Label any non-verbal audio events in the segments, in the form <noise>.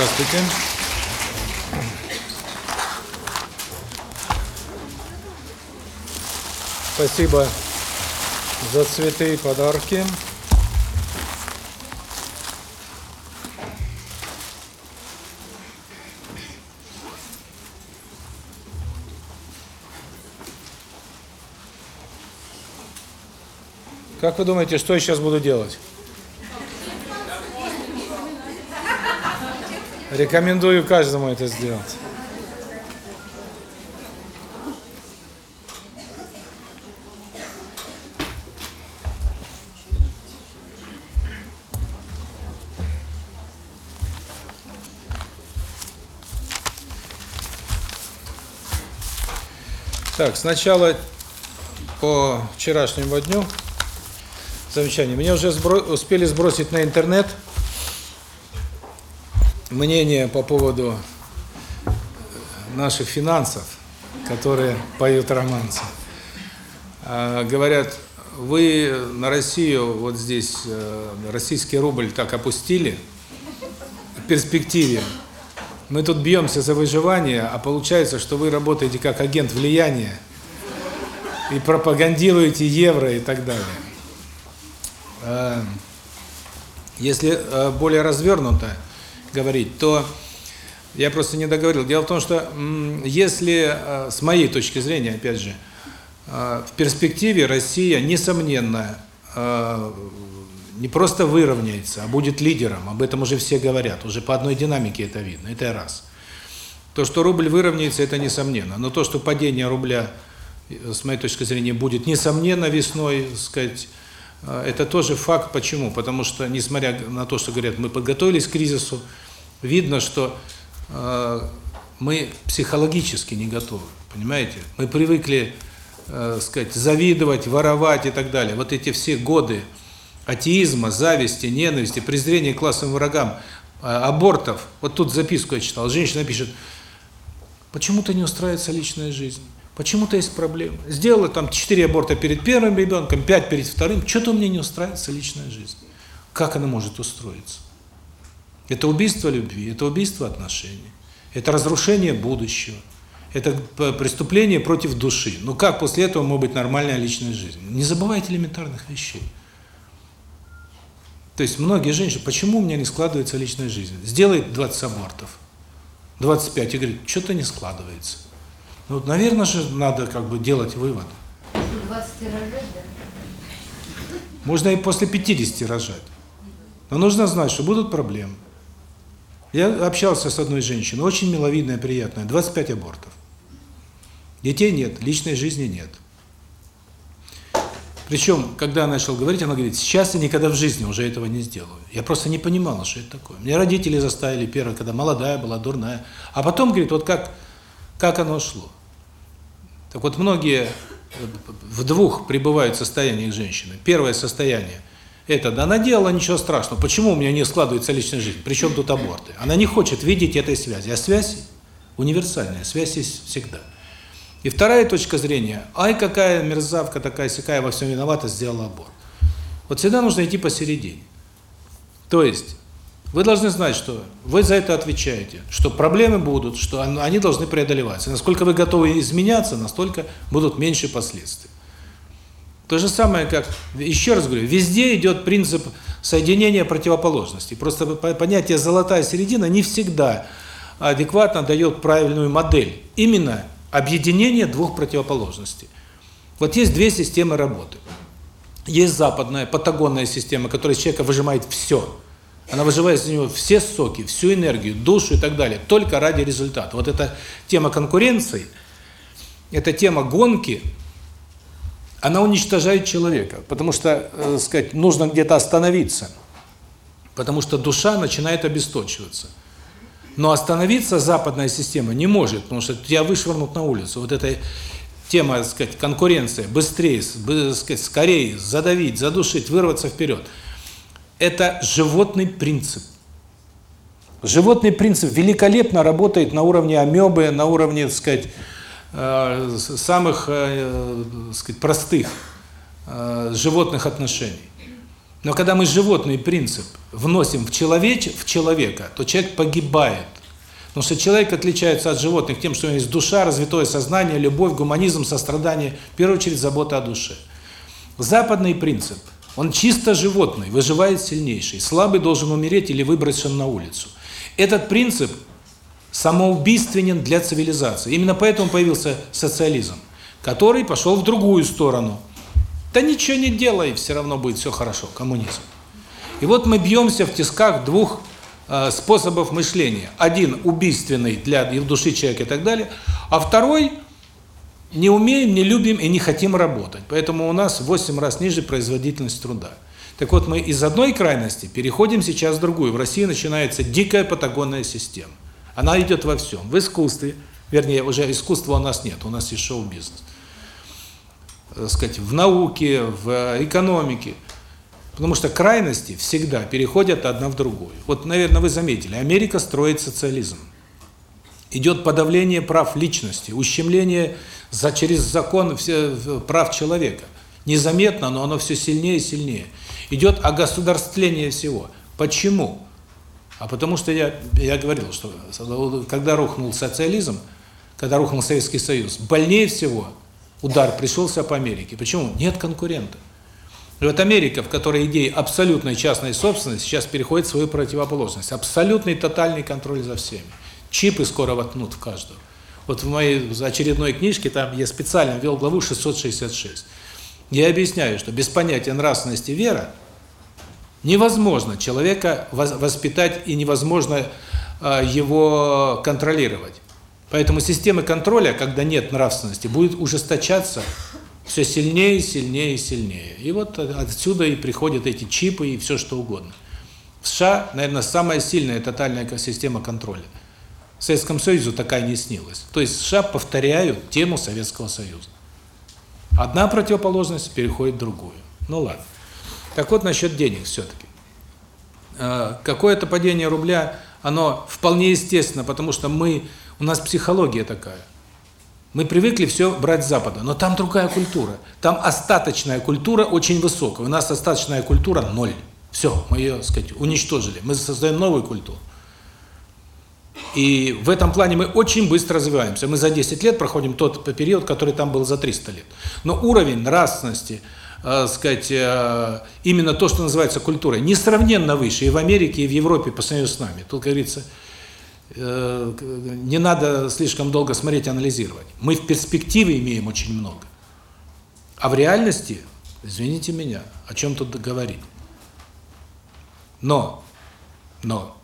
Здравствуйте. Спасибо за цветы и подарки. Как вы думаете, что я сейчас буду делать? Рекомендую каждому это сделать. Так, сначала по вчерашнему дню замечание. Мне уже сбро успели сбросить на интернет мнение по поводу наших финансов, которые поют романсы. А, говорят, вы на Россию, вот здесь, э, российский рубль так опустили, в перспективе мы тут бьемся за выживание, а получается, что вы работаете как агент влияния и пропагандируете евро и так далее. Э, если э, более развернуто говорить, то я просто не договорил. Дело в том, что если, э, с моей точки зрения, опять же, в перспективе Россия, несомненно, не просто выровняется, а будет лидером. Об этом уже все говорят. Уже по одной динамике это видно. Это раз. То, что рубль выровняется, это несомненно. Но то, что падение рубля, с моей точки зрения, будет несомненно весной, сказать, это тоже факт. Почему? Потому что, несмотря на то, что говорят, мы подготовились к кризису, видно, что э, мы психологически не готовы. Понимаете? Мы привыкли, э, сказать, завидовать, воровать и так далее. Вот эти все годы атеизма, зависти, ненависти, презрения к классовым врагам, э, абортов. Вот тут записку я читал. Женщина пишет, почему-то не устраивается личная жизнь. Почему-то есть проблемы. Сделала там 4 аборта перед первым ребенком, 5 перед вторым. Что-то мне не устраивается личная жизнь. Как она может устроиться? Это убийство любви, это убийство отношений, это разрушение будущего, это преступление против души. Ну как после этого может быть нормальная личная жизнь? Не забывайте элементарных вещей. То есть многие женщины, почему у меня не складывается личная жизнь? Сделает 20 абортов, 25, и говорит, что-то не складывается. Ну, наверное же, надо как бы делать вывод. 20 рожать, да? Можно и после 50 рожать. Но нужно знать, что будут проблемы. Я общался с одной женщиной, очень миловидная, приятная, 25 абортов. Детей нет, личной жизни нет. Причем, когда я начал говорить, она говорит, сейчас я никогда в жизни уже этого не сделаю. Я просто не понимала, что это такое. Мне родители заставили первое, когда молодая была, дурная. А потом, говорит, вот как, как оно шло. Так вот, многие в двух пребывают состояниях женщины. Первое состояние – это, да она делала ничего страшного, почему у меня не складывается личная жизнь, причем тут аборты? Она не хочет видеть этой связи, а связь универсальная, связь есть всегда. И вторая точка зрения – ай, какая мерзавка такая сякая во всем виновата, сделала аборт. Вот всегда нужно идти посередине. То есть, вы должны знать, что вы за это отвечаете, что проблемы будут, что они должны преодолеваться. Насколько вы готовы изменяться, настолько будут меньше последствий. То же самое, как, еще раз говорю, везде идет принцип соединения противоположностей. Просто понятие «золотая середина» не всегда адекватно дает правильную модель. Именно объединение двух противоположностей. Вот есть две системы работы. Есть западная, патагонная система, которая из человека выжимает все – она выживает из него все соки, всю энергию, душу и так далее, только ради результата. Вот эта тема конкуренции, эта тема гонки, она уничтожает человека, потому что, э, сказать, нужно где-то остановиться, потому что душа начинает обесточиваться. Но остановиться западная система не может, потому что тебя вышвырнут на улицу. Вот эта тема, сказать, конкуренция, быстрее, сказать, скорее, задавить, задушить, вырваться вперед – это животный принцип. Животный принцип великолепно работает на уровне амебы, на уровне, так сказать, э, самых, э, так сказать, простых э, животных отношений. Но когда мы животный принцип вносим в, человеч, в человека, то человек погибает. Потому что человек отличается от животных тем, что у него есть душа, развитое сознание, любовь, гуманизм, сострадание, в первую очередь забота о душе. Западный принцип, он чисто животный, выживает сильнейший, слабый должен умереть или выброшен на улицу. Этот принцип самоубийственен для цивилизации. Именно поэтому появился социализм, который пошел в другую сторону. Да ничего не делай, все равно будет все хорошо, коммунизм. И вот мы бьемся в тисках двух э, способов мышления. Один убийственный для души человека и так далее, а второй не умеем, не любим и не хотим работать. Поэтому у нас в 8 раз ниже производительность труда. Так вот, мы из одной крайности переходим сейчас в другую. В России начинается дикая патагонная система. Она идет во всем. В искусстве, вернее, уже искусства у нас нет, у нас есть шоу-бизнес. Э, сказать, в науке, в экономике. Потому что крайности всегда переходят одна в другую. Вот, наверное, вы заметили, Америка строит социализм. Идет подавление прав личности, ущемление за через закон все прав человека. Незаметно, но оно все сильнее и сильнее. Идет огосударствление всего. Почему? А потому что я, я говорил, что когда рухнул социализм, когда рухнул Советский Союз, больнее всего удар пришелся по Америке. Почему? Нет конкурента. И вот Америка, в которой идея абсолютной частной собственности, сейчас переходит в свою противоположность. Абсолютный тотальный контроль за всеми. Чипы скоро воткнут в каждого. Вот в моей очередной книжке там я специально ввел главу 666. Я объясняю, что без понятия нравственности вера Невозможно человека воспитать и невозможно а, его контролировать. Поэтому система контроля, когда нет нравственности, будет ужесточаться все сильнее, сильнее сильнее. И вот отсюда и приходят эти чипы и все что угодно. В США, наверное, самая сильная тотальная система контроля. В Советском Союзе такая не снилась. То есть США повторяют тему Советского Союза. Одна противоположность переходит в другую. Ну ладно. Так вот, насчет денег все-таки. А, какое-то падение рубля, оно вполне естественно, потому что мы, у нас психология такая. Мы привыкли все брать с Запада, но там другая культура. Там остаточная культура очень высокая. У нас остаточная культура ноль. Все, мы ее, сказать, уничтожили. Мы создаем новую культуру. И в этом плане мы очень быстро развиваемся. Мы за 10 лет проходим тот период, который там был за 300 лет. Но уровень нравственности, э, сказать, э, именно то, что называется культурой, несравненно выше и в Америке, и в Европе по сравнению с нами. Тут, как говорится, э, не надо слишком долго смотреть, анализировать. Мы в перспективе имеем очень много. А в реальности, извините меня, о чем тут говорить? Но, но,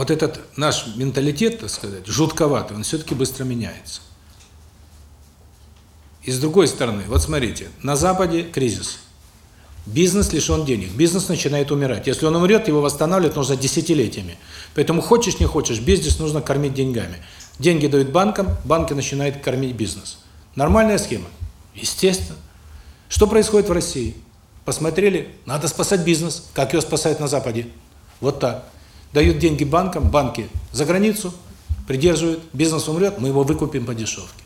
вот этот наш менталитет, так сказать, жутковатый, он все-таки быстро меняется. И с другой стороны, вот смотрите, на Западе кризис. Бизнес лишен денег, бизнес начинает умирать. Если он умрет, его восстанавливать нужно десятилетиями. Поэтому хочешь, не хочешь, бизнес нужно кормить деньгами. Деньги дают банкам, банки начинают кормить бизнес. Нормальная схема? Естественно. Что происходит в России? Посмотрели, надо спасать бизнес. Как его спасают на Западе? Вот так дают деньги банкам, банки за границу, придерживают, бизнес умрет, мы его выкупим по дешевке.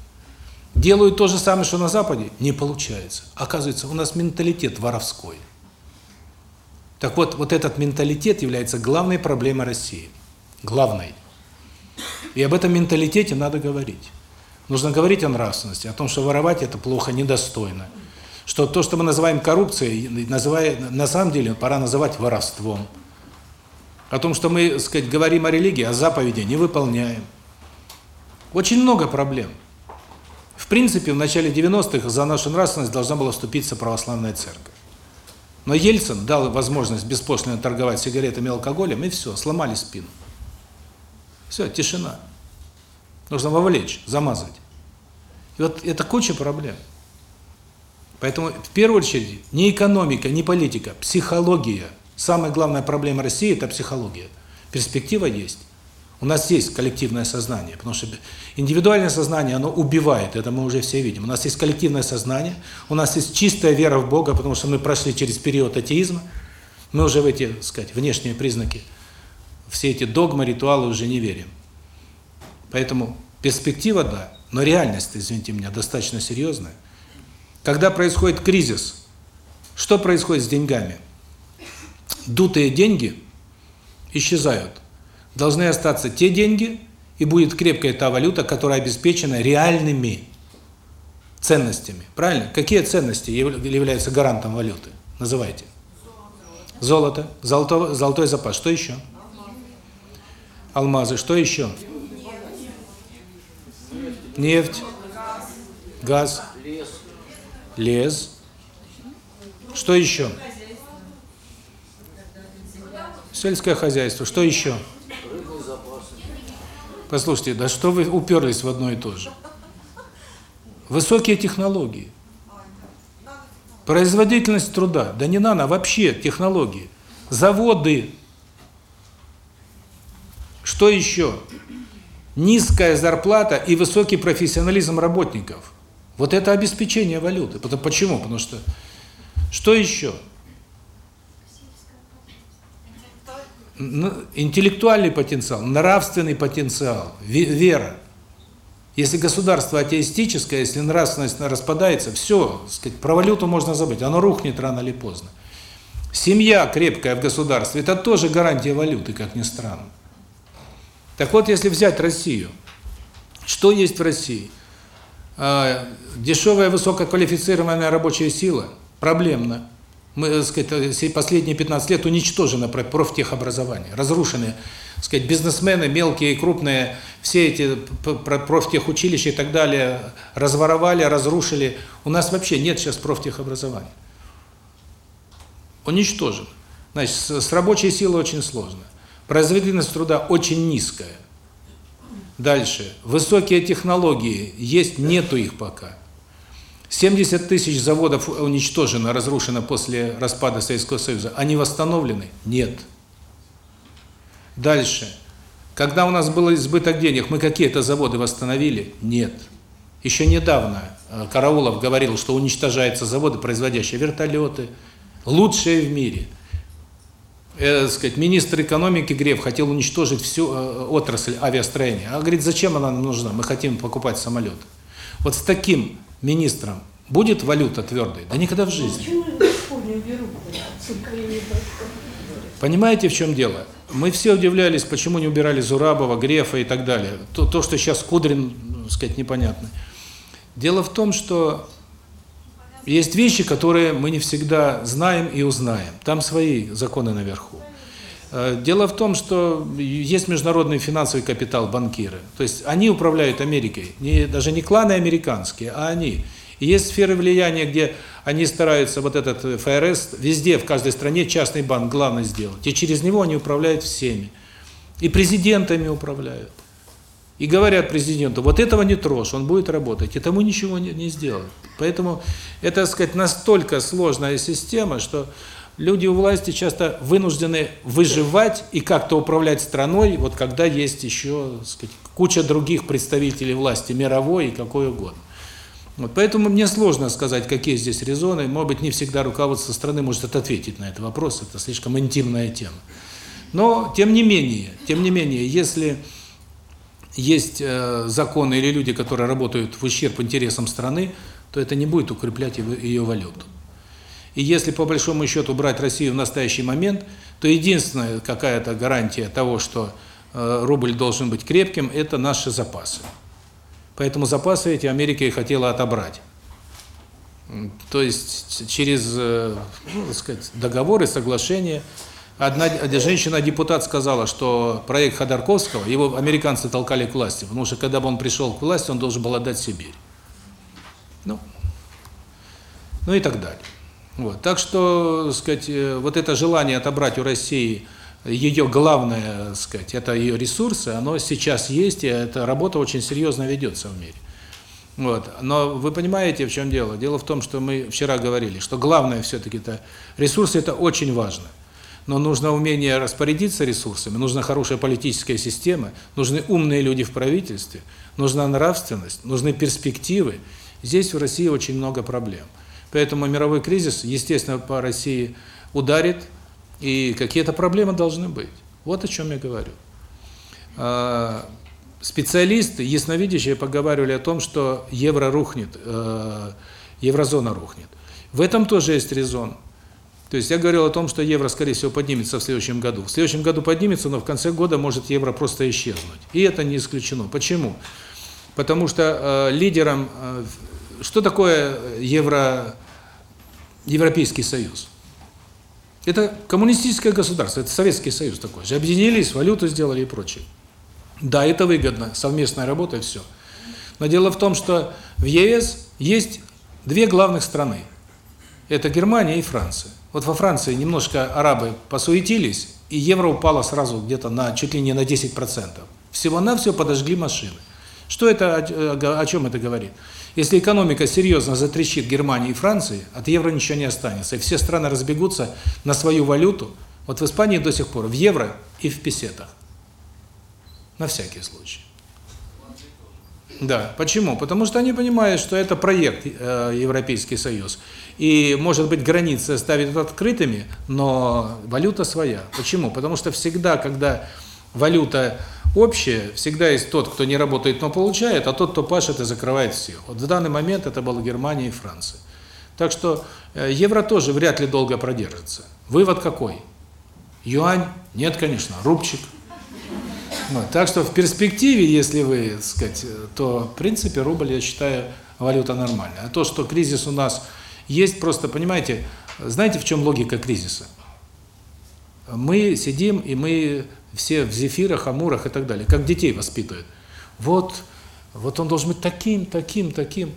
Делают то же самое, что на Западе, не получается. Оказывается, у нас менталитет воровской. Так вот, вот этот менталитет является главной проблемой России. Главной. И об этом менталитете надо говорить. Нужно говорить о нравственности, о том, что воровать это плохо, недостойно. Что то, что мы называем коррупцией, называя, на самом деле пора называть воровством о том, что мы, сказать, говорим о религии, а заповеди не выполняем. Очень много проблем. В принципе, в начале 90-х за нашу нравственность должна была вступиться православная церковь. Но Ельцин дал возможность беспошлино торговать сигаретами и алкоголем, и все, сломали спину. Все, тишина. Нужно вовлечь, замазать. И вот это куча проблем. Поэтому в первую очередь не экономика, не политика, психология – Самая главная проблема России – это психология. Перспектива есть. У нас есть коллективное сознание, потому что индивидуальное сознание, оно убивает, это мы уже все видим. У нас есть коллективное сознание, у нас есть чистая вера в Бога, потому что мы прошли через период атеизма, мы уже в эти, так сказать, внешние признаки, все эти догмы, ритуалы уже не верим. Поэтому перспектива – да, Но реальность, извините меня, достаточно серьезная. Когда происходит кризис, что происходит с деньгами? Дутые деньги исчезают. Должны остаться те деньги, и будет крепкая та валюта, которая обеспечена реальными ценностями. Правильно? Какие ценности являются гарантом валюты? Называйте. Золото, золото, золотой запас. Что еще? Алмазы. Что еще? Нефть. Газ. Лес. Что еще? Сельское хозяйство. Что еще? Послушайте, да что вы уперлись в одно и то же? Высокие технологии. Производительность труда. Да не надо, вообще технологии. Заводы. Что еще? Низкая зарплата и высокий профессионализм работников. Вот это обеспечение валюты. Почему? Потому что... Что еще? Интеллектуальный потенциал, нравственный потенциал, вера. Если государство атеистическое, если нравственность распадается, все, сказать, про валюту можно забыть, оно рухнет рано или поздно. Семья крепкая в государстве – это тоже гарантия валюты, как ни странно. Так вот, если взять Россию, что есть в России? А, дешевая высококвалифицированная рабочая сила – проблемно мы, так сказать, последние 15 лет уничтожено профтехобразование, разрушены, так сказать, бизнесмены, мелкие и крупные, все эти профтехучилища и так далее разворовали, разрушили. У нас вообще нет сейчас профтехобразования. Уничтожен. Значит, с рабочей силой очень сложно. Производительность труда очень низкая. Дальше. Высокие технологии есть, нету их пока. 70 тысяч заводов уничтожено, разрушено после распада Советского Союза. Они восстановлены? Нет. Дальше. Когда у нас был избыток денег, мы какие-то заводы восстановили? Нет. Еще недавно э, Караулов говорил, что уничтожаются заводы, производящие вертолеты, лучшие в мире. Э, сказать, министр экономики Греф хотел уничтожить всю э, отрасль авиастроения. А говорит, зачем она нам нужна? Мы хотим покупать самолеты. Вот с таким министром будет валюта твердой? Да никогда в жизни. Понимаете, в чем дело? Мы все удивлялись, почему не убирали Зурабова, Грефа и так далее. То, то что сейчас Кудрин, так сказать, непонятно. Дело в том, что есть вещи, которые мы не всегда знаем и узнаем. Там свои законы наверху. Э, дело в том, что есть международный финансовый капитал, банкиры. То есть они управляют Америкой. Не, даже не кланы американские, а они. И есть сферы влияния, где они стараются вот этот ФРС, везде, в каждой стране частный банк главное сделать. И через него они управляют всеми. И президентами управляют. И говорят президенту, вот этого не трожь, он будет работать. И тому ничего не, не сделать. Поэтому это, так сказать, настолько сложная система, что люди у власти часто вынуждены выживать и как-то управлять страной, вот когда есть еще, сказать, куча других представителей власти, мировой и какой угодно. Вот поэтому мне сложно сказать, какие здесь резоны. Может быть, не всегда руководство страны может ответить на этот вопрос, это слишком интимная тема. Но, тем не менее, тем не менее, если есть э, законы или люди, которые работают в ущерб интересам страны, то это не будет укреплять ее валюту. И если по большому счету брать Россию в настоящий момент, то единственная какая-то гарантия того, что э, рубль должен быть крепким, это наши запасы. Поэтому запасы эти Америка и хотела отобрать. То есть через, э, ну, сказать, договоры, соглашения. Одна женщина-депутат сказала, что проект Ходорковского, его американцы толкали к власти, потому что когда бы он пришел к власти, он должен был отдать Сибирь. Ну, ну и так далее. Вот. Так что, сказать, э, вот это желание отобрать у России ее главное, сказать, это ее ресурсы, оно сейчас есть, и эта работа очень серьезно ведется в мире. Вот. Но вы понимаете, в чем дело? Дело в том, что мы вчера говорили, что главное все-таки это ресурсы это очень важно. Но нужно умение распорядиться ресурсами, нужна хорошая политическая система, нужны умные люди в правительстве, нужна нравственность, нужны перспективы. Здесь в России очень много проблем. Поэтому мировой кризис, естественно, по России ударит, и какие-то проблемы должны быть. Вот о чем я говорю. А, специалисты, ясновидящие поговаривали о том, что евро рухнет, э, еврозона рухнет. В этом тоже есть резон. То есть я говорил о том, что евро, скорее всего, поднимется в следующем году. В следующем году поднимется, но в конце года может евро просто исчезнуть. И это не исключено. Почему? Потому что э, лидером... Э, что такое евро, Европейский Союз? Это коммунистическое государство, это Советский Союз такой же. Объединились, валюту сделали и прочее. Да, это выгодно, совместная работа и все. Но дело в том, что в ЕС есть две главных страны. Это Германия и Франция. Вот во Франции немножко арабы посуетились, и евро упало сразу где-то на чуть ли не на 10%. Всего-навсего подожгли машины. Что это, о, чем это говорит? Если экономика серьезно затрещит Германии и Франции, от евро ничего не останется. И все страны разбегутся на свою валюту. Вот в Испании до сих пор в евро и в песетах. На всякий случай. Да, почему? Потому что они понимают, что это проект э, Европейский Союз. И, может быть, границы ставят открытыми, но валюта своя. Почему? Потому что всегда, когда валюта общее, всегда есть тот, кто не работает, но получает, а тот, кто пашет и закрывает всех. Вот в данный момент это была Германия и Франция. Так что э, евро тоже вряд ли долго продержится. Вывод какой? Юань? Нет, конечно. Рубчик? Вот. Так что в перспективе, если вы, так сказать, то в принципе рубль, я считаю, валюта нормальная. А то, что кризис у нас есть, просто, понимаете, знаете, в чем логика кризиса? Мы сидим, и мы все в зефирах, амурах и так далее, как детей воспитывают. Вот, вот он должен быть таким, таким, таким.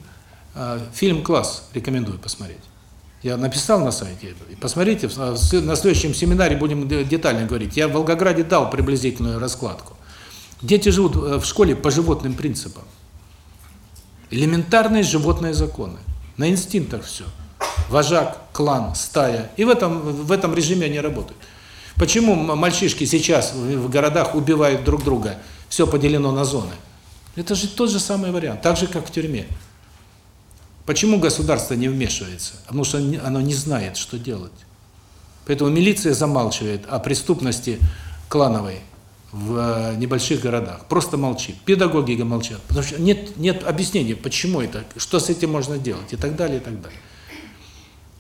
А, фильм «Класс» рекомендую посмотреть. Я написал на сайте. Посмотрите, на следующем семинаре будем детально говорить. Я в Волгограде дал приблизительную раскладку. Дети живут э, в школе по животным принципам. Элементарные животные законы. На инстинктах все. Вожак, клан, стая. И в этом, в этом режиме они работают. Почему мальчишки сейчас в городах убивают друг друга? Все поделено на зоны. Это же тот же самый вариант, так же, как в тюрьме. Почему государство не вмешивается? Потому что оно не знает, что делать. Поэтому милиция замалчивает о преступности клановой в э, небольших городах. Просто молчит. Педагоги молчат. Потому что нет, нет объяснения, почему это, что с этим можно делать и так далее, и так далее.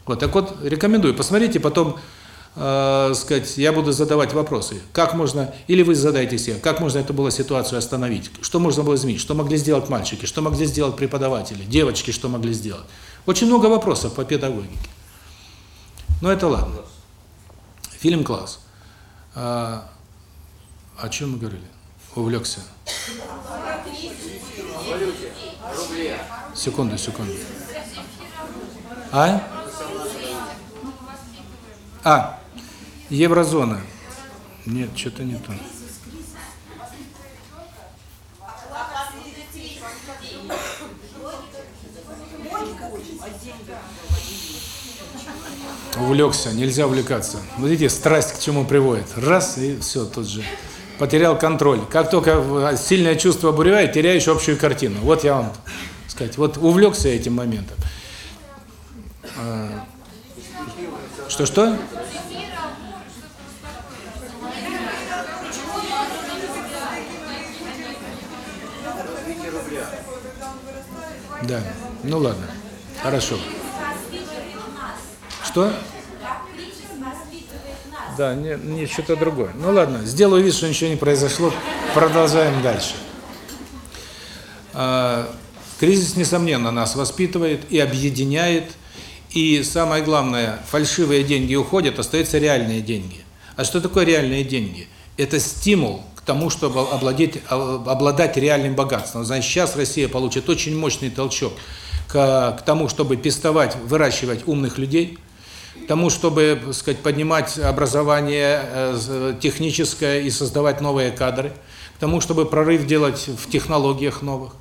Вот, так вот, рекомендую, посмотрите, потом э, сказать, я буду задавать вопросы. Как можно, или вы задаете себе, как можно эту было ситуацию остановить? Что можно было изменить? Что могли сделать мальчики? Что могли сделать преподаватели? Девочки что могли сделать? Очень много вопросов по педагогике. Но это ладно. Фильм класс. А, о чем мы говорили? Увлекся. Секунду, секунду. А? А, Еврозона. Нет, что-то не то. Увлекся, нельзя увлекаться. Вот видите, страсть к чему приводит. Раз, и все, тут же потерял контроль. Как только сильное чувство обуревает, теряешь общую картину. Вот я вам, сказать, вот увлекся этим моментом. А, что-что? Да. Ну ладно. Хорошо. Что? Да, не, не что-то другое. Ну ладно, сделаю вид, что ничего не произошло. Продолжаем дальше. А, кризис, несомненно, нас воспитывает и объединяет. И самое главное, фальшивые деньги уходят, остаются реальные деньги. А что такое реальные деньги? Это стимул тому, чтобы обладать, обладать реальным богатством. Значит, сейчас Россия получит очень мощный толчок к, к тому, чтобы пестовать, выращивать умных людей, к тому, чтобы, так сказать, поднимать образование э, техническое и создавать новые кадры, к тому, чтобы прорыв делать в технологиях новых,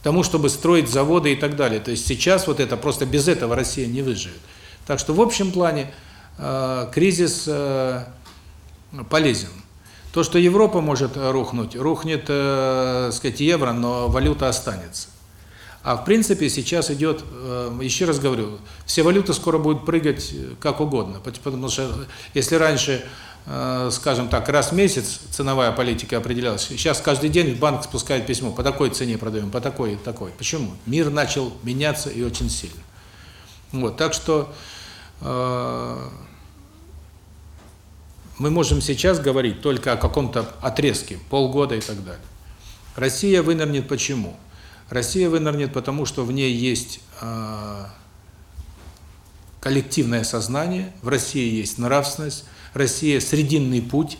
к тому, чтобы строить заводы и так далее. То есть сейчас вот это, просто без этого Россия не выживет. Так что в общем плане э, кризис э, полезен. То, что Европа может рухнуть, рухнет, э, сказать, евро, но валюта останется. А в принципе сейчас идет, э, еще раз говорю, все валюты скоро будут прыгать э, как угодно, потому что если раньше э, скажем так, раз в месяц ценовая политика определялась. Сейчас каждый день в банк спускает письмо, по такой цене продаем, по такой и такой. Почему? Мир начал меняться и очень сильно. Вот, так что э, мы можем сейчас говорить только о каком-то отрезке, полгода и так далее. Россия вынырнет почему? Россия вынырнет потому, что в ней есть э, коллективное сознание, в России есть нравственность, Россия – срединный путь.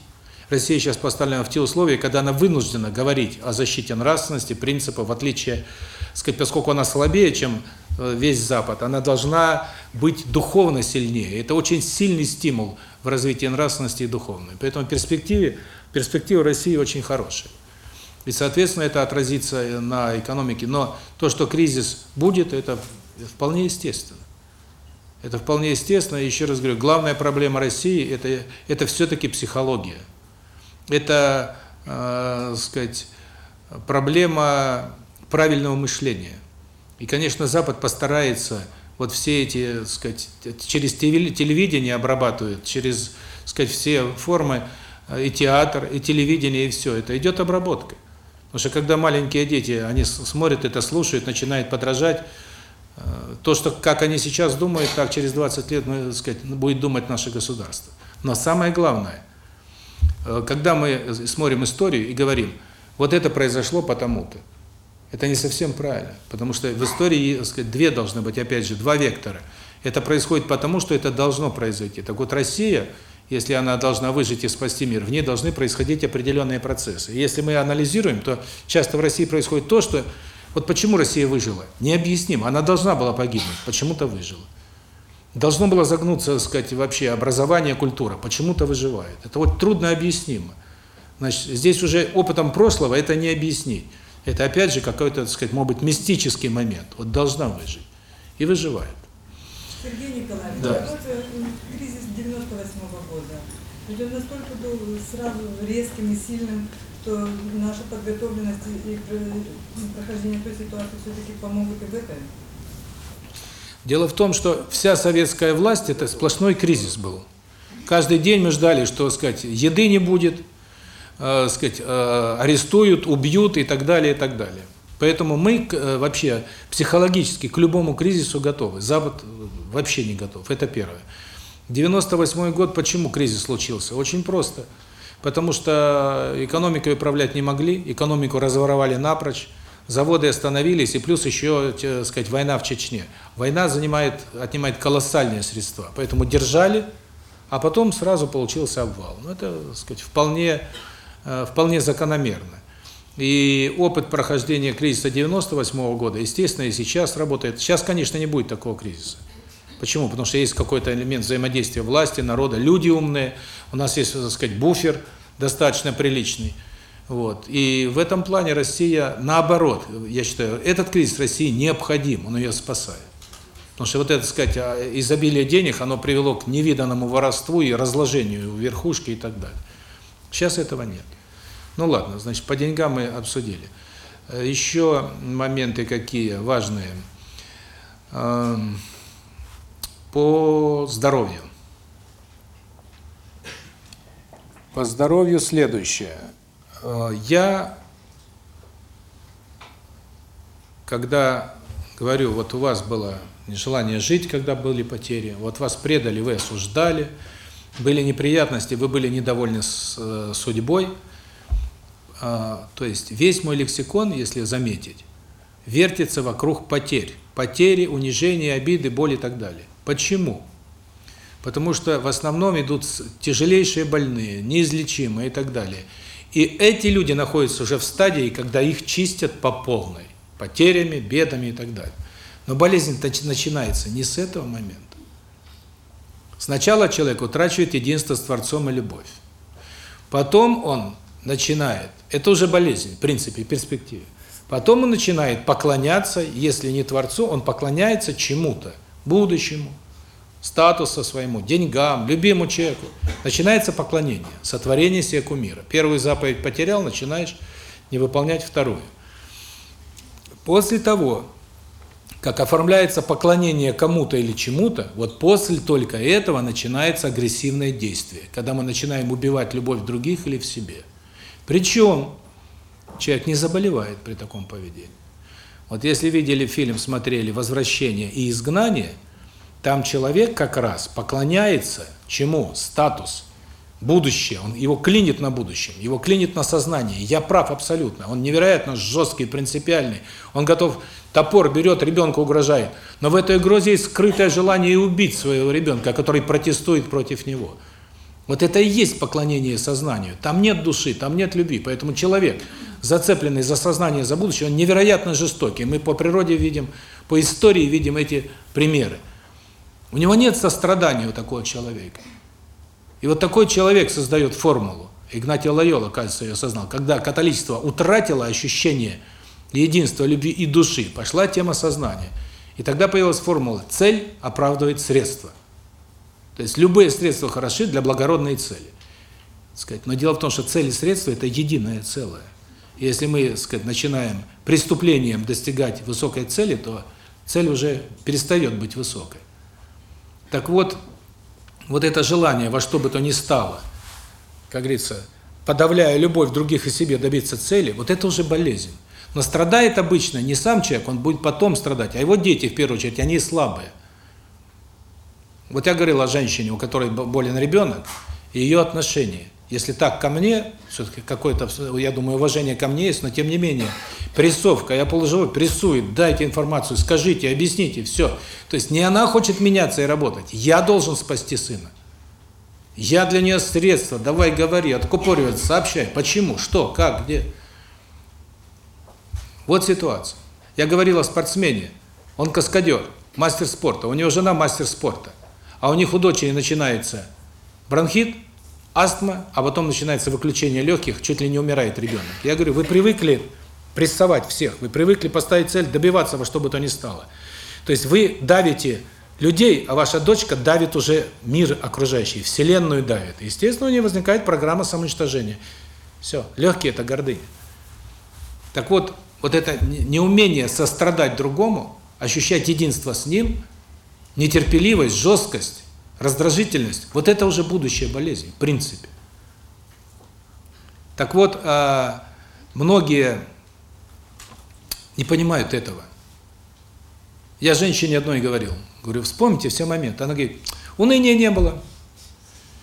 Россия сейчас поставлена в те условия, когда она вынуждена говорить о защите нравственности, принципов, в отличие, сказать, поскольку она слабее, чем весь Запад, она должна быть духовно сильнее. Это очень сильный стимул в развитии нравственности и духовной. Поэтому перспективе, перспектива России очень хорошая. И, соответственно, это отразится на экономике. Но то, что кризис будет, это вполне естественно. Это вполне естественно. Еще раз говорю, главная проблема России это это все-таки психология. Это, э, сказать, проблема правильного мышления. И, конечно, Запад постарается вот все эти, сказать, через телевидение обрабатывают, через, сказать, все формы и театр, и телевидение, и все. Это идет обработка. Потому что когда маленькие дети, они смотрят это, слушают, начинают подражать, то, что как они сейчас думают, так через 20 лет, ну, сказать, будет думать наше государство. Но самое главное, э, когда мы смотрим историю и говорим, вот это произошло потому-то, это не совсем правильно, потому что в истории, сказать, две должны быть, опять же, два вектора. Это происходит потому, что это должно произойти. Так вот, Россия, если она должна выжить и спасти мир, в ней должны происходить определенные процессы. Если мы анализируем, то часто в России происходит то, что вот почему Россия выжила? Необъяснимо. Она должна была погибнуть, почему-то выжила. Должно было загнуться, так сказать, вообще образование, культура, почему-то выживает. Это вот трудно объяснимо. Значит, здесь уже опытом прошлого это не объяснить. Это опять же какой-то, так сказать, может быть, мистический момент. Вот должна выжить. И выживает. Сергей Николаевич, да. вот э, кризис 98 -го года, ведь он настолько был сразу резким и сильным, что наша подготовленность и прохождение той ситуации все-таки помогут и в этом? Дело в том, что вся советская власть – это сплошной кризис был. Каждый день мы ждали, что, сказать, еды не будет, э, сказать, э, арестуют, убьют и так далее, и так далее. Поэтому мы э, вообще психологически к любому кризису готовы. Запад вообще не готов. Это первое. 98 год, почему кризис случился? Очень просто – потому что экономикой управлять не могли, экономику разворовали напрочь, заводы остановились, и плюс еще, так сказать, война в Чечне. Война занимает, отнимает колоссальные средства, поэтому держали, а потом сразу получился обвал. Ну, это, так сказать, вполне, э, вполне закономерно. И опыт прохождения кризиса 98 -го года, естественно, и сейчас работает. Сейчас, конечно, не будет такого кризиса. Почему? Потому что есть какой-то элемент взаимодействия власти, народа, люди умные, у нас есть, так сказать, буфер достаточно приличный. Вот. И в этом плане Россия, наоборот, я считаю, этот кризис России необходим, он ее спасает. Потому что вот это, так сказать, а, изобилие денег, оно привело к невиданному воровству и разложению верхушки и так далее. Сейчас этого нет. Ну ладно, значит, по деньгам мы обсудили. Еще моменты какие важные. Эм, по здоровью. По здоровью следующее. Э, я, когда говорю, вот у вас было нежелание жить, когда были потери, вот вас предали, вы осуждали, были неприятности, вы были недовольны с э, судьбой, э, то есть весь мой лексикон, если заметить, вертится вокруг потерь. Потери, унижения, обиды, боли и так далее. Почему? Потому что в основном идут тяжелейшие больные, неизлечимые и так далее. И эти люди находятся уже в стадии, когда их чистят по полной, потерями, бедами и так далее. Но болезнь начинается не с этого момента. Сначала человек утрачивает единство с Творцом и любовь. Потом он начинает, это уже болезнь, в принципе, перспективе. Потом он начинает поклоняться, если не Творцу, он поклоняется чему-то будущему, статусу своему, деньгам, любимому человеку. Начинается поклонение, сотворение себе кумира. Первую заповедь потерял, начинаешь не выполнять вторую. После того, как оформляется поклонение кому-то или чему-то, вот после только этого начинается агрессивное действие, когда мы начинаем убивать любовь других или в себе. Причем человек не заболевает при таком поведении. Вот если видели фильм, смотрели «Возвращение и изгнание», там человек как раз поклоняется чему? Статус, будущее, он его клинит на будущем, его клинит на сознание. Я прав абсолютно. Он невероятно жесткий, принципиальный. Он готов топор берет, ребенку угрожает. Но в этой угрозе есть скрытое желание убить своего ребенка, который протестует против него. Вот это и есть поклонение сознанию. Там нет души, там нет любви. Поэтому человек, зацепленный за сознание, за будущее, он невероятно жестокий. Мы по природе видим, по истории видим эти примеры. У него нет сострадания у такого человека. И вот такой человек создает формулу. Игнатий Лайола, кажется, ее осознал. Когда католичество утратило ощущение единства, любви и души, пошла тема сознания. И тогда появилась формула «цель оправдывает средства». То есть любые средства хороши для благородной цели. Сказать. Но дело в том, что цель и средства – это единое целое. Если мы сказать, начинаем преступлением достигать высокой цели, то цель уже перестает быть высокой. Так вот, вот это желание во что бы то ни стало, как говорится, подавляя любовь других и себе добиться цели, вот это уже болезнь. Но страдает обычно не сам человек, он будет потом страдать, а его дети, в первую очередь, они слабые. Вот я говорил о женщине, у которой болен ребенок, и ее отношения. Если так ко мне, все-таки какое-то, я думаю, уважение ко мне есть, но тем не менее, прессовка, я положу, прессует, дайте информацию, скажите, объясните, все. То есть не она хочет меняться и работать, я должен спасти сына. Я для нее средство, давай говори, откупоривать, сообщай, почему, что, как, где. Вот ситуация. Я говорил о спортсмене, он каскадер, мастер спорта, у него жена мастер спорта, а у них у дочери начинается бронхит, астма, а потом начинается выключение легких, чуть ли не умирает ребенок. Я говорю, вы привыкли прессовать всех, вы привыкли поставить цель добиваться во что бы то ни стало. То есть вы давите людей, а ваша дочка давит уже мир окружающий, вселенную давит. Естественно, у нее возникает программа самоуничтожения. Все, легкие – это гордыня. Так вот, вот это неумение сострадать другому, ощущать единство с ним, нетерпеливость, жесткость, раздражительность, вот это уже будущая болезнь, в принципе. Так вот, а, многие не понимают этого. Я женщине одной говорил, говорю, вспомните все моменты. Она говорит, уныния не было,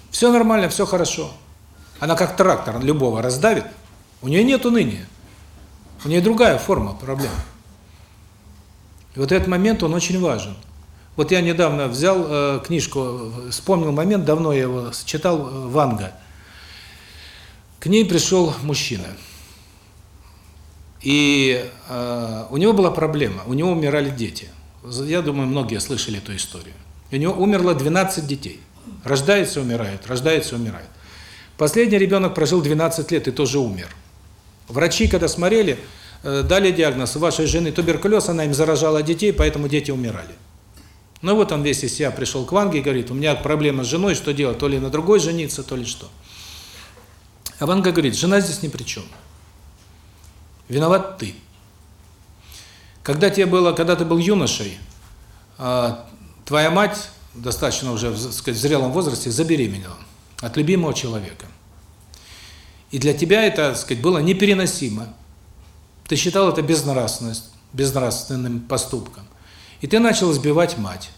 все нормально, все хорошо. Она как трактор любого раздавит, у нее нет уныния. У нее другая форма проблем. И вот этот момент, он очень важен. Вот я недавно взял э, книжку, вспомнил момент, давно я его читал, э, Ванга. К ней пришел мужчина. И э, у него была проблема, у него умирали дети. Я думаю, многие слышали эту историю. У него умерло 12 детей. Рождается, умирает, рождается, умирает. Последний ребенок прожил 12 лет и тоже умер. Врачи, когда смотрели, э, дали диагноз, у вашей жены туберкулез, она им заражала детей, поэтому дети умирали. Ну вот он весь из себя пришел к Ванге и говорит, у меня проблема с женой, что делать, то ли на другой жениться, то ли что. А Ванга говорит, жена здесь ни при чем. Виноват ты. Когда тебе было, когда ты был юношей, а, твоя мать, достаточно уже, сказать, в зрелом возрасте, забеременела от любимого человека. И для тебя это, сказать, было непереносимо. Ты считал это безнравственность, безнравственным поступком. И ты начал избивать мать.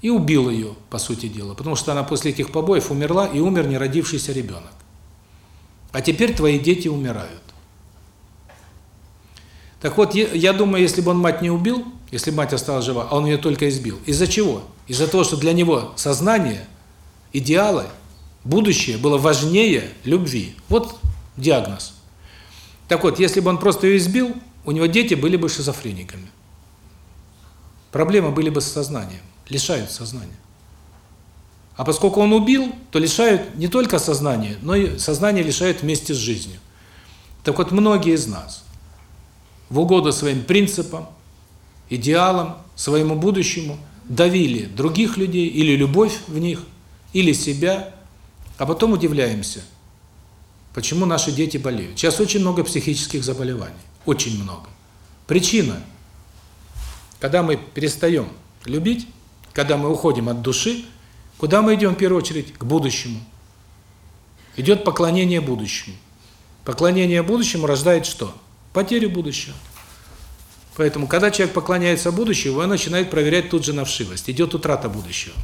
И убил ее, по сути дела, потому что она после этих побоев умерла, и умер неродившийся ребенок. А теперь твои дети умирают. Так вот, я думаю, если бы он мать не убил, если мать осталась жива, а он ее только избил, из-за чего? Из-за того, что для него сознание, идеалы, будущее было важнее любви. Вот диагноз. Так вот, если бы он просто ее избил, у него дети были бы шизофрениками. Проблемы были бы с сознанием, лишают сознания. А поскольку он убил, то лишают не только сознания, но и сознание лишают вместе с жизнью. Так вот, многие из нас в угоду своим принципам, идеалам, своему будущему давили других людей или любовь в них, или себя, а потом удивляемся, почему наши дети болеют. Сейчас очень много психических заболеваний, очень много. Причина когда мы перестаем любить, когда мы уходим от души, куда мы идем в первую очередь? К будущему. Идет поклонение будущему. Поклонение будущему рождает что? Потерю будущего. Поэтому, когда человек поклоняется будущему, он начинает проверять тут же на вшивость. Идет утрата будущего.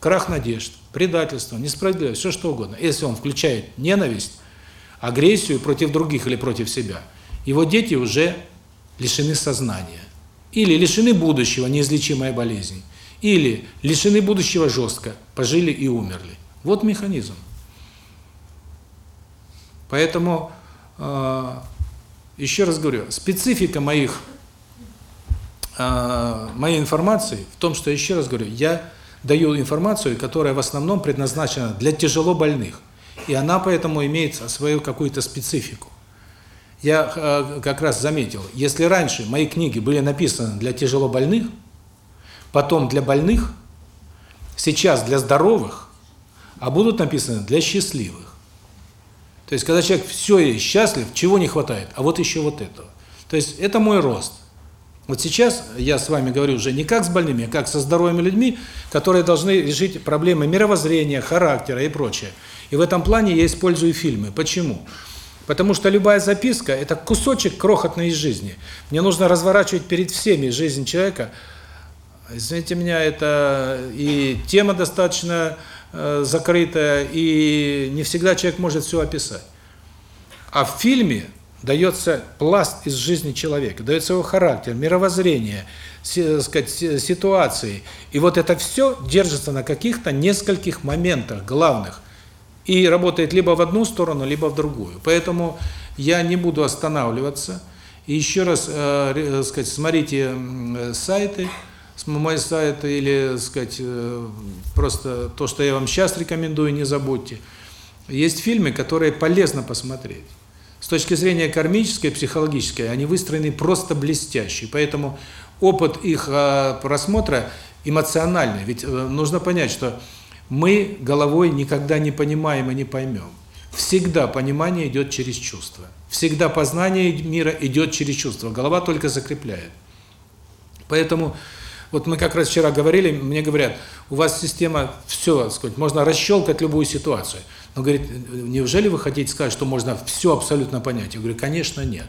Крах надежд, предательство, несправедливость, все что угодно. Если он включает ненависть, агрессию против других или против себя, его дети уже лишены сознания. Или лишены будущего, неизлечимая болезнь. Или лишены будущего жестко, пожили и умерли. Вот механизм. Поэтому, э, еще раз говорю, специфика моих э, моей информации в том, что, еще раз говорю, я даю информацию, которая в основном предназначена для тяжело больных. И она поэтому имеет свою какую-то специфику. Я э, как раз заметил, если раньше мои книги были написаны для тяжело больных, потом для больных, сейчас для здоровых, а будут написаны для счастливых. То есть, когда человек все есть счастлив, чего не хватает? А вот еще вот этого. То есть, это мой рост. Вот сейчас я с вами говорю уже не как с больными, а как со здоровыми людьми, которые должны решить проблемы мировоззрения, характера и прочее. И в этом плане я использую фильмы. Почему? Потому что любая записка – это кусочек крохотной из жизни. Мне нужно разворачивать перед всеми жизнь человека. Извините меня, это и тема достаточно э, закрытая, и не всегда человек может все описать. А в фильме дается пласт из жизни человека, дается его характер, мировоззрение, сказать, ситуации. И вот это все держится на каких-то нескольких моментах главных. И работает либо в одну сторону, либо в другую. Поэтому я не буду останавливаться. И еще раз, э, сказать, смотрите сайты, мой сайт или, сказать, э, просто то, что я вам сейчас рекомендую, не забудьте. Есть фильмы, которые полезно посмотреть. С точки зрения кармической, психологической, они выстроены просто блестяще. Поэтому опыт их просмотра эмоциональный. Ведь э, нужно понять, что мы головой никогда не понимаем и не поймем. Всегда понимание идет через чувства. Всегда познание мира идет через чувства. Голова только закрепляет. Поэтому вот мы как раз вчера говорили, мне говорят, у вас система все, сказать, можно расщелкать любую ситуацию. Но говорит, неужели вы хотите сказать, что можно все абсолютно понять? Я говорю, конечно, нет.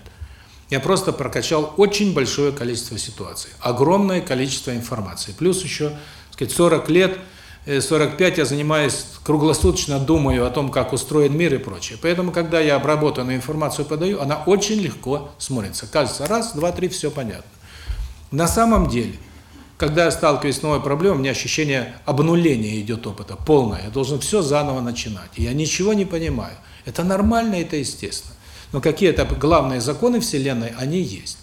Я просто прокачал очень большое количество ситуаций, огромное количество информации. Плюс еще, сказать, 40 лет, 45 э, я занимаюсь круглосуточно, думаю о том, как устроен мир и прочее. Поэтому, когда я обработанную информацию подаю, она очень легко смотрится. Кажется, раз, два, три, все понятно. На самом деле, когда я сталкиваюсь с новой проблемой, у меня ощущение обнуления идет опыта, полное. Я должен все заново начинать. Я ничего не понимаю. Это нормально, это естественно. Но какие-то главные законы Вселенной, они есть.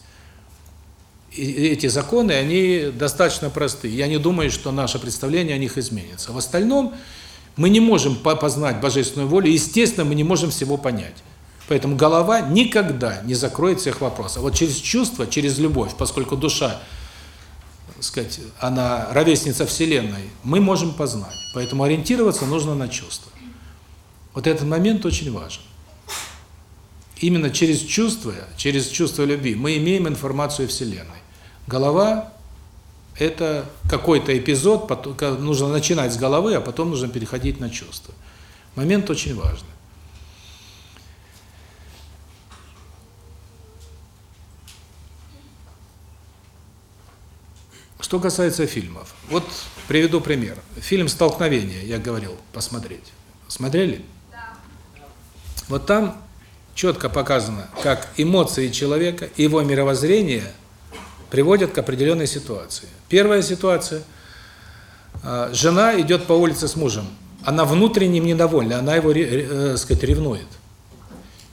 Эти законы, они достаточно простые. Я не думаю, что наше представление о них изменится. В остальном мы не можем познать божественную волю, естественно, мы не можем всего понять. Поэтому голова никогда не закроет всех вопросов. Вот через чувство, через любовь, поскольку душа сказать, она ровесница Вселенной, мы можем познать. Поэтому ориентироваться нужно на чувства. Вот этот момент очень важен. Именно через чувства, через чувство любви мы имеем информацию Вселенной. Голова – это какой-то эпизод, нужно начинать с головы, а потом нужно переходить на чувства. Момент очень важный. Что касается фильмов. Вот приведу пример. Фильм «Столкновение», я говорил, посмотреть. Смотрели? Да. Вот там четко показано, как эмоции человека, его мировоззрение приводят к определенной ситуации. Первая ситуация. А, жена идет по улице с мужем. Она внутренне недовольна, она его, э, сказать, ревнует.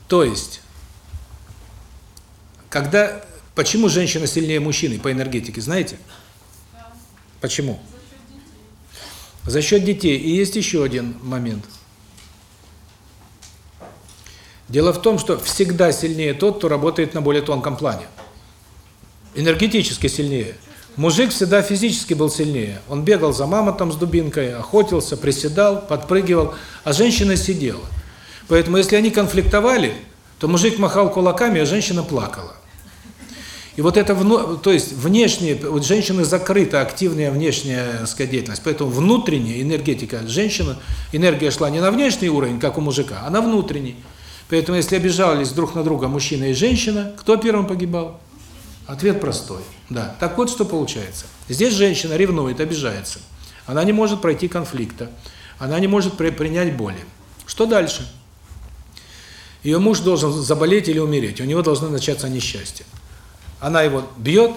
То есть, когда... Почему женщина сильнее мужчины по энергетике? Знаете? Почему? За счет детей. И есть еще один момент. Дело в том, что всегда сильнее тот, кто работает на более тонком плане. Энергетически сильнее. Мужик всегда физически был сильнее. Он бегал за мамонтом с дубинкой, охотился, приседал, подпрыгивал, а женщина сидела. Поэтому если они конфликтовали, то мужик махал кулаками, а женщина плакала. И вот это, то есть внешние, вот женщины закрыта, активная внешняя сказать, деятельность, поэтому внутренняя энергетика женщины, энергия шла не на внешний уровень, как у мужика, а на внутренний. Поэтому если обижались друг на друга мужчина и женщина, кто первым погибал? Ответ простой. Да. Так вот, что получается. Здесь женщина ревнует, обижается. Она не может пройти конфликта. Она не может при, принять боли. Что дальше? Ее муж должен заболеть или умереть. У него должно начаться несчастье. Она его бьет,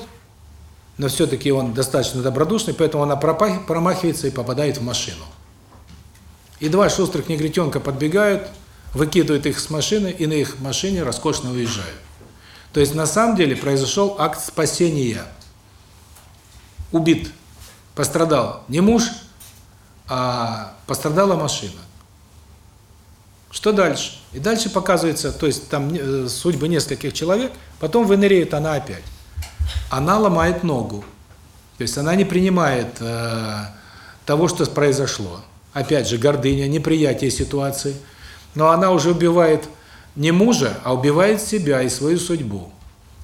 но все-таки он достаточно добродушный, поэтому она промахивается и попадает в машину. И два шустрых негритенка подбегают, выкидывают их с машины, и на их машине роскошно уезжают. То есть на самом деле произошел акт спасения. Убит, пострадал не муж, а пострадала машина. Что дальше? И дальше показывается, то есть там э, судьбы нескольких человек, потом выныреет она опять. Она ломает ногу. То есть она не принимает э, того, что произошло. Опять же, гордыня, неприятие ситуации. Но она уже убивает не мужа, а убивает себя и свою судьбу.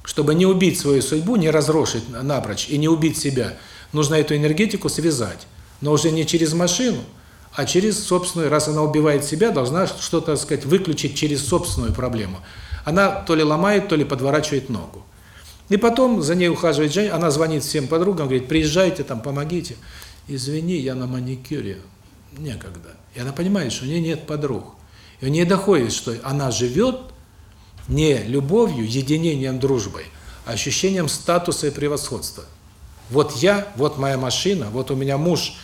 Чтобы не убить свою судьбу, не разрушить напрочь и не убить себя, нужно эту энергетику связать. Но уже не через машину, а через собственную, раз она убивает себя, должна что-то, так сказать, выключить через собственную проблему. Она то ли ломает, то ли подворачивает ногу. И потом за ней ухаживает женщина, она звонит всем подругам, говорит, приезжайте там, помогите. Извини, я на маникюре, некогда. И она понимает, что у нее нет подруг. И у нее доходит, что она живет не любовью, единением, дружбой, а ощущением статуса и превосходства. Вот я, вот моя машина, вот у меня муж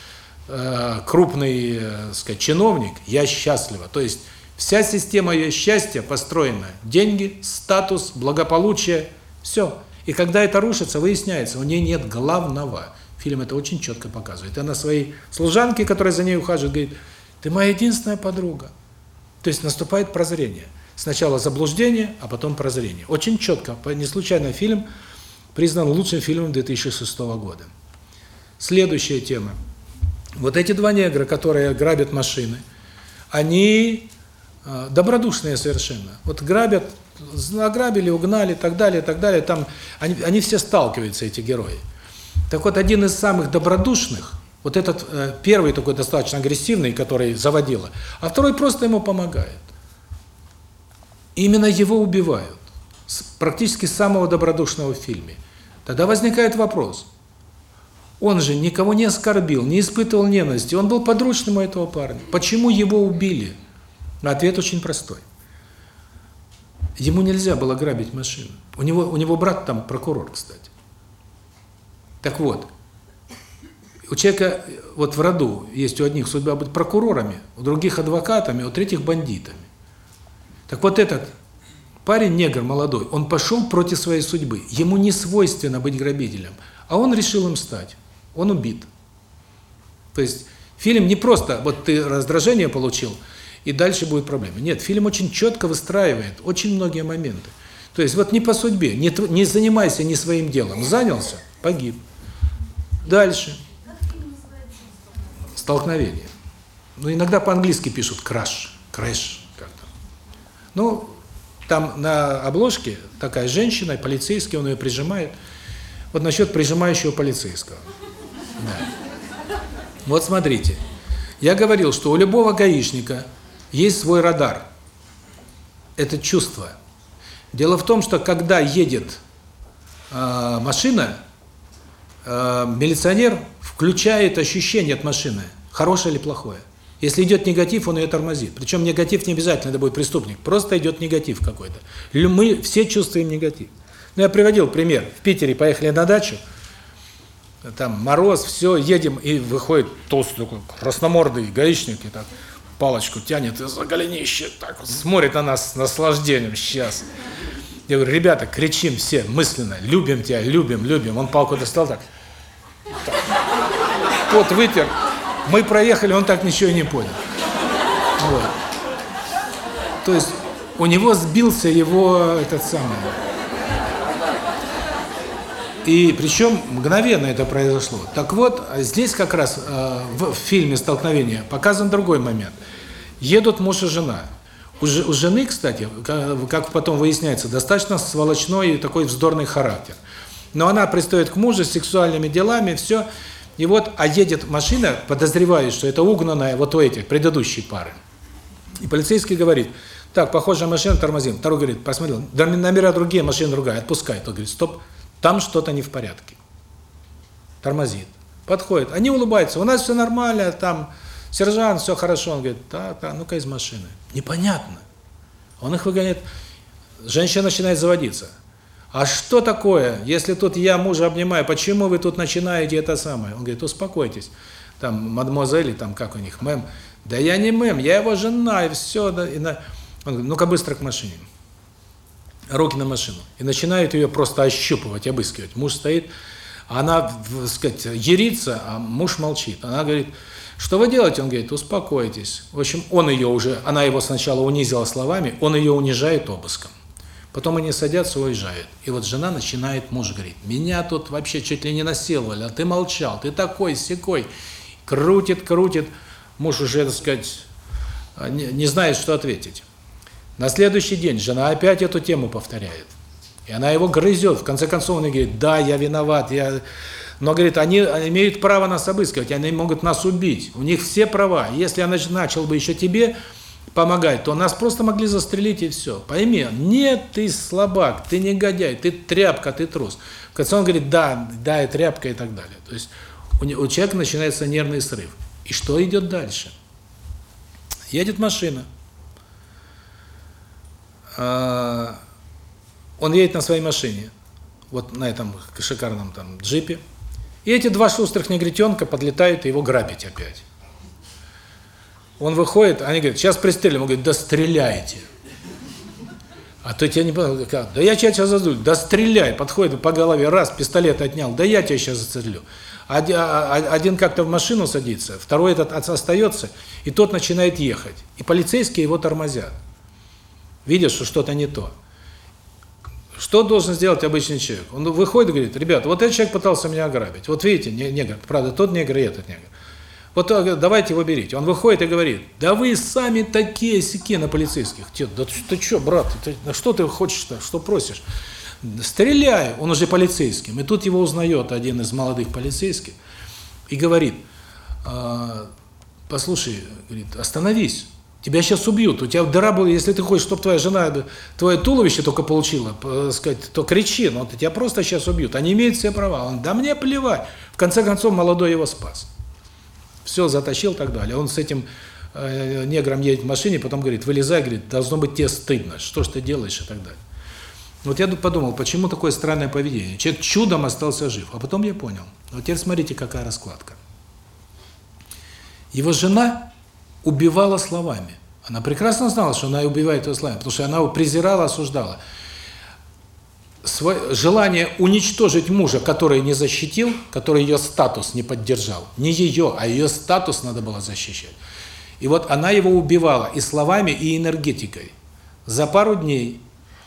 э, крупный, э, сказать, чиновник, я счастлива. То есть вся система ее счастья построена: деньги, статус, благополучие, все. И когда это рушится, выясняется, у нее нет главного. Фильм это очень четко показывает. Она своей служанке, которая за ней ухаживает, говорит: "Ты моя единственная подруга". То есть наступает прозрение. Сначала заблуждение, а потом прозрение. Очень четко, не случайно фильм признан лучшим фильмом 2006 года. Следующая тема. Вот эти два негра, которые грабят машины, они э, добродушные совершенно. Вот грабят, ограбили, угнали, так далее, так далее. Там они, они все сталкиваются, эти герои. Так вот, один из самых добродушных – вот этот э, первый такой достаточно агрессивный, который заводила, а второй просто ему помогает. Именно его убивают. Практически самого добродушного в фильме. Тогда возникает вопрос. Он же никого не оскорбил, не испытывал ненависти. Он был подручным у этого парня. Почему его убили? Ответ очень простой. Ему нельзя было грабить машину. У него у него брат там прокурор, кстати. Так вот, у человека вот в роду есть у одних судьба быть прокурорами, у других адвокатами, у третьих бандитами. Так вот этот парень, негр молодой, он пошел против своей судьбы. Ему не свойственно быть грабителем, а он решил им стать. Он убит. То есть фильм не просто вот ты раздражение получил, и дальше будет проблема. Нет, фильм очень четко выстраивает очень многие моменты. То есть вот не по судьбе, не, не занимайся не своим делом. Занялся – погиб. Дальше столкновение. Ну, иногда по-английски пишут crash, crash как-то. Ну, там на обложке такая женщина, полицейский, он ее прижимает. Вот насчет прижимающего полицейского. Да. Вот смотрите. Я говорил, что у любого гаишника есть свой радар. Это чувство. Дело в том, что когда едет э, машина, э, милиционер включает ощущение от машины, хорошее или плохое. Если идет негатив, он ее тормозит. Причем негатив не обязательно это будет преступник, просто идет негатив какой-то. Мы все чувствуем негатив. Ну, я приводил пример. В Питере поехали на дачу, там мороз, все, едем, и выходит толстый такой красномордый гаишник, и так палочку тянет из-за голенище, так смотрит на нас с наслаждением, сейчас. Я говорю, ребята, кричим все мысленно, любим тебя, любим, любим. Он палку достал так, пот вытер, мы проехали, он так ничего и не понял. Вот. То есть у него сбился его этот самый. И причем мгновенно это произошло. Так вот, здесь как раз э, в, в фильме «Столкновение» показан другой момент. Едут муж и жена. У, ж, у жены, кстати, как потом выясняется, достаточно сволочной и такой вздорный характер. Но она пристает к мужу с сексуальными делами, все. И вот, а едет машина, подозревает, что это угнанная вот у этих предыдущей пары. И полицейский говорит, так, похожая машина, тормозим. Второй говорит, посмотрел, номера другие, машина другая, отпускай. Тот говорит, стоп, там что-то не в порядке. Тормозит. Подходит, они улыбаются, у нас все нормально, там, сержант, все хорошо. Он говорит, так, так, ну-ка из машины. Непонятно. Он их выгоняет. Женщина начинает заводиться. А что такое, если тут я мужа обнимаю, почему вы тут начинаете это самое? Он говорит, успокойтесь. Там, мадемуазели, там, как у них, мэм. Да я не мэм, я его жена, и все. И на... Он говорит, ну-ка быстро к машине. Руки на машину. И начинает ее просто ощупывать, обыскивать. Муж стоит, она, так сказать, ерится, а муж молчит. Она говорит, что вы делаете? Он говорит, успокойтесь. В общем, он ее уже, она его сначала унизила словами, он ее унижает обыском. Потом они садятся, уезжают. И вот жена начинает, муж говорит, меня тут вообще чуть ли не насиловали, а ты молчал, ты такой, секой. Крутит, крутит. Муж уже, так сказать, не, не знает, что ответить. На следующий день жена опять эту тему повторяет. И она его грызет. В конце концов он говорит, да, я виноват, я... Но, говорит, они имеют право нас обыскивать, они могут нас убить. У них все права. Если я начал бы еще тебе помогать, то нас просто могли застрелить и все. Пойми, нет, ты слабак, ты негодяй, ты тряпка, ты трус. В конце он говорит, да, да, и тряпка и так далее. То есть у, у человека начинается нервный срыв. И что идет дальше? Едет машина. А, он едет на своей машине, вот на этом шикарном там джипе, и эти два шустрых негритенка подлетают и его грабить опять. Он выходит, они говорят, сейчас пристрелим. Он говорит, да стреляйте. А то я не понял, как? Да я тебя сейчас застрелю. Да стреляй. Подходит по голове, раз, пистолет отнял. Да я тебя сейчас застрелю. А, а, один как-то в машину садится, второй этот остается, и тот начинает ехать. И полицейские его тормозят. Видят, что что-то не то. Что должен сделать обычный человек? Он выходит и говорит, ребята, вот этот человек пытался меня ограбить. Вот видите, негр, правда, тот негр и этот негр. Вот давайте его берите. Он выходит и говорит, да вы сами такие сики на полицейских. Те, да ты что, брат, ты, что ты хочешь-то, что просишь? Стреляй, он уже полицейским. И тут его узнает один из молодых полицейских и говорит, «А, послушай, говорит, остановись. Тебя сейчас убьют. У тебя дыра была, если ты хочешь, чтобы твоя жена твое туловище только получила, сказать, то кричи, но тебя просто сейчас убьют. Они имеют все права. Он, да мне плевать. В конце концов, молодой его спас. Все, затащил и так далее. Он с этим э, негром едет в машине, потом говорит, вылезай, говорит, должно быть тебе стыдно, что ж ты делаешь и так далее. Вот я подумал, почему такое странное поведение? Человек чудом остался жив, а потом я понял. Вот теперь смотрите, какая раскладка. Его жена убивала словами. Она прекрасно знала, что она убивает его словами, потому что она его презирала, осуждала. Свое, желание уничтожить мужа, который не защитил, который ее статус не поддержал. Не ее, а ее статус надо было защищать. И вот она его убивала и словами, и энергетикой. За пару дней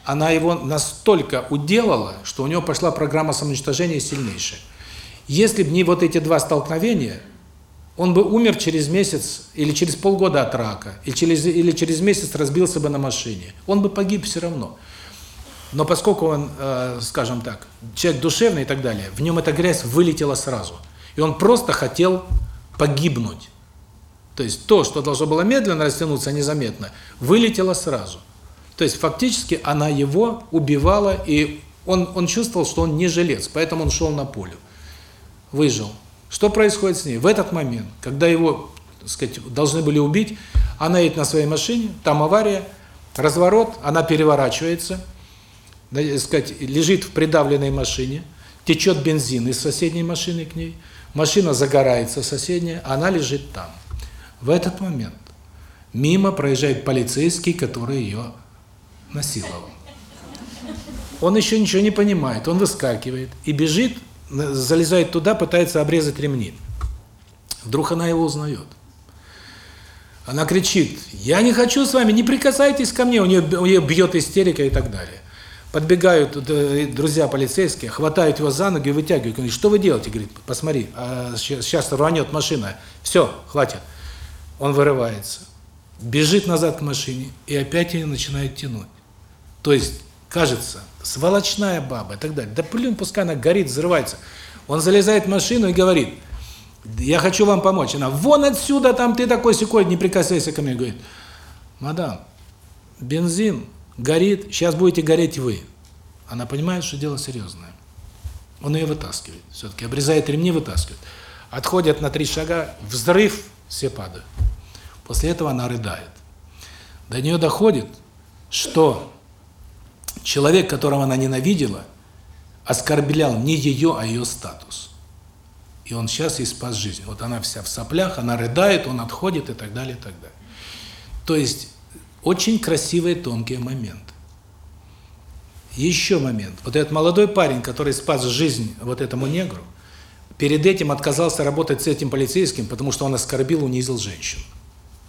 она его настолько уделала, что у него пошла программа самоуничтожения сильнейшая. Если бы не вот эти два столкновения, он бы умер через месяц или через полгода от рака, или через, или через месяц разбился бы на машине. Он бы погиб все равно. Но поскольку он, э, скажем так, человек душевный и так далее, в нем эта грязь вылетела сразу. И он просто хотел погибнуть. То есть то, что должно было медленно растянуться незаметно, вылетело сразу. То есть фактически она его убивала, и он, он чувствовал, что он не жилец, поэтому он шел на поле. Выжил. Что происходит с ней? В этот момент, когда его, так сказать, должны были убить, она едет на своей машине, там авария, разворот, она переворачивается, сказать, лежит в придавленной машине, течет бензин из соседней машины к ней, машина загорается соседняя, она лежит там. В этот момент мимо проезжает полицейский, который ее насиловал. Он еще ничего не понимает, он выскакивает и бежит залезает туда, пытается обрезать ремни. Вдруг она его узнает. Она кричит, я не хочу с вами, не прикасайтесь ко мне, у нее, у нее бьет истерика и так далее. Подбегают друзья полицейские, хватают его за ноги и вытягивают. Говорит, что вы делаете? Говорит, посмотри, а сейчас рванет машина. Все, хватит. Он вырывается. бежит назад к машине и опять ее начинает тянуть. То есть, кажется, сволочная баба и так далее. Да блин, пускай она горит, взрывается. Он залезает в машину и говорит, я хочу вам помочь. Она, вон отсюда, там ты такой секой, не прикасайся ко мне. Говорит, мадам, бензин горит, сейчас будете гореть вы. Она понимает, что дело серьезное. Он ее вытаскивает. Все-таки обрезает ремни, вытаскивает. Отходят на три шага, взрыв, все падают. После этого она рыдает. До нее доходит, что человек, которого она ненавидела, оскорблял не ее, а ее статус. И он сейчас ей спас жизнь. Вот она вся в соплях, она рыдает, он отходит и так далее, и так далее. То есть, очень красивые, тонкие моменты. Еще момент. Вот этот молодой парень, который спас жизнь вот этому негру, перед этим отказался работать с этим полицейским, потому что он оскорбил, унизил женщину.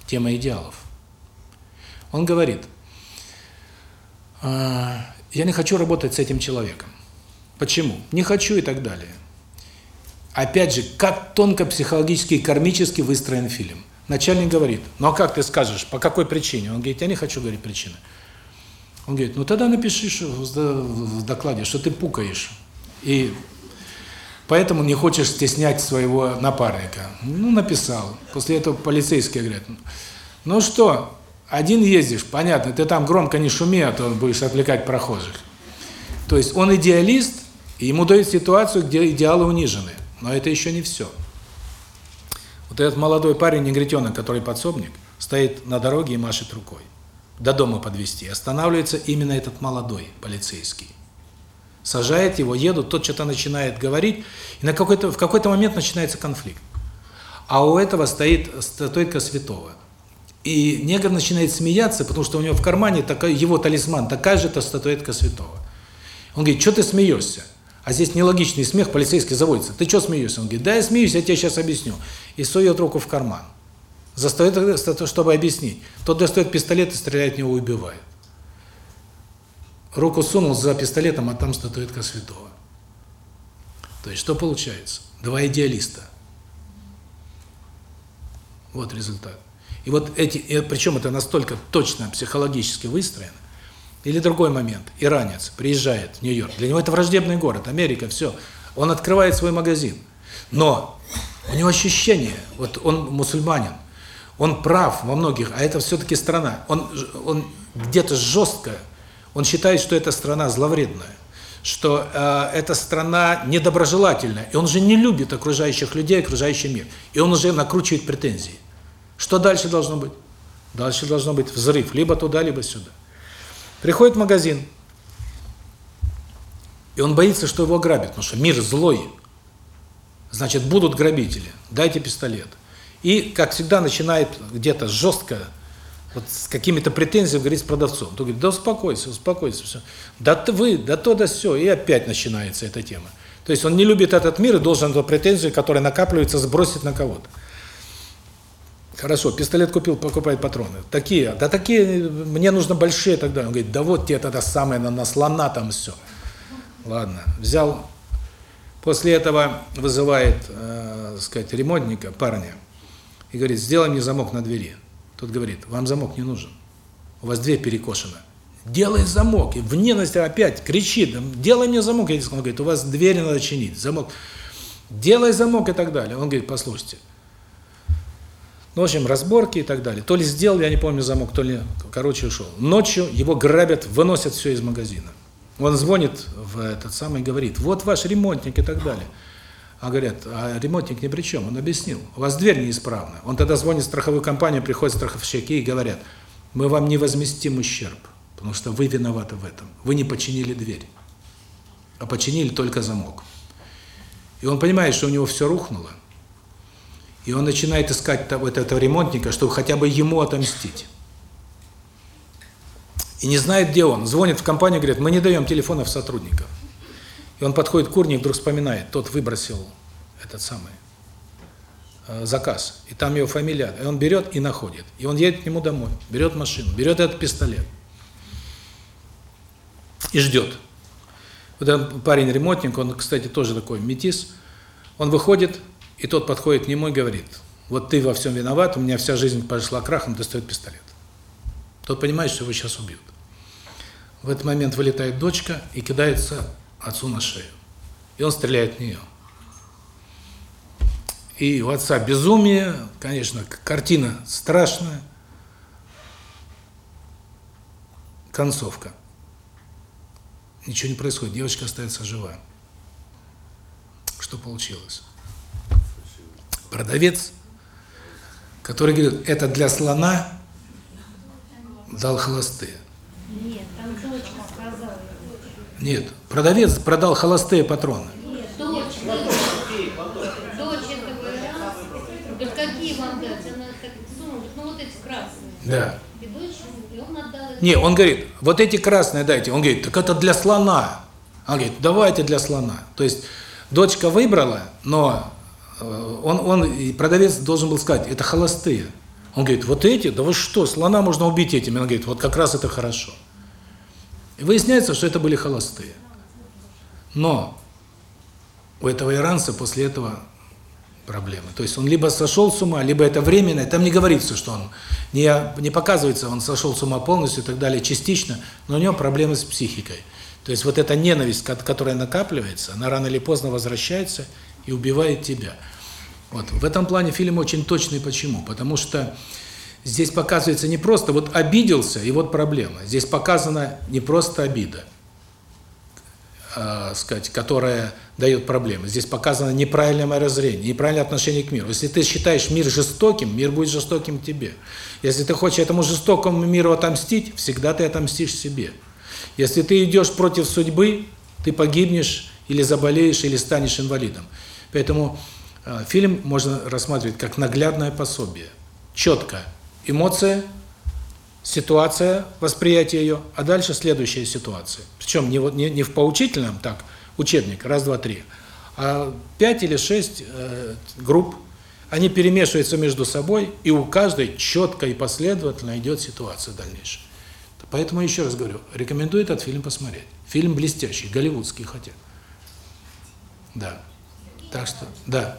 Тема идеалов. Он говорит, «А, я не хочу работать с этим человеком. Почему? Не хочу и так далее. Опять же, как тонко психологически и кармически выстроен фильм. Начальник говорит, ну а как ты скажешь, по какой причине? Он говорит, я не хочу говорить причины. Он говорит, ну тогда напиши в докладе, что ты пукаешь. И поэтому не хочешь стеснять своего напарника. Ну, написал. После этого полицейские говорят, ну что, один ездишь, понятно, ты там громко не шуми, а то будешь отвлекать прохожих. То есть он идеалист, и ему дают ситуацию, где идеалы унижены. Но это еще не все. Вот этот молодой парень, негритенок, который подсобник, стоит на дороге и машет рукой. До дома подвести. Останавливается именно этот молодой полицейский. Сажает его, едут, тот что-то начинает говорить, и на какой-то в какой-то момент начинается конфликт. А у этого стоит статуэтка святого. И негр начинает смеяться, потому что у него в кармане такой, его талисман, такая же -то статуэтка святого. Он говорит, что ты смеешься? А здесь нелогичный смех, полицейский заводится. Ты что смеешься? Он говорит, да я смеюсь, я тебе сейчас объясню. И сует руку в карман. Заставит, чтобы объяснить. Тот достает пистолет и стреляет в него убивает. Руку сунул за пистолетом, а там статуэтка святого. То есть что получается? Два идеалиста. Вот результат. И вот эти, причем это настолько точно психологически выстроено, или другой момент. Иранец приезжает в Нью-Йорк. Для него это враждебный город, Америка, все. Он открывает свой магазин. Но у него ощущение, вот он мусульманин, он прав во многих, а это все-таки страна. Он, он где-то жестко, он считает, что эта страна зловредная, что э, эта страна недоброжелательная. И он же не любит окружающих людей, окружающий мир. И он уже накручивает претензии. Что дальше должно быть? Дальше должно быть взрыв, либо туда, либо сюда. Приходит в магазин, и он боится, что его ограбят, потому что мир злой. Значит, будут грабители, дайте пистолет. И, как всегда, начинает где-то жестко, вот с какими-то претензиями говорить с продавцом. Тот говорит, да успокойся, успокойся, все. Да ты вы, да то, да все. И опять начинается эта тема. То есть он не любит этот мир и должен эту претензию, которая накапливается, сбросить на кого-то. Хорошо, пистолет купил, покупает патроны. Такие, да такие, мне нужно большие тогда. Он говорит, да вот тебе тогда самое на, на слона там все. Ладно, взял. После этого вызывает, э, сказать, ремонтника, парня, и говорит, сделай мне замок на двери. Тот говорит, вам замок не нужен, у вас дверь перекошена. Делай замок. И в ненависти опять кричит, делай мне замок. Он говорит, у вас дверь надо чинить, замок. Делай замок и так далее. Он говорит, послушайте, ну, в общем, разборки и так далее. То ли сделал, я не помню замок, то ли, короче, ушел. Ночью его грабят, выносят все из магазина. Он звонит в этот самый, говорит, вот ваш ремонтник и так далее. А говорят, а ремонтник ни при чем, он объяснил, у вас дверь неисправна. Он тогда звонит в страховую компанию, приходят страховщики и говорят, мы вам не возместим ущерб, потому что вы виноваты в этом. Вы не починили дверь, а починили только замок. И он понимает, что у него все рухнуло, и он начинает искать вот этого ремонтника, чтобы хотя бы ему отомстить. И не знает, где он. Звонит в компанию, говорит, мы не даем телефонов сотрудников. И он подходит к урне вдруг вспоминает, тот выбросил этот самый э, заказ. И там его фамилия. И он берет и находит. И он едет к нему домой, берет машину, берет этот пистолет. И ждет. Вот этот парень-ремонтник, он, кстати, тоже такой метис. Он выходит, и тот подходит к нему и говорит, вот ты во всем виноват, у меня вся жизнь пошла крахом, достает пистолет. Тот понимает, что его сейчас убьют. В этот момент вылетает дочка и кидается отцу на шею. И он стреляет в нее. И у отца безумие, конечно, картина страшная. Концовка. Ничего не происходит, девочка остается жива. Что получилось? Продавец, который говорит, это для слона, дал холостые. Нет, там дочка сказала. Нет, продавец продал холостые патроны. Нет, дочь, дочь. Говорит, какие вам дать? Она так сунула, ну вот эти красные. Да. И дочь, и он отдал их. Не, он говорит, вот эти красные дайте. Он говорит, так это для слона. Он говорит, давайте для слона. То есть дочка выбрала, но он, он, и продавец должен был сказать, это холостые. Он говорит, вот эти, да вы что, слона можно убить этими. Он говорит, вот как раз это хорошо. И выясняется, что это были холостые. Но у этого иранца после этого проблемы. То есть он либо сошел с ума, либо это временно. Там не говорится, что он не не показывается, он сошел с ума полностью и так далее, частично, но у него проблемы с психикой. То есть вот эта ненависть, которая накапливается, она рано или поздно возвращается и убивает тебя. Вот в этом плане фильм очень точный почему? Потому что здесь показывается не просто вот обиделся и вот проблема. Здесь показана не просто обида э, сказать, которая дает проблемы. Здесь показано неправильное мирозрение, неправильное отношение к миру. Если ты считаешь мир жестоким, мир будет жестоким тебе. Если ты хочешь этому жестокому миру отомстить, всегда ты отомстишь себе. Если ты идешь против судьбы, ты погибнешь или заболеешь, или станешь инвалидом. Поэтому э, фильм можно рассматривать как наглядное пособие. Четко. Эмоция, ситуация, восприятие ее, а дальше следующая ситуация. Причем не, не, не в поучительном, так, учебник, раз, два, три, а пять или шесть э, групп, они перемешиваются между собой, и у каждой четко и последовательно идет ситуация дальнейшая. Поэтому еще раз говорю, рекомендую этот фильм посмотреть. Фильм блестящий, голливудский хотя. Да. Так что, да.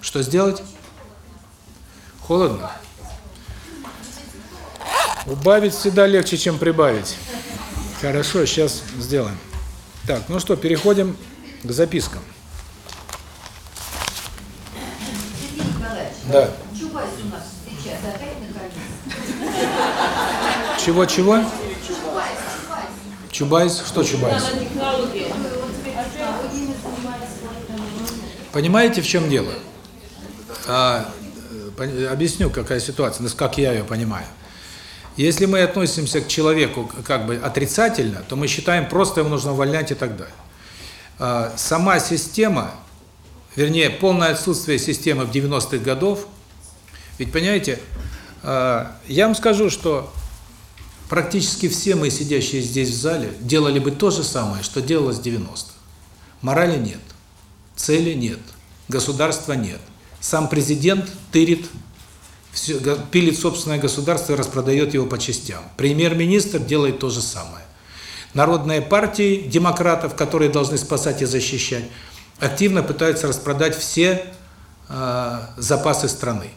Что сделать? Холодно? Убавить всегда легче, чем прибавить. Хорошо, сейчас сделаем. Так, ну что, переходим к запискам. Да. Чего-чего? Чубайс, Чубайс. Что Чубайс? Он теперь технологиями занимается. Понимаете, в чем дело? А, объясню, какая ситуация, ну, как я ее понимаю. Если мы относимся к человеку как бы отрицательно, то мы считаем, просто его нужно увольнять и так далее. А, сама система, вернее, полное отсутствие системы в 90-х годов, ведь, понимаете, а, я вам скажу, что практически все мы, сидящие здесь в зале, делали бы то же самое, что делалось в 90-х. Морали нет, цели нет, государства нет. Сам президент тырит, пилит собственное государство и распродает его по частям. Премьер-министр делает то же самое. Народные партии демократов, которые должны спасать и защищать, активно пытаются распродать все э, запасы страны.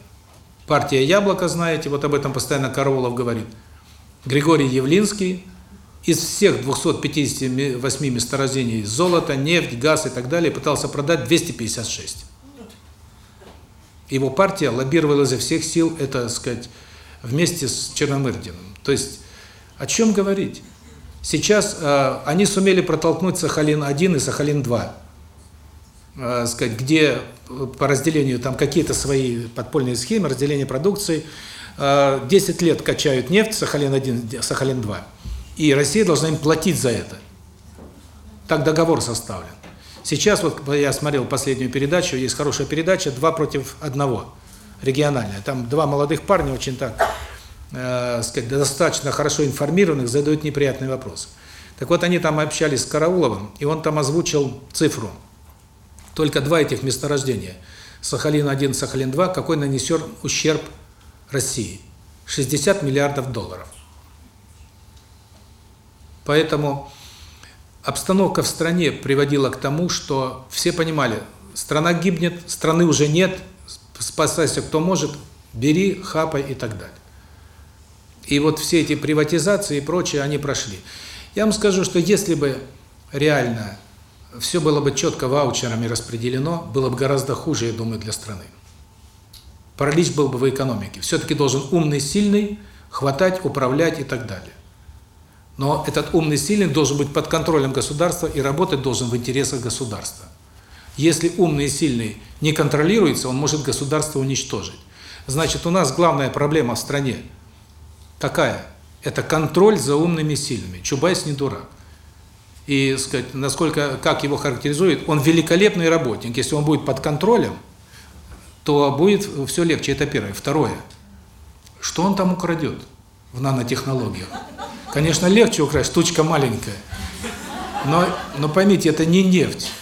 Партия «Яблоко», знаете, вот об этом постоянно Караулов говорит. Григорий Явлинский из всех 258 месторождений золота, нефть, газ и так далее пытался продать 256. Его партия лоббировала изо всех сил это, так сказать, вместе с Черномырдиным. То есть о чем говорить? Сейчас э, они сумели протолкнуть Сахалин-1 и Сахалин-2, э, сказать, где по разделению там какие-то свои подпольные схемы разделения продукции. Э, 10 лет качают нефть Сахалин-1, Сахалин-2. И Россия должна им платить за это. Так договор составлен. Сейчас вот я смотрел последнюю передачу, есть хорошая передача «Два против одного», региональная. Там два молодых парня очень так, э, сказать, достаточно хорошо информированных, задают неприятные вопросы. Так вот, они там общались с Карауловым, и он там озвучил цифру. Только два этих месторождения, Сахалин-1, Сахалин-2, какой нанесет ущерб России? 60 миллиардов долларов. Поэтому обстановка в стране приводила к тому, что все понимали, страна гибнет, страны уже нет, спасайся кто может, бери, хапай и так далее. И вот все эти приватизации и прочее, они прошли. Я вам скажу, что если бы реально все было бы четко ваучерами распределено, было бы гораздо хуже, я думаю, для страны. Паралич был бы в экономике. Все-таки должен умный, сильный хватать, управлять и так далее. Но этот умный, сильный должен быть под контролем государства и работать должен в интересах государства. Если умный и сильный не контролируется, он может государство уничтожить. Значит, у нас главная проблема в стране какая? Это контроль за умными и сильными. Чубайс не дурак. И, сказать, насколько, как его характеризует, он великолепный работник. Если он будет под контролем, то будет все легче. Это первое. Второе. Что он там украдет в нанотехнологиях? Конечно, легче украсть, штучка маленькая. Но, но поймите, это не нефть.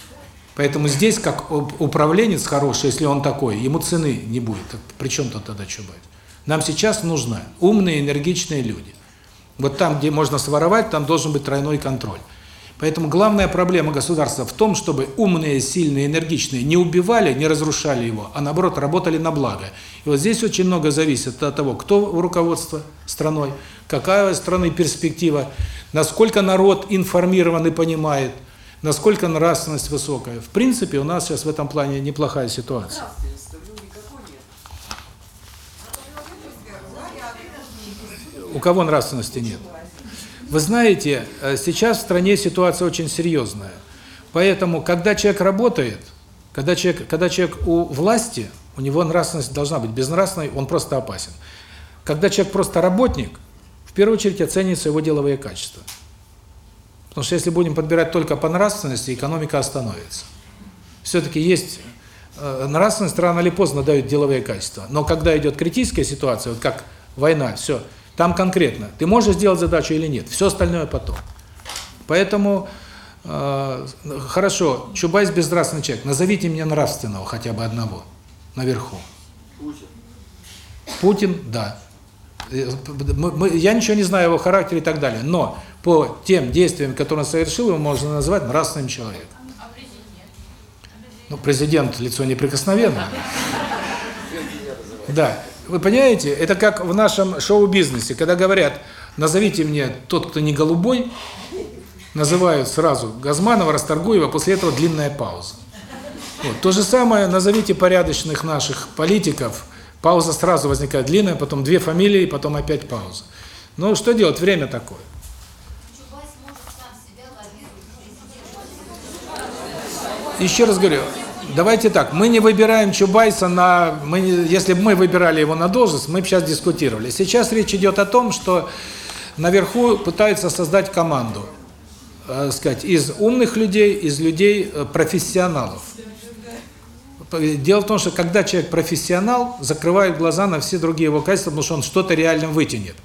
Поэтому здесь, как управленец хороший, если он такой, ему цены не будет. Причем тут тогда Чубайс? Нам сейчас нужны умные, энергичные люди. Вот там, где можно своровать, там должен быть тройной контроль. Поэтому главная проблема государства в том, чтобы умные, сильные, энергичные не убивали, не разрушали его, а наоборот работали на благо. И вот здесь очень много зависит от того, кто руководство страной, какая страны перспектива, насколько народ информирован и понимает, насколько нравственность высокая. В принципе, у нас сейчас в этом плане неплохая ситуация. У кого нравственности нет? Вы знаете, э, сейчас в стране ситуация очень серьезная. Поэтому, когда человек работает, когда человек, когда человек у власти, у него нравственность должна быть. Безнравственной он просто опасен. Когда человек просто работник, в первую очередь оцениваются его деловые качества. Потому что если будем подбирать только по нравственности, экономика остановится. Все-таки есть э, нравственность рано или поздно дают деловые качества. Но когда идет критическая ситуация, вот как война, все – там конкретно, ты можешь сделать задачу или нет, все остальное потом. Поэтому, э, хорошо, Чубайс безнравственный человек, назовите мне нравственного хотя бы одного, наверху. Путин. Путин, да. Э, я ничего не знаю о его характере и так далее, но по тем действиям, которые он совершил, его можно назвать нравственным человеком. А ну, президент – лицо неприкосновенное. Да. Вы понимаете, это как в нашем шоу-бизнесе, когда говорят, назовите мне тот, кто не голубой, называют сразу Газманова, Расторгуева, после этого длинная пауза. Вот. То же самое, назовите порядочных наших политиков, пауза сразу возникает длинная, потом две фамилии, потом опять пауза. Ну, что делать, время такое. Еще раз говорю, Давайте так, мы не выбираем Чубайса на... Мы если бы мы выбирали его на должность, мы бы сейчас дискутировали. Сейчас речь идет о том, что наверху пытаются создать команду, э, сказать, из умных людей, из людей э, профессионалов. Дело в том, что когда человек профессионал, закрывает глаза на все другие его качества, потому что он что-то реально вытянет.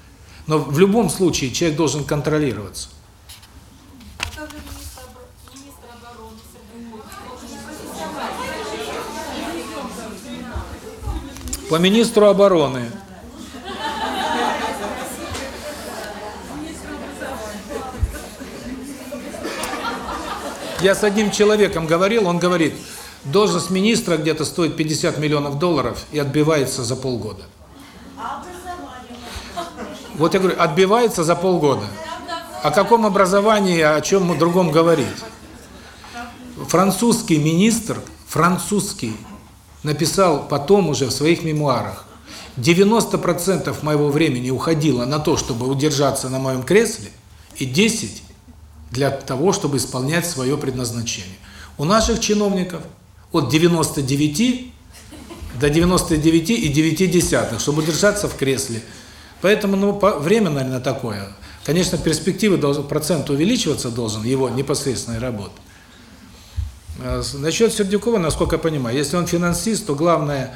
Но в любом случае человек должен контролироваться. По министру обороны. Я с одним человеком говорил, он говорит, должность министра где-то стоит 50 миллионов долларов и отбивается за полгода. Вот я говорю, отбивается за полгода. О каком образовании, о чем другом говорить? Французский министр, французский написал потом уже в своих мемуарах, 90% моего времени уходило на то, чтобы удержаться на моем кресле, и 10 для того, чтобы исполнять свое предназначение. У наших чиновников от 99 до 99 и 9 десятых, чтобы удержаться в кресле. Поэтому ну, время, наверное, такое. Конечно, перспективы, должен, процент увеличиваться должен, его непосредственной работы. Э, насчет Сердюкова, насколько я понимаю, если он финансист, то главная,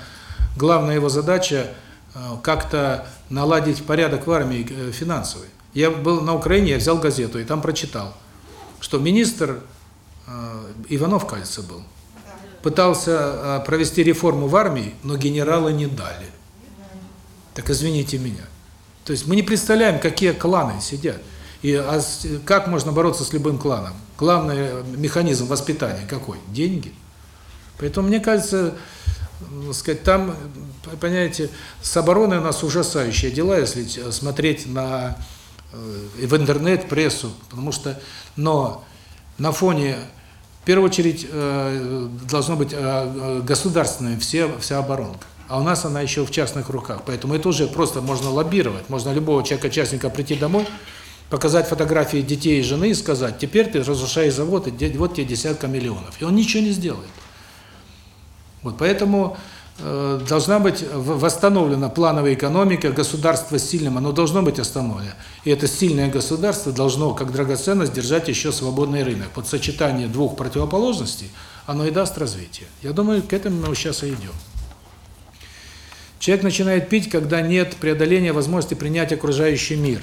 главная его задача э, как-то наладить порядок в армии э, финансовый. Я был на Украине, я взял газету и там прочитал, что министр Иванов, кажется, был, пытался провести реформу в армии, но генералы не дали. Так извините меня. То есть мы не представляем, какие кланы сидят. И а как можно бороться с любым кланом? Главный механизм воспитания какой? Деньги. Поэтому мне кажется, э, сказать, там, э, понимаете, с обороной у нас ужасающие дела, если смотреть на э, в интернет, прессу, потому что, но на фоне, в первую очередь, э, должно быть э, государственная все, вся оборонка. А у нас она еще в частных руках. Поэтому это уже просто можно лоббировать. Можно любого человека-частника прийти домой, показать фотографии детей и жены и сказать, теперь ты разрушаешь завод, и вот тебе десятка миллионов. И он ничего не сделает. Вот поэтому э, должна быть восстановлена плановая экономика, государство сильным, оно должно быть остановлено. И это сильное государство должно, как драгоценность, держать еще свободный рынок. Под сочетание двух противоположностей оно и даст развитие. Я думаю, к этому мы сейчас и идем. Человек начинает пить, когда нет преодоления возможности принять окружающий мир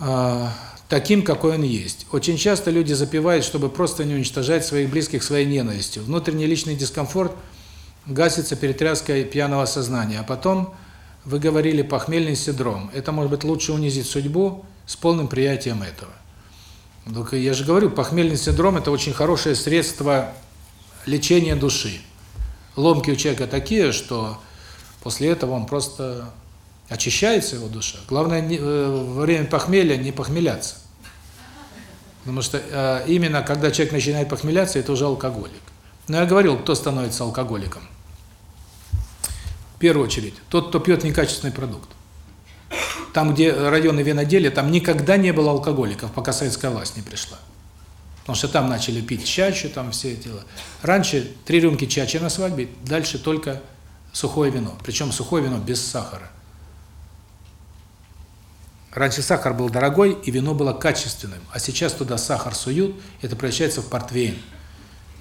а, таким, какой он есть. Очень часто люди запивают, чтобы просто не уничтожать своих близких своей ненавистью. Внутренний личный дискомфорт гасится перетряской пьяного сознания. А потом вы говорили похмельный синдром. Это может быть лучше унизить судьбу с полным приятием этого. Только я же говорю, похмельный синдром – это очень хорошее средство лечения души ломки у человека такие, что после этого он просто очищается его душа. Главное не, э, во время похмелья не похмеляться. Потому что э, именно когда человек начинает похмеляться, это уже алкоголик. Но я говорил, кто становится алкоголиком. В первую очередь, тот, кто пьет некачественный продукт. Там, где районы виноделия, там никогда не было алкоголиков, пока советская власть не пришла. Потому что там начали пить чачу, там все эти дела. Раньше три рюмки чачи на свадьбе, дальше только сухое вино. Причем сухое вино без сахара. Раньше сахар был дорогой, и вино было качественным. А сейчас туда сахар суют, это превращается в портвейн.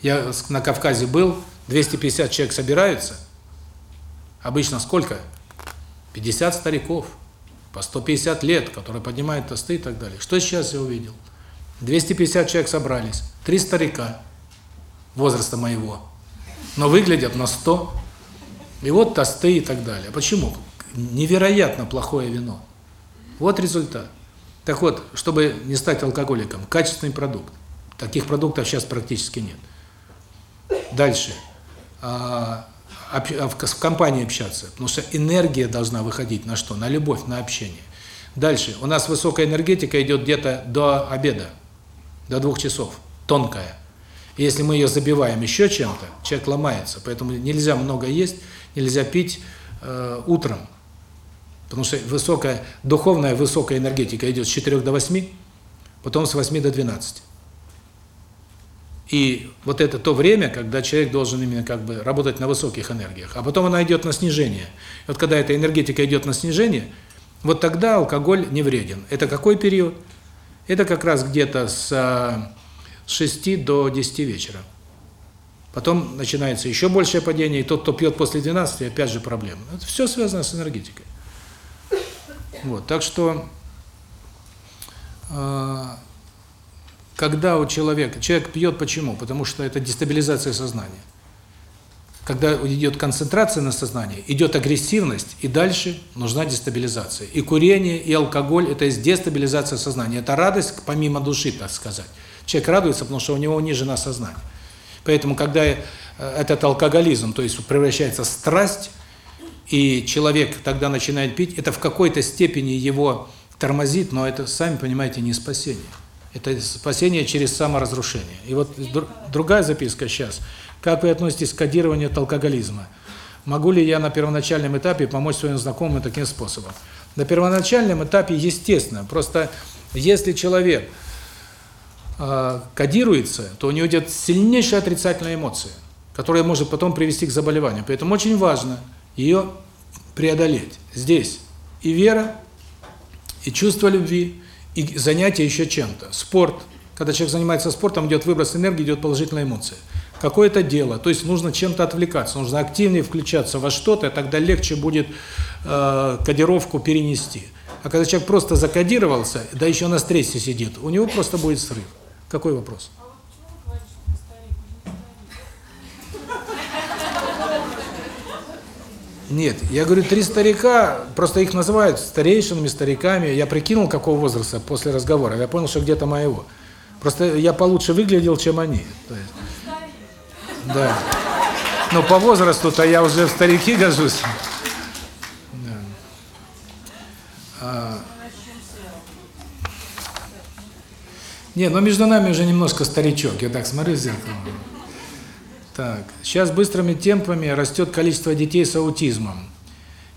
Я на Кавказе был, 250 человек собираются. Обычно сколько? 50 стариков, по 150 лет, которые поднимают тосты и так далее. Что сейчас я увидел? 250 человек собрались, три старика возраста моего, но выглядят на 100. И вот тосты и так далее. Почему? Невероятно плохое вино. Вот результат. Так вот, чтобы не стать алкоголиком, качественный продукт. Таких продуктов сейчас практически нет. Дальше. А, а в компании общаться, потому что энергия должна выходить на что? На любовь, на общение. Дальше. У нас высокая энергетика идет где-то до обеда до двух часов, тонкая. И если мы ее забиваем еще чем-то, человек ломается. Поэтому нельзя много есть, нельзя пить э, утром. Потому что высокая, духовная высокая энергетика идет с 4 до 8, потом с 8 до 12. И вот это то время, когда человек должен именно как бы работать на высоких энергиях. А потом она идет на снижение. И вот когда эта энергетика идет на снижение, вот тогда алкоголь не вреден. Это какой период? Это как раз где-то с 6 а, до 10 вечера. Потом начинается еще большее падение, и тот, кто пьет после 12, опять же проблема. Это все связано с энергетикой. Вот, так что, э, когда у человека, человек пьет почему? Потому что это дестабилизация сознания когда идет концентрация на сознании, идет агрессивность, и дальше нужна дестабилизация. И курение, и алкоголь – это есть дестабилизация сознания. Это радость помимо души, так сказать. Человек радуется, потому что у него унижено сознание. Поэтому, когда э, этот алкоголизм, то есть превращается в страсть, и человек тогда начинает пить, это в какой-то степени его тормозит, но это, сами понимаете, не спасение. Это спасение через саморазрушение. И вот другая записка сейчас – как вы относитесь к кодированию от алкоголизма? Могу ли я на первоначальном этапе помочь своим знакомым таким способом? На первоначальном этапе, естественно, просто если человек э, кодируется, то у него идет сильнейшая отрицательная эмоция, которая может потом привести к заболеванию. Поэтому очень важно ее преодолеть. Здесь и вера, и чувство любви, и занятие еще чем-то. Спорт. Когда человек занимается спортом, идет выброс энергии, идет положительная эмоция какое-то дело. То есть нужно чем-то отвлекаться, нужно активнее включаться во что-то, тогда легче будет э, кодировку перенести. А когда человек просто закодировался, да еще на стрессе сидит, у него просто будет срыв. Какой вопрос? Нет, я говорю, три старика, просто их называют старейшинами, стариками. Я прикинул, какого возраста после разговора. Я понял, что где-то моего. Просто я получше выглядел, чем они. Есть, Да. Но по возрасту-то я уже в старики гожусь. Да. А... Не, но между нами уже немножко старичок. Я так смотрю в зеркало. Так, сейчас быстрыми темпами растет количество детей с аутизмом.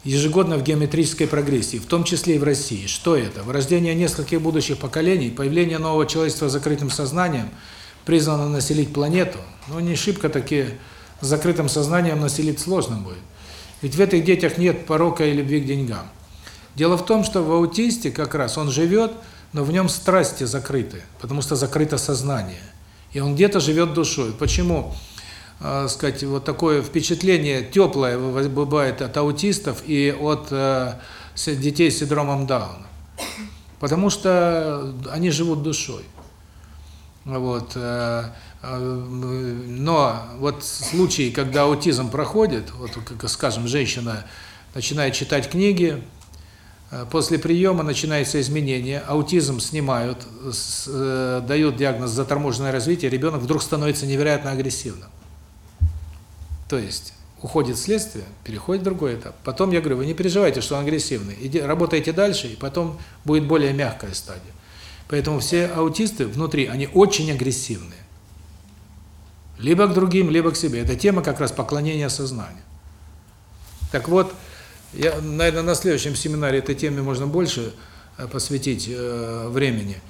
Ежегодно в геометрической прогрессии, в том числе и в России. Что это? Вырождение нескольких будущих поколений, появление нового человечества с закрытым сознанием, призвано населить планету. Ну, не шибко такие с закрытым сознанием населить сложно будет. Ведь в этих детях нет порока и любви к деньгам. Дело в том, что в аутисте как раз он живет, но в нем страсти закрыты, потому что закрыто сознание. И он где-то живет душой. Почему? Э, сказать, вот такое впечатление теплое бывает от аутистов и от э, детей с синдромом Дауна. Потому что они живут душой. Вот. Э, но вот случаи, когда аутизм проходит, вот, скажем, женщина начинает читать книги, после приема начинается изменение, аутизм снимают, дают диагноз заторможенное развитие, ребенок вдруг становится невероятно агрессивным. То есть уходит следствие, переходит в другой этап. Потом я говорю, вы не переживайте, что он агрессивный. Иди, работайте дальше, и потом будет более мягкая стадия. Поэтому все аутисты внутри, они очень агрессивные. Либо к другим, либо к себе. Это тема как раз поклонения сознанию. Так вот, я, наверное, на следующем семинаре этой теме можно больше э, посвятить э, времени.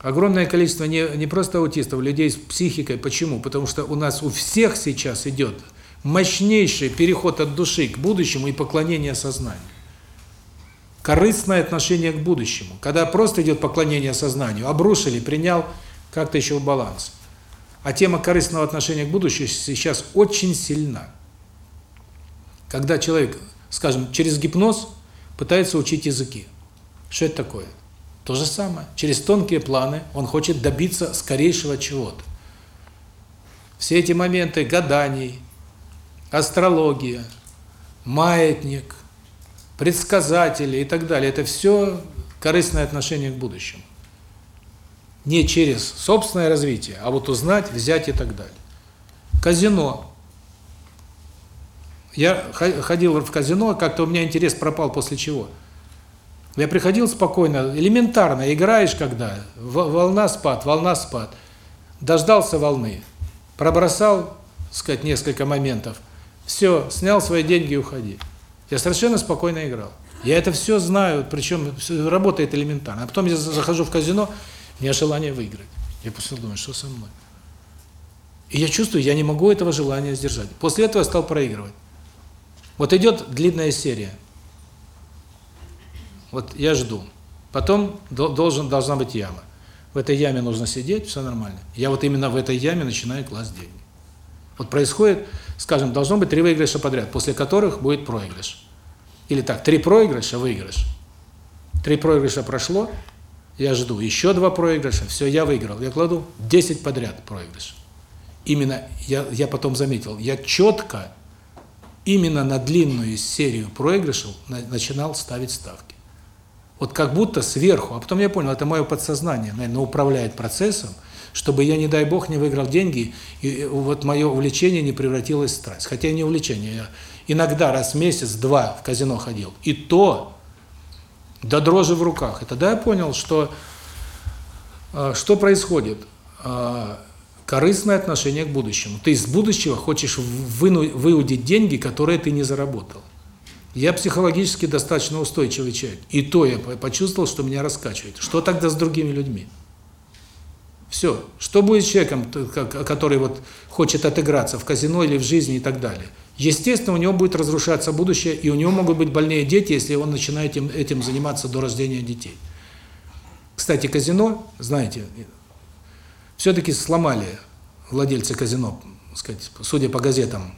Огромное количество не, не просто аутистов, людей с психикой. Почему? Потому что у нас у всех сейчас идет мощнейший переход от души к будущему и поклонение сознанию. Корыстное отношение к будущему. Когда просто идет поклонение сознанию, обрушили, принял, как-то еще в баланс. А тема корыстного отношения к будущему сейчас очень сильна. Когда человек, скажем, через гипноз пытается учить языки. Что это такое? То же самое. Через тонкие планы он хочет добиться скорейшего чего-то. Все эти моменты гаданий, астрология, маятник, предсказатели и так далее. Это все корыстное отношение к будущему. Не через собственное развитие, а вот узнать, взять и так далее. Казино. Я ходил в казино, как-то у меня интерес пропал после чего. Я приходил спокойно, элементарно, играешь когда, волна спад, волна спад. Дождался волны, пробросал, сказать, несколько моментов, все, снял свои деньги и уходи. Я совершенно спокойно играл. Я это все знаю, причем работает элементарно. А потом я захожу в казино, у меня желание выиграть. Я после думаю, что со мной? И я чувствую, я не могу этого желания сдержать. После этого я стал проигрывать. Вот идет длинная серия. Вот я жду. Потом должен должна быть яма. В этой яме нужно сидеть, все нормально. Я вот именно в этой яме начинаю класть деньги. Вот происходит, скажем, должно быть три выигрыша подряд, после которых будет проигрыш. Или так, три проигрыша, выигрыш. Три проигрыша прошло, я жду. Еще два проигрыша, все, я выиграл. Я кладу 10 подряд проигрыш. Именно, я, я потом заметил, я четко, именно на длинную серию проигрышев начинал ставить ставки. Вот как будто сверху, а потом я понял, это мое подсознание, наверное, управляет процессом, чтобы я, не дай бог, не выиграл деньги, и вот мое увлечение не превратилось в страсть. Хотя не увлечение, я иногда раз в месяц, два в казино ходил. И то до дрожи в руках. И тогда я понял, что э, что происходит. Э, корыстное отношение к будущему. Ты из будущего хочешь выудить деньги, которые ты не заработал. Я психологически достаточно устойчивый человек. И то я почувствовал, что меня раскачивает. Что тогда с другими людьми? Все. Что будет с человеком, который вот хочет отыграться в казино или в жизни и так далее? Естественно, у него будет разрушаться будущее, и у него могут быть больные дети, если он начинает этим, этим заниматься до рождения детей. Кстати, казино, знаете, все-таки сломали владельцы казино, сказать, судя по газетам,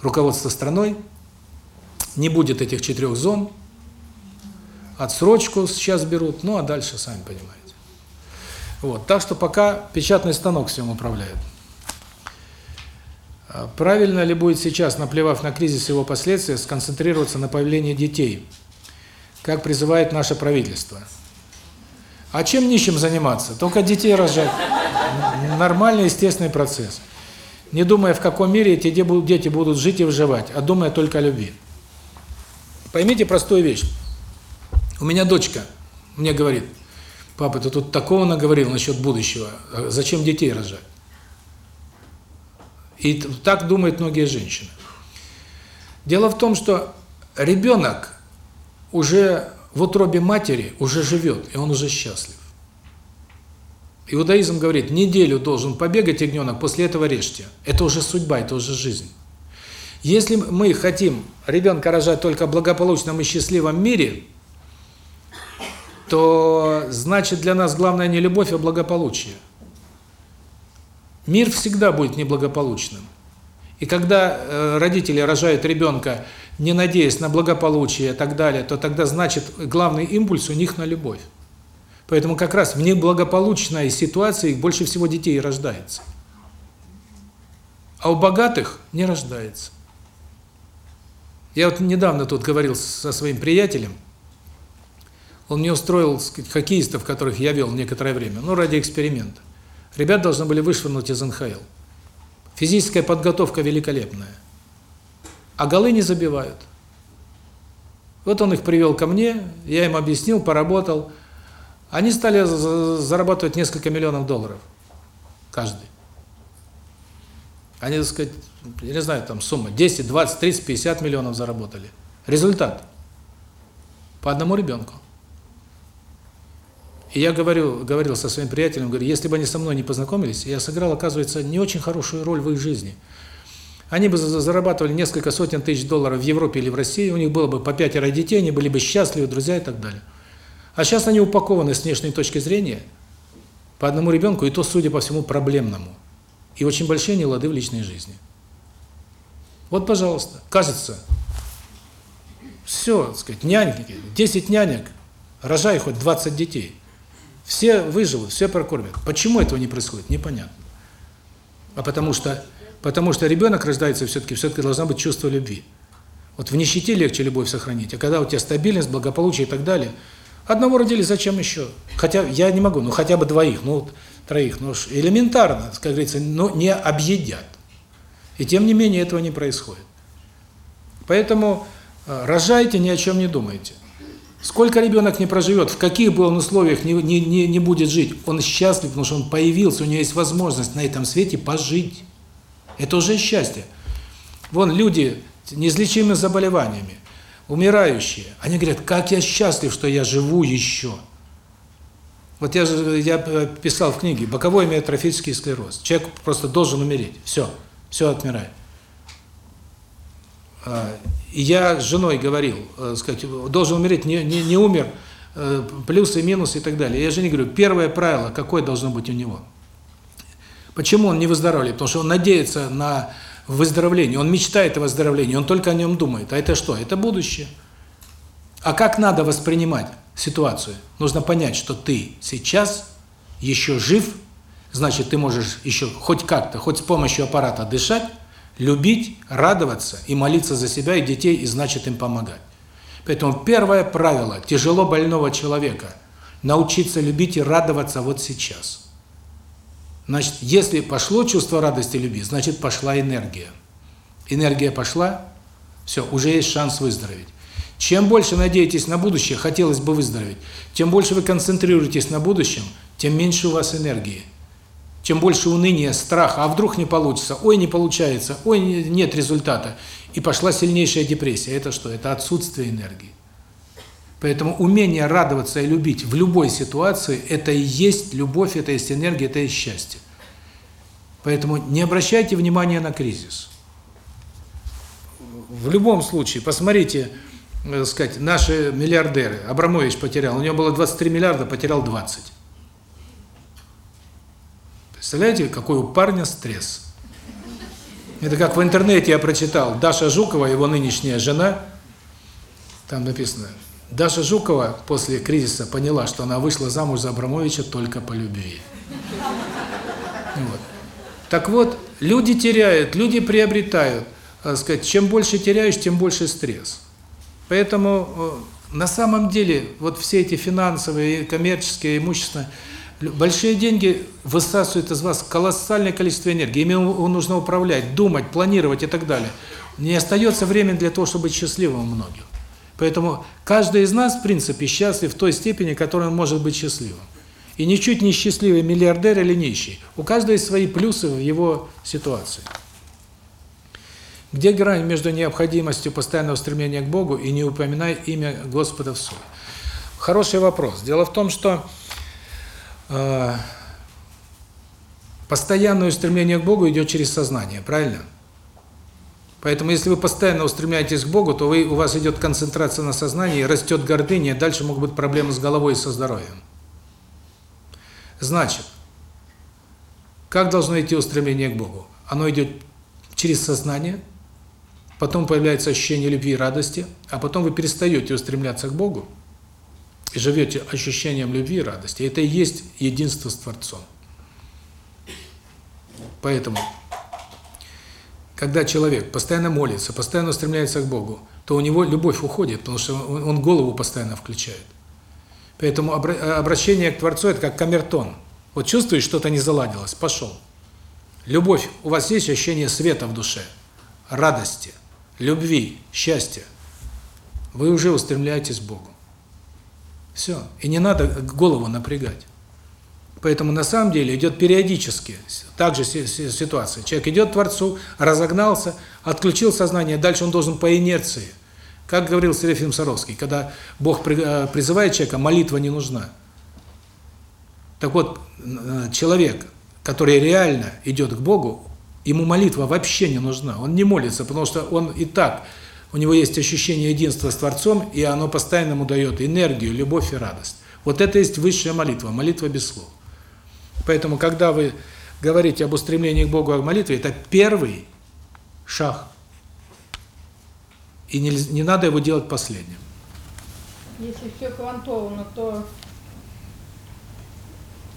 руководство страной, не будет этих четырех зон, отсрочку сейчас берут, ну а дальше сами понимаете. Вот, так что пока печатный станок всем управляет. А правильно ли будет сейчас, наплевав на кризис и его последствия, сконцентрироваться на появлении детей, как призывает наше правительство? А чем нищим заниматься? Только детей рожать. Нормальный, естественный процесс. не думая, в каком мире эти дети будут жить и выживать, а думая только о любви. Поймите простую вещь. У меня дочка мне говорит, папа, ты тут такого наговорил насчет будущего, а зачем детей рожать? И так думают многие женщины. Дело в том, что ребенок уже в утробе матери уже живет, и он уже счастлив. Иудаизм говорит, неделю должен побегать ягненок, после этого режьте. Это уже судьба, это уже жизнь. Если мы хотим ребенка рожать только в благополучном и счастливом мире, то значит для нас главное не любовь, а благополучие. Мир всегда будет неблагополучным. И когда э, родители рожают ребенка, не надеясь на благополучие и так далее, то тогда значит главный импульс у них на любовь. Поэтому как раз в неблагополучной ситуации больше всего детей рождается. А у богатых не рождается. Я вот недавно тут говорил со своим приятелем, он мне устроил, сказать, хоккеистов, которых я вел некоторое время, ну, ради эксперимента. Ребят должны были вышвырнуть из НХЛ. Физическая подготовка великолепная. А голы не забивают. Вот он их привел ко мне, я им объяснил, поработал. Они стали за- зарабатывать несколько миллионов долларов. Каждый. Они, так сказать, я не знаю, там сумма 10, 20, 30, 50 миллионов заработали. Результат. По одному ребенку. И я говорю, говорил со своим приятелем, говорю, если бы они со мной не познакомились, я сыграл, оказывается, не очень хорошую роль в их жизни. Они бы за- зарабатывали несколько сотен тысяч долларов в Европе или в России, у них было бы по пятеро детей, они были бы счастливы, друзья и так далее. А сейчас они упакованы с внешней точки зрения по одному ребенку, и то, судя по всему, проблемному. И очень большие нелады в личной жизни. Вот, пожалуйста, кажется, все, так сказать, няньки, 10 нянек, рожай хоть 20 детей. Все выживут, все прокормят. Почему этого не происходит, непонятно. А потому что потому что ребенок рождается все-таки, все-таки должна быть чувство любви. Вот в нищете легче любовь сохранить, а когда у тебя стабильность, благополучие и так далее, одного родили, зачем еще? Хотя я не могу, ну хотя бы двоих, ну вот троих, ну элементарно, как говорится, но не объедят. И тем не менее этого не происходит. Поэтому э, рожайте, ни о чем не думайте. Сколько ребенок не проживет, в каких бы он условиях не, не, не, не будет жить, он счастлив, потому что он появился, у него есть возможность на этом свете пожить. Это уже счастье. Вон люди с неизлечимыми заболеваниями, умирающие, они говорят, как я счастлив, что я живу еще. Вот я я писал в книге «Боковой миотрофический склероз». Человек просто должен умереть. Все, все отмирает. Я с женой говорил, э, сказать, должен умереть, не, не, не умер, э, плюсы, минусы и так далее. Я жене говорю, первое правило, какое должно быть у него? Почему он не выздоравливает? Потому что он надеется на выздоровление, он мечтает о выздоровлении, он только о нем думает. А это что? Это будущее. А как надо воспринимать ситуацию? Нужно понять, что ты сейчас еще жив, значит, ты можешь еще хоть как-то, хоть с помощью аппарата дышать, любить, радоваться и молиться за себя и детей, и значит им помогать. Поэтому первое правило тяжело больного человека – научиться любить и радоваться вот сейчас. Значит, если пошло чувство радости и любви, значит пошла энергия. Энергия пошла, все, уже есть шанс выздороветь. Чем больше надеетесь на будущее, хотелось бы выздороветь, тем больше вы концентрируетесь на будущем, тем меньше у вас энергии. Чем больше уныния, страха, а вдруг не получится, ой, не получается, ой, нет результата. И пошла сильнейшая депрессия. Это что? Это отсутствие энергии. Поэтому умение радоваться и любить в любой ситуации – это и есть любовь, это и есть энергия, это и есть счастье. Поэтому не обращайте внимания на кризис. В любом случае, посмотрите, э, сказать, наши миллиардеры. Абрамович потерял, у него было 23 миллиарда, потерял 20. Представляете, какой у парня стресс? Это как в интернете я прочитал, Даша Жукова, его нынешняя жена, там написано, Даша Жукова после кризиса поняла, что она вышла замуж за Абрамовича только по любви. Вот. Так вот, люди теряют, люди приобретают. Так сказать, чем больше теряешь, тем больше стресс. Поэтому на самом деле вот все эти финансовые, коммерческие, имущественные, Большие деньги высасывают из вас колоссальное количество энергии. Ими нужно управлять, думать, планировать и так далее. Не остается времени для того, чтобы быть счастливым у многих. Поэтому каждый из нас, в принципе, счастлив в той степени, которой он может быть счастливым. И ничуть не счастливый миллиардер или нищий. У каждого есть свои плюсы в его ситуации. Где грань между необходимостью постоянного стремления к Богу и не упоминая имя Господа в суе? Хороший вопрос. Дело в том, что постоянное устремление к Богу идет через сознание, правильно? Поэтому если вы постоянно устремляетесь к Богу, то вы, у вас идет концентрация на сознании, растет гордыня, дальше могут быть проблемы с головой и со здоровьем. Значит, как должно идти устремление к Богу? Оно идет через сознание, потом появляется ощущение любви и радости, а потом вы перестаете устремляться к Богу и живете ощущением любви и радости. Это и есть единство с Творцом. Поэтому, когда человек постоянно молится, постоянно устремляется к Богу, то у него любовь уходит, потому что он голову постоянно включает. Поэтому обра- обращение к Творцу – это как камертон. Вот чувствуешь, что-то не заладилось, пошел. Любовь, у вас есть ощущение света в душе, радости, любви, счастья. Вы уже устремляетесь к Богу. Все. И не надо голову напрягать. Поэтому на самом деле идет периодически также си- си- ситуация. Человек идет к Творцу, разогнался, отключил сознание, дальше он должен по инерции. Как говорил Серафим Саровский, когда Бог э, призывает человека, молитва не нужна. Так вот, э, человек, который реально идет к Богу, ему молитва вообще не нужна. Он не молится, потому что он и так, у него есть ощущение единства с Творцом, и оно постоянно ему дает энергию, любовь и радость. Вот это есть высшая молитва, молитва без слов. Поэтому, когда вы говорите об устремлении к Богу, о молитве, это первый шаг. И не, не надо его делать последним. Если все квантовано, то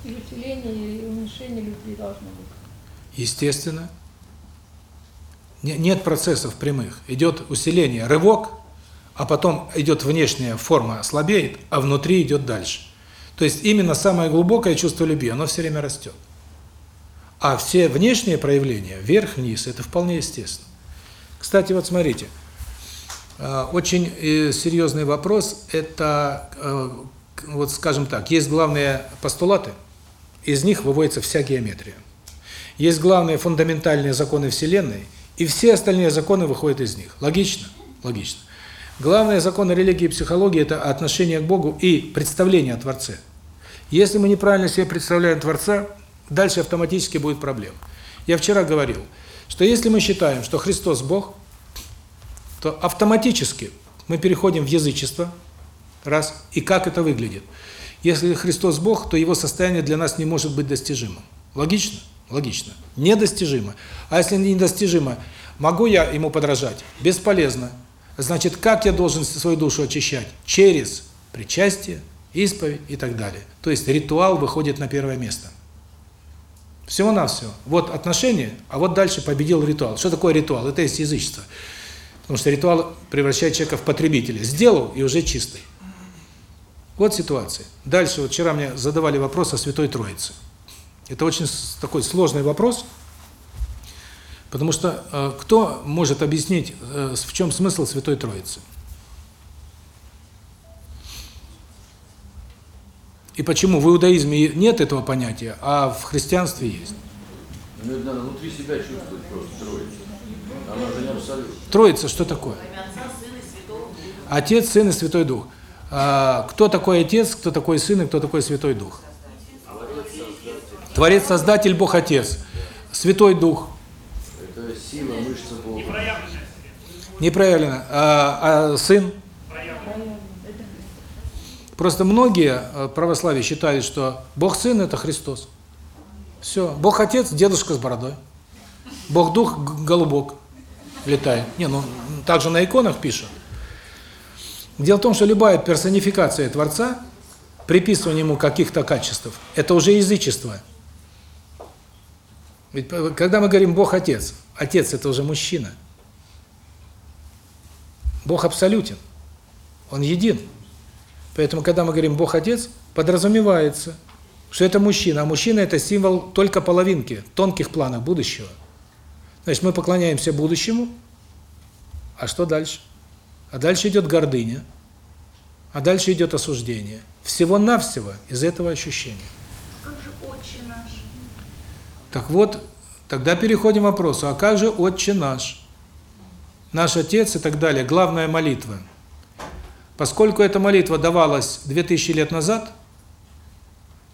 и усиление, и уменьшение любви должно быть. Естественно. Не- Нет процессов прямых. Идет усиление, рывок, а потом идет внешняя форма слабеет, а внутри идет дальше. То есть именно самое глубокое чувство любви, оно все время растет. А все внешние проявления, вверх-вниз, это вполне естественно. Кстати, вот смотрите, э, очень э, серьезный вопрос, это, э, вот скажем так, есть главные постулаты, из них выводится вся геометрия. Есть главные фундаментальные законы Вселенной, и все остальные законы выходят из них. Логично? Логично. Главные законы религии и психологии – это отношение к Богу и представление о Творце. Если мы неправильно себе представляем Творца, дальше автоматически будет проблема. Я вчера говорил, что если мы считаем, что Христос Бог, то автоматически мы переходим в язычество, раз, и как это выглядит. Если Христос Бог, то Его состояние для нас не может быть достижимым. Логично? Логично. Недостижимо. А если недостижимо, могу я Ему подражать? Бесполезно. Значит, как я должен свою душу очищать? Через причастие, исповедь и так далее. То есть ритуал выходит на первое место. Всего-навсего. Вот отношения, а вот дальше победил ритуал. Что такое ритуал? Это есть язычество. Потому что ритуал превращает человека в потребителя. Сделал и уже чистый. Вот ситуация. Дальше, вот вчера мне задавали вопрос о Святой Троице. Это очень такой сложный вопрос, потому что э, кто может объяснить, э, в чем смысл Святой Троицы? И почему в иудаизме нет этого понятия, а в христианстве есть? Ну, это надо внутри себя чувствовать просто троицу. Она же не абсолют. Троица что такое? Отец, Сын и Святой Дух. А, кто такой Отец, кто такой Сын и кто такой Святой Дух? Творец, Создатель, Бог Отец. Святой Дух. Это сила, мышца Бога. Неправильно. А, а Сын? Просто многие э, православие считают, что Бог Сын – это Христос. Все. Бог Отец – дедушка с бородой. Бог Дух – голубок летает. Не, ну, также на иконах пишут. Дело в том, что любая персонификация Творца, приписывание ему каких-то качеств, это уже язычество. Ведь э, когда мы говорим Бог Отец, Отец – это уже мужчина. Бог абсолютен. Он един. Поэтому, когда мы говорим Бог Отец, подразумевается что это мужчина, а мужчина – это символ только половинки, тонких планов будущего. Значит, мы поклоняемся будущему, а что дальше? А дальше идет гордыня, а дальше идет осуждение. Всего-навсего из этого ощущения. Как же отче наш? Так вот, тогда переходим к вопросу, а как же Отче наш? Наш Отец и так далее, главная молитва. Поскольку эта молитва давалась 2000 лет назад,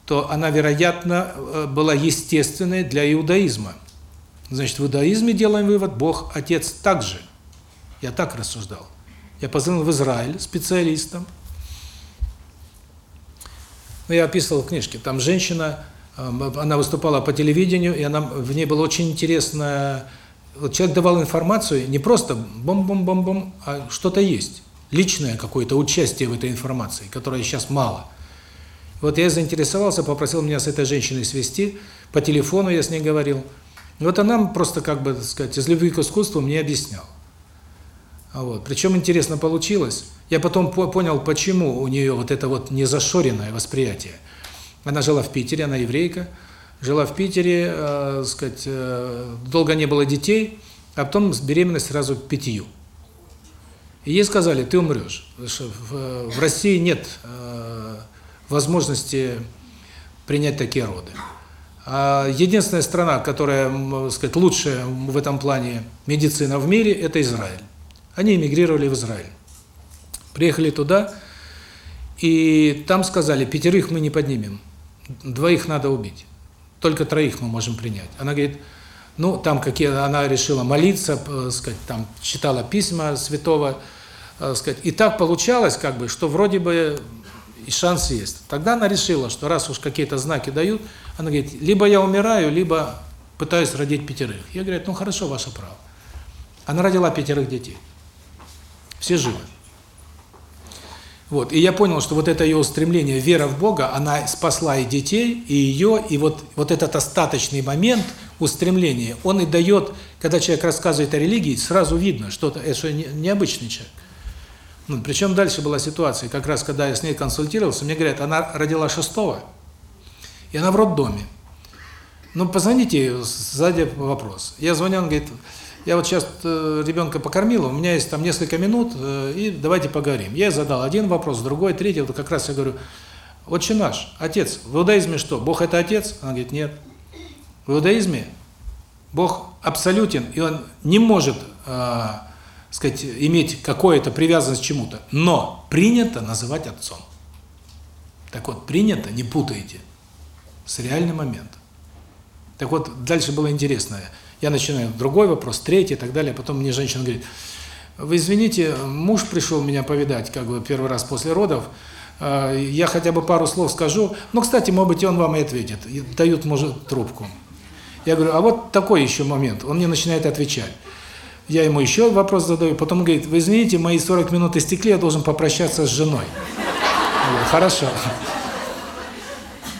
то она, вероятно, э, была естественной для иудаизма. Значит, в иудаизме делаем вывод, Бог Отец также. Я так рассуждал. Я позвонил в Израиль специалистам. Ну, я описывал в книжке. Там женщина, она выступала по телевидению, и она в ней было очень интересно. Вот человек давал информацию не просто бом-бом-бом-бом, а что-то есть. Личное какое-то участие в этой информации, которое сейчас мало. Вот я заинтересовался, попросил меня с этой женщиной свести, по телефону я с ней говорил. Вот она просто, как бы, так сказать, из любви к искусству мне объясняла. А вот. Причем интересно получилось. Я потом по понял, почему у нее вот это вот незашоренное восприятие. Она жила в Питере, она еврейка, жила в Питере, э, сказать, э, долго не было детей, а потом беременность сразу пятью. И ей сказали, ты умрешь. В, в России нет э, возможности принять такие роды. А единственная страна, которая, сказать, лучшая в этом плане медицина в мире, это Израиль. Они эмигрировали в Израиль. Приехали туда, и там сказали, пятерых мы не поднимем, двоих надо убить, только троих мы можем принять. Она говорит, ну, там какие она решила молиться, сказать, там читала письма святого, сказать, и так получалось, как бы, что вроде бы и шанс есть. Тогда она решила, что раз уж какие-то знаки дают, она говорит, либо я умираю, либо пытаюсь родить пятерых. Я говорю, ну хорошо, ваше право. Она родила пятерых детей. Все живы. Вот. И я понял, что вот это ее устремление, вера в Бога, она спасла и детей, и ее, и вот, вот этот остаточный момент устремления, он и дает, когда человек рассказывает о религии, сразу видно, что это необычный человек. Ну, причем дальше была ситуация, как раз когда я с ней консультировался, мне говорят, она родила шестого, и она в роддоме. Ну, позвоните, сзади вопрос. Я звоню, он говорит, я вот сейчас э, ребенка покормил, у меня есть там несколько минут, э, и давайте поговорим. Я задал один вопрос, другой, третий, вот как раз я говорю, отче наш, отец, в иудаизме что, Бог это отец? Она говорит, нет. В иудаизме Бог абсолютен, и он не может, э, сказать, иметь какое-то привязанность к чему-то, но принято называть отцом. Так вот, принято, не путайте, с реальным моментом. Так вот, дальше было интересное. Я начинаю другой вопрос, третий и так далее. Потом мне женщина говорит, вы извините, муж пришел меня повидать, как бы первый раз после родов, я хотя бы пару слов скажу, ну, кстати, может быть, он вам и ответит, и дают, может, трубку. Я говорю, а вот такой еще момент, он мне начинает отвечать. Я ему еще вопрос задаю, потом говорит, вы извините, мои 40 минут истекли, я должен попрощаться с женой. Говорю, хорошо.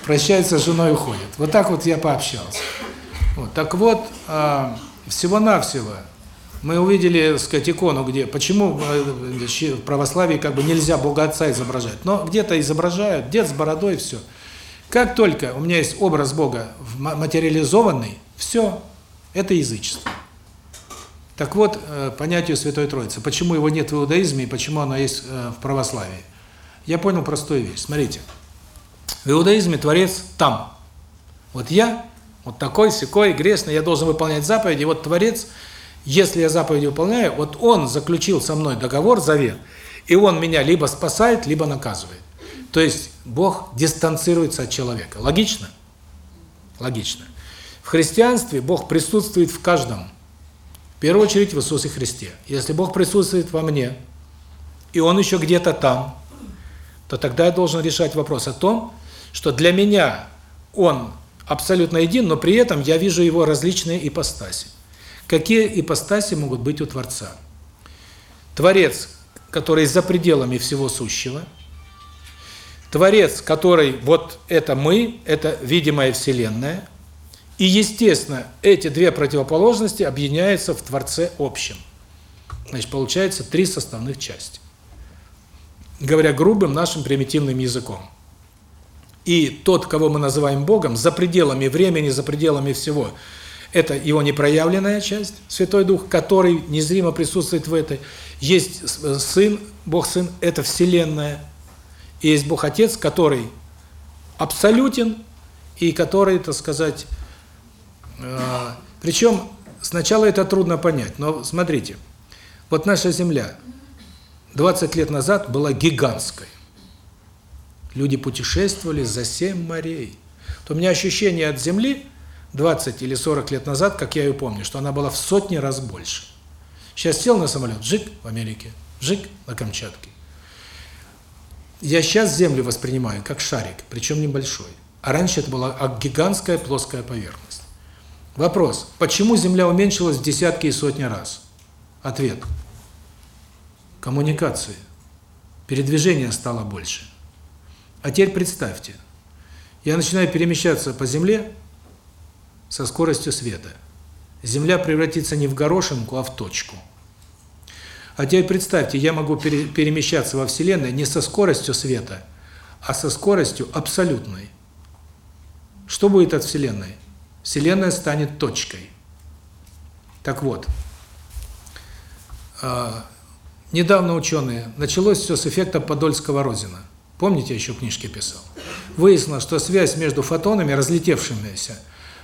Прощается с женой, уходит. Вот так вот я пообщался. Вот. Так вот, всего-навсего мы увидели, так сказать, икону, где почему в православии как бы нельзя Бога Отца изображать. Но где-то изображают, дед с бородой, все. Как только у меня есть образ Бога материализованный, все, это язычество. Так вот, понятие Святой Троицы. Почему его нет в иудаизме и почему оно есть в православии? Я понял простую вещь. Смотрите. В иудаизме Творец там. Вот я вот такой, секой, грешный, я должен выполнять заповеди. Вот Творец, если я заповеди выполняю, вот Он заключил со мной договор, завет, и Он меня либо спасает, либо наказывает. То есть Бог дистанцируется от человека. Логично? Логично. В христианстве Бог присутствует в каждом. В первую очередь в Иисусе Христе. Если Бог присутствует во мне, и Он еще где-то там, то тогда я должен решать вопрос о том, что для меня Он абсолютно един, но при этом я вижу его различные ипостаси. Какие ипостаси могут быть у Творца? Творец, который за пределами всего сущего, Творец, который вот это мы, это видимая Вселенная, и, естественно, эти две противоположности объединяются в Творце общем. Значит, получается три составных части. Говоря грубым нашим примитивным языком. И тот, кого мы называем Богом, за пределами времени, за пределами всего, это его непроявленная часть, Святой Дух, который незримо присутствует в этой. Есть Сын, Бог Сын, это Вселенная. И есть Бог Отец, который абсолютен и который, так сказать, э, причем сначала это трудно понять, но смотрите, вот наша Земля 20 лет назад была гигантской. Люди путешествовали за семь морей. То у меня ощущение от Земли 20 или 40 лет назад, как я ее помню, что она была в сотни раз больше. Сейчас сел на самолет, жик в Америке, жик на Камчатке. Я сейчас Землю воспринимаю как шарик, причем небольшой. А раньше это была гигантская плоская поверхность. Вопрос, почему Земля уменьшилась в десятки и сотни раз? Ответ. Коммуникации. Передвижение стало больше. А теперь представьте, я начинаю перемещаться по Земле со скоростью света. Земля превратится не в горошинку, а в точку. А теперь представьте, я могу перемещаться во Вселенной не со скоростью света, а со скоростью абсолютной. Что будет от Вселенной? Вселенная станет точкой. Так вот, э, недавно ученые, началось все с эффекта Подольского-Розина. Помните, я еще книжки писал? Выяснилось, что связь между фотонами, разлетевшимися,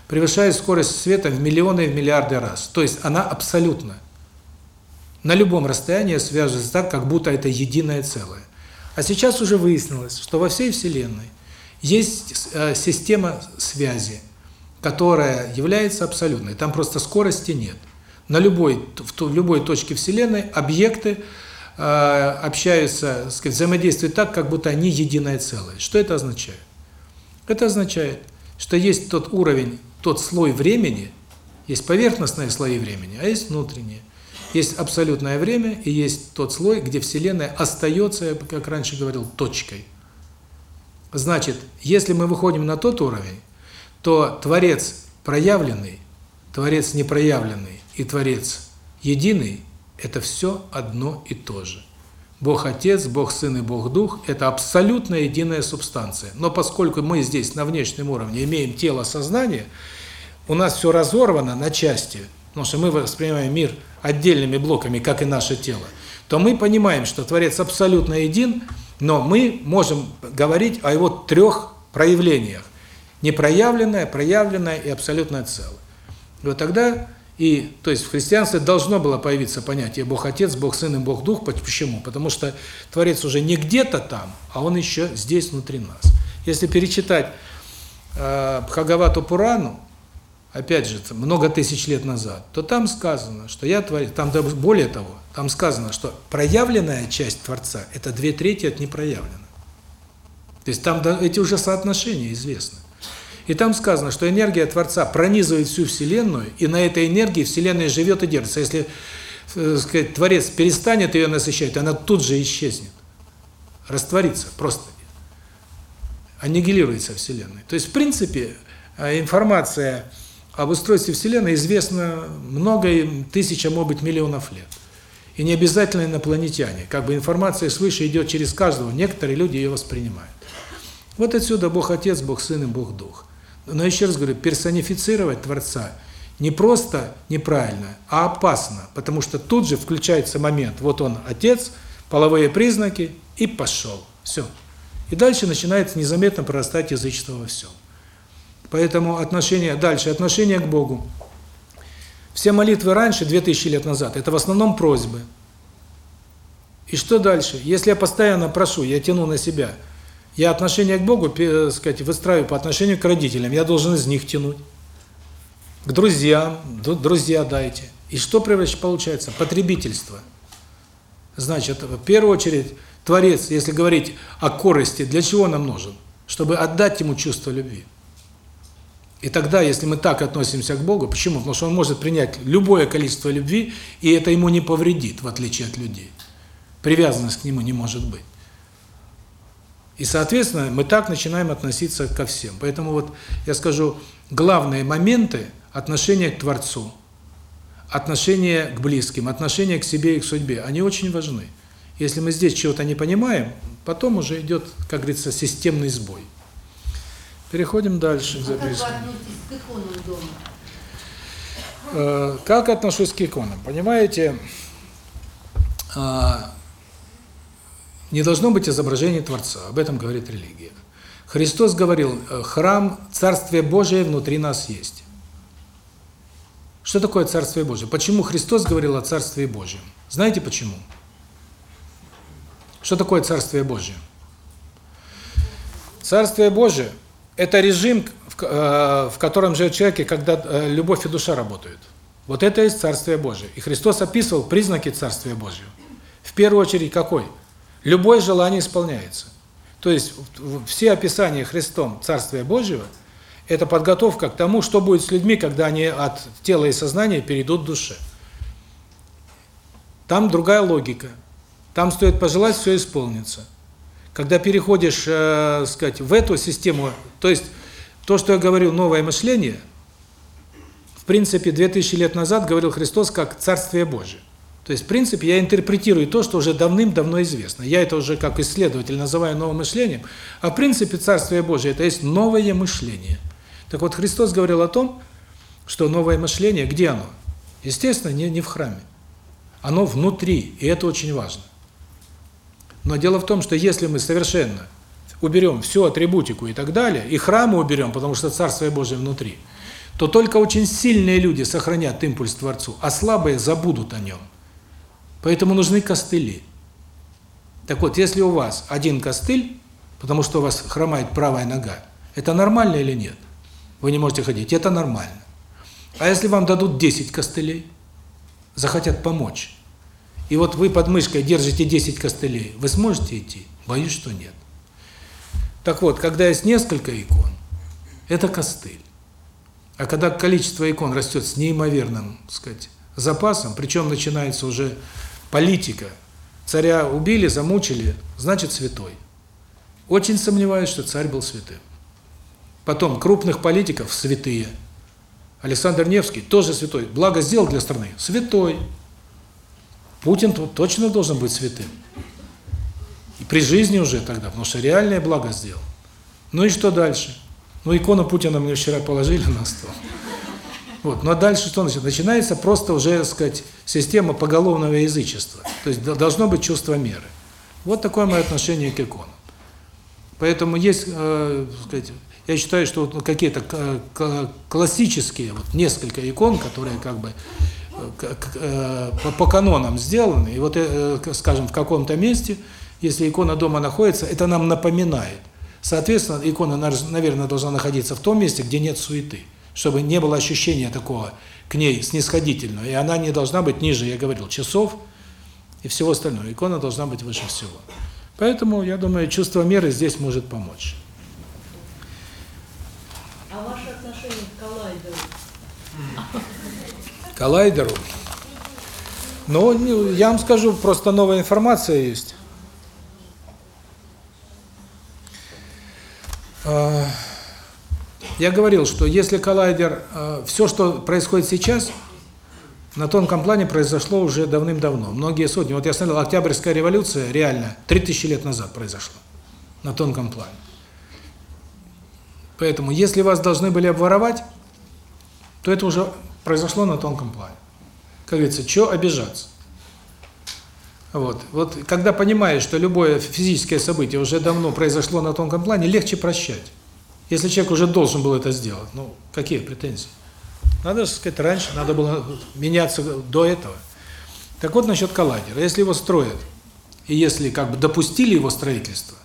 превышает скорость света в миллионы и в миллиарды раз. То есть она абсолютна. На любом расстоянии связывается так, как будто это единое целое. А сейчас уже выяснилось, что во всей Вселенной есть э, система связи, которая является абсолютной. Там просто скорости нет. На любой в любой точке Вселенной объекты общаются, сказать, взаимодействуют так, как будто они единое целое. Что это означает? Это означает, что есть тот уровень, тот слой времени, есть поверхностные слои времени, а есть внутренние. Есть абсолютное время и есть тот слой, где Вселенная остается, как раньше говорил, точкой. Значит, если мы выходим на тот уровень, то Творец проявленный, Творец непроявленный и Творец единый – это все одно и то же. Бог Отец, Бог Сын и Бог Дух – это абсолютно единая субстанция. Но поскольку мы здесь на внешнем уровне имеем тело, сознание, у нас все разорвано на части, потому что мы воспринимаем мир отдельными блоками, как и наше тело, то мы понимаем, что Творец абсолютно един, но мы можем говорить о его трех проявлениях. Непроявленное, проявленное и абсолютное целое. И вот тогда и, то есть в христианстве должно было появиться понятие Бог Отец, Бог Сын и Бог Дух. Почему? Потому что Творец уже не где-то там, а Он еще здесь, внутри нас. Если перечитать э, Бхагавату Пурану, опять же, много тысяч лет назад, то там сказано, что я Творец, там более того, там сказано, что проявленная часть Творца – это две трети от непроявленной. То есть там эти уже соотношения известны. И там сказано, что энергия Творца пронизывает всю Вселенную, и на этой энергии Вселенная живет и держится. Если, э, сказать, Творец перестанет ее насыщать, она тут же исчезнет. Растворится, просто аннигилируется Вселенная. То есть, в принципе, э, информация об устройстве Вселенной известна много тысячам, может быть, миллионов лет. И не обязательно инопланетяне. Как бы информация свыше идет через каждого, некоторые люди ее воспринимают. Вот отсюда Бог Отец, Бог Сын и Бог Дух. Но еще раз говорю, персонифицировать Творца не просто неправильно, а опасно, потому что тут же включается момент, вот он, Отец, половые признаки, и пошел. Все. И дальше начинает незаметно прорастать язычество во всем. Поэтому отношение, дальше, отношение к Богу. Все молитвы раньше, 2000 лет назад, это в основном просьбы. И что дальше? Если я постоянно прошу, я тяну на себя – я отношение к Богу, так сказать, выстраиваю по отношению к родителям. Я должен из них тянуть. К друзьям, друзья дайте. И что получается? Потребительство. Значит, в первую очередь, Творец, если говорить о корости, для чего нам нужен? Чтобы отдать ему чувство любви. И тогда, если мы так относимся к Богу, почему? Потому что Он может принять любое количество любви, и это ему не повредит, в отличие от людей. Привязанность к Нему не может быть. И, соответственно, мы так начинаем относиться ко всем. Поэтому вот я скажу, главные моменты отношения к Творцу, отношения к близким, отношения к себе и к судьбе, они очень важны. Если мы здесь чего-то не понимаем, потом уже идет, как говорится, системный сбой. Переходим дальше к А как вы записке. относитесь к иконам дома? Э, Как отношусь к иконам? Понимаете, а, не должно быть изображения Творца. Об этом говорит религия. Христос говорил, э, храм, Царствие Божие внутри нас есть. Что такое Царствие Божие? Почему Христос говорил о Царстве Божьем? Знаете почему? Что такое Царствие Божие? Царствие Божие – это режим, э, в котором живет человек, и когда э, любовь и душа работают. Вот это и есть Царствие Божие. И Христос описывал признаки Царствия Божьего. В первую очередь какой? Любое желание исполняется. То есть все описания Христом Царствия Божьего – это подготовка к тому, что будет с людьми, когда они от тела и сознания перейдут к душе. Там другая логика. Там стоит пожелать, все исполнится. Когда переходишь, э, сказать, в эту систему, то есть то, что я говорю, новое мышление, в принципе, 2000 лет назад говорил Христос как Царствие Божие. То есть, в принципе, я интерпретирую то, что уже давным-давно известно. Я это уже как исследователь называю новым мышлением, а в принципе Царствие Божие – это есть новое мышление. Так вот, Христос говорил о том, что новое мышление, где оно? Естественно, не, не в храме. Оно внутри, и это очень важно. Но дело в том, что если мы совершенно уберем всю атрибутику и так далее, и храмы уберем, потому что Царствие Божие внутри, то только очень сильные люди сохранят импульс Творцу, а слабые забудут о нем. Поэтому нужны костыли. Так вот, если у вас один костыль, потому что у вас хромает правая нога, это нормально или нет? Вы не можете ходить, это нормально. А если вам дадут 10 костылей, захотят помочь, и вот вы под мышкой держите 10 костылей, вы сможете идти? Боюсь, что нет. Так вот, когда есть несколько икон, это костыль. А когда количество икон растет с неимоверным, так сказать, запасом, причем начинается уже политика. Царя убили, замучили, значит святой. Очень сомневаюсь, что царь был святым. Потом крупных политиков святые. Александр Невский тоже святой. Благо сделал для страны. Святой. Путин точно должен быть святым. И при жизни уже тогда, потому что реальное благо сделал. Ну и что дальше? Ну, икону Путина мне вчера положили на стол. Вот. Ну а дальше что начинается? Начинается просто уже, так сказать, система поголовного язычества. То есть должно быть чувство меры. Вот такое мое отношение к иконам. Поэтому есть, э, сказать, я считаю, что вот какие-то к- классические, вот несколько икон, которые как бы э, э, по, по канонам сделаны, и вот, э, скажем, в каком-то месте, если икона дома находится, это нам напоминает. Соответственно, икона, наверное, должна находиться в том месте, где нет суеты, чтобы не было ощущения такого к ней снисходительного, и она не должна быть ниже, я говорил, часов и всего остального. Икона должна быть выше всего. Поэтому, я думаю, чувство меры здесь может помочь. А ваше отношение к коллайдеру? коллайдеру. Ну, я вам скажу, просто новая информация есть. Я говорил, что если коллайдер, все, что происходит сейчас, на тонком плане произошло уже давным-давно, многие сотни. Вот я смотрел, Октябрьская революция реально 3000 лет назад произошла на тонком плане. Поэтому, если вас должны были обворовать, то это уже произошло на тонком плане. Как говорится, что обижаться? Вот. Вот когда понимаешь, что любое физическое событие уже давно произошло на тонком плане, легче прощать. Если человек уже должен был это сделать, ну, какие претензии? Надо сказать, раньше, надо было меняться до этого. Так вот, насчет коллайдера. Если его строят, и если как бы допустили его строительство,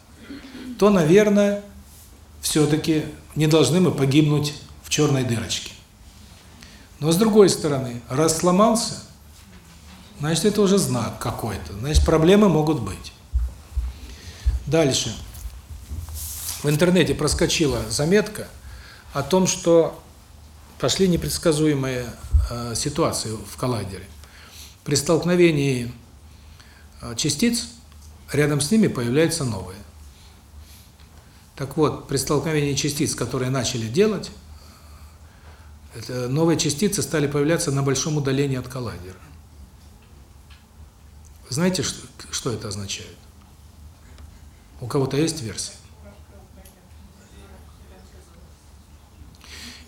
то, наверное, все-таки не должны мы погибнуть в черной дырочке. Но с другой стороны, раз сломался, значит, это уже знак какой-то. Значит, проблемы могут быть. Дальше. В интернете проскочила заметка о том, что пошли непредсказуемые э, ситуации в коллайдере. При столкновении э, частиц рядом с ними появляются новые. Так вот, при столкновении частиц, которые начали делать, новые частицы стали появляться на большом удалении от коллайдера. Знаете, что, что это означает? У кого-то есть версия?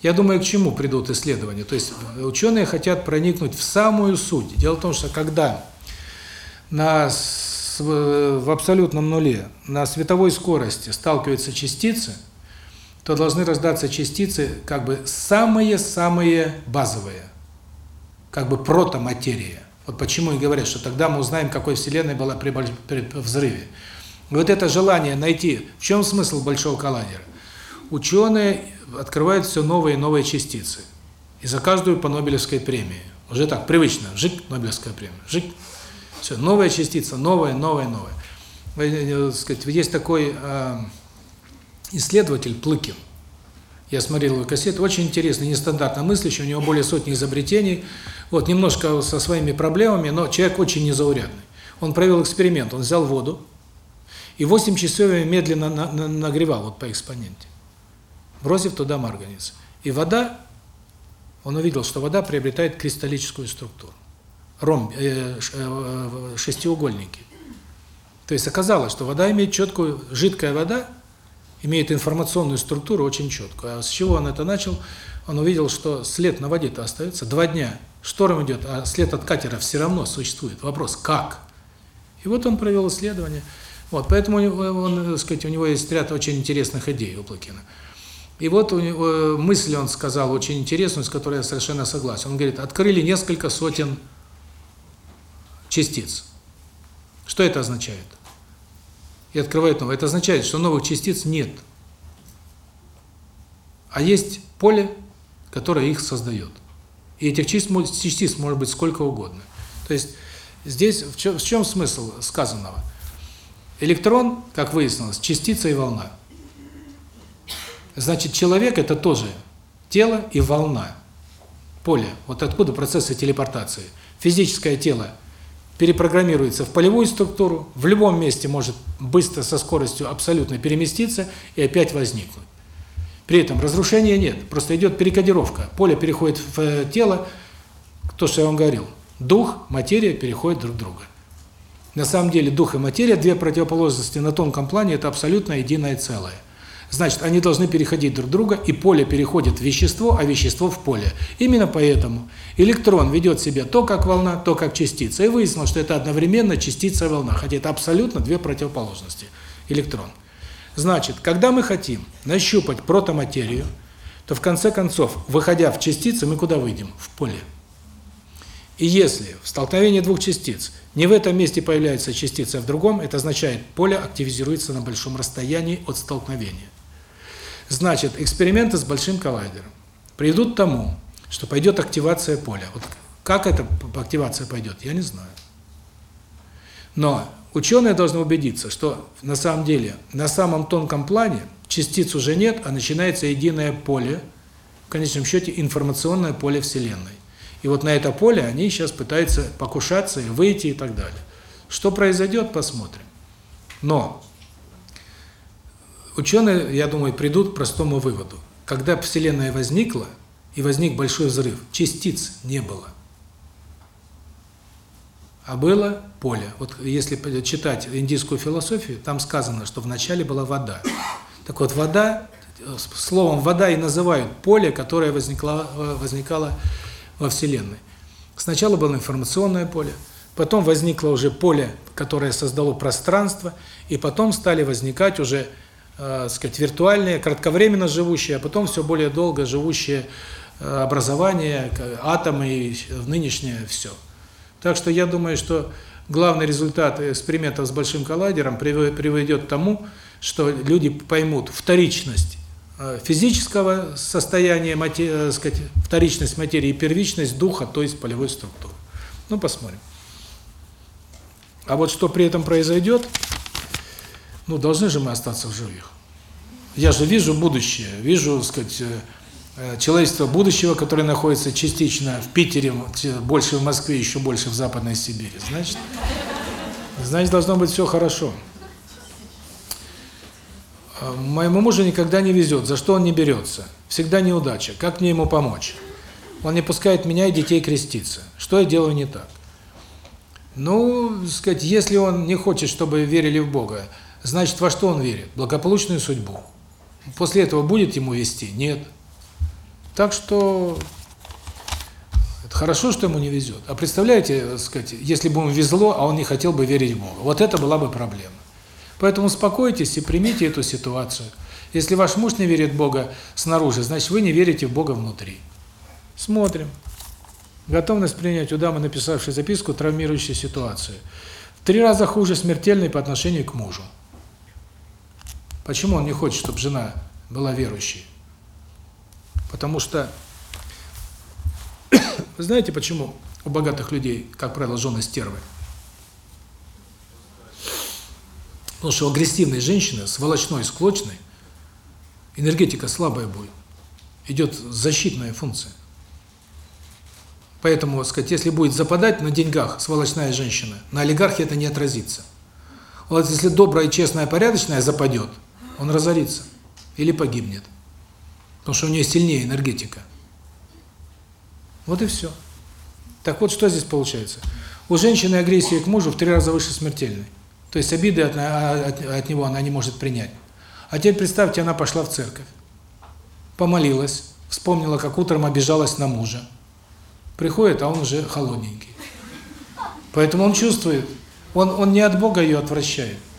Я думаю, к чему придут исследования. То есть ученые хотят проникнуть в самую суть. Дело в том, что когда на, в абсолютном нуле на световой скорости сталкиваются частицы, то должны раздаться частицы как бы самые-самые базовые, как бы протоматерия. Вот почему и говорят, что тогда мы узнаем, какой Вселенной была при, при взрыве. И вот это желание найти, в чем смысл Большого коллайдера? Ученые открывают все новые и новые частицы. И за каждую по Нобелевской премии. Уже так, привычно. Жик, Нобелевская премия. Жик. Все, новая частица, новая, новая, новая. Вы, сказать, есть такой э, исследователь Плыкин. Я смотрел его кассету, очень интересный, нестандартно мыслящий, у него более сотни изобретений. Вот, немножко со своими проблемами, но человек очень незаурядный. Он провел эксперимент, он взял воду и 8 часов медленно на, на, нагревал вот по экспоненте, бросив туда марганец. И вода, он увидел, что вода приобретает кристаллическую структуру. Ромб, э, э, шестиугольники. То есть оказалось, что вода имеет четкую, жидкая вода имеет информационную структуру очень четкую. А с чего он это начал? Он увидел, что след на воде-то остается. Два дня шторм идет, а след от катера все равно существует. Вопрос, как? И вот он провел исследование. Вот, поэтому он, так сказать, у него есть ряд очень интересных идей у Плакина. И вот него, мысль он сказал очень интересную, с которой я совершенно согласен. Он говорит, открыли несколько сотен частиц. Что это означает? И открывает новое. Это означает, что новых частиц нет. А есть поле, которое их создает. И этих частиц может быть сколько угодно. То есть здесь в чем, в чем смысл сказанного? Электрон, как выяснилось, частица и волна. Значит, человек – это тоже тело и волна. Поле. Вот откуда процессы телепортации. Физическое тело перепрограммируется в полевую структуру, в любом месте может быстро со скоростью абсолютно переместиться и опять возникнуть. При этом разрушения нет, просто идет перекодировка. Поле переходит в э, тело, то, что я вам говорил. Дух, материя переходят друг друга. На самом деле дух и материя, две противоположности на тонком плане, это абсолютно единое целое. Значит, они должны переходить друг друга, и поле переходит в вещество, а вещество в поле. Именно поэтому электрон ведет себя то как волна, то как частица. И выяснилось, что это одновременно частица и волна, хотя это абсолютно две противоположности. Электрон. Значит, когда мы хотим нащупать протоматерию, то в конце концов, выходя в частицы, мы куда выйдем? В поле. И если в столкновении двух частиц не в этом месте появляется частица, а в другом, это означает, поле активизируется на большом расстоянии от столкновения. Значит, эксперименты с большим коллайдером приведут к тому, что пойдет активация поля. Вот как эта активация пойдет, я не знаю. Но ученые должны убедиться, что на самом деле на самом тонком плане частиц уже нет, а начинается единое поле, в конечном счете информационное поле Вселенной. И вот на это поле они сейчас пытаются покушаться и выйти и так далее. Что произойдет, посмотрим. Но ученые, я думаю, придут к простому выводу. Когда Вселенная возникла, и возник большой взрыв, частиц не было. А было поле. Вот если читать индийскую философию, там сказано, что вначале была вода. Так вот, вода, словом вода и называют поле, которое возникло, возникало во Вселенной. Сначала было информационное поле, потом возникло уже поле, которое создало пространство, и потом стали возникать уже, э, сказать, виртуальные, кратковременно живущие, а потом все более долго живущие э, образования, атомы и нынешнее все. Так что я думаю, что главный результат экспериментов с большим коллайдером приведет к тому, что люди поймут вторичность Э, физического состояния, материи, э, сказать, вторичность материи и первичность духа, то есть полевой структуры. Ну, посмотрим. А вот что при этом произойдет, ну, должны же мы остаться в живых. Я же вижу будущее, вижу, сказать, э, человечество будущего, которое находится частично в Питере, больше в Москве, еще больше в Западной Сибири. Значит, значит должно быть все хорошо. Э, моему мужу никогда не везет. За что он не берется? Всегда неудача. Как мне ему помочь? Он не пускает меня и детей креститься. Что я делаю не так? Ну, сказать, если он не хочет, чтобы верили в Бога, значит, во что он верит? Благополучную судьбу. После этого будет ему вести? Нет. Так что это хорошо, что ему не везет. А представляете, так сказать, если бы ему везло, а он не хотел бы верить в Бога. Вот это была бы проблема. Поэтому успокойтесь и примите эту ситуацию. Если ваш муж не верит в Бога снаружи, значит, вы не верите в Бога внутри. Смотрим. Готовность принять у дамы, написавшей записку, травмирующую ситуацию. В три раза хуже смертельной по отношению к мужу. Почему он не хочет, чтобы жена была верующей? Потому что, <coughs> знаете, почему у богатых людей, как правило, жены стервы? Потому что у агрессивной женщины, сволочной, склочной, энергетика слабая будет. Идет защитная функция. Поэтому, так сказать, если будет западать на деньгах сволочная женщина, на олигархе это не отразится. Вот если добрая, честная, порядочная западет, он разорится или погибнет. Потому что у нее сильнее энергетика. Вот и все. Так вот, что здесь получается? У женщины агрессия к мужу в три раза выше смертельной. То есть обиды от, от, от него она не может принять. А теперь представьте, она пошла в церковь, помолилась, вспомнила, как утром обижалась на мужа. Приходит, а он уже холодненький. Поэтому он чувствует, он, он не от Бога ее отвращает, а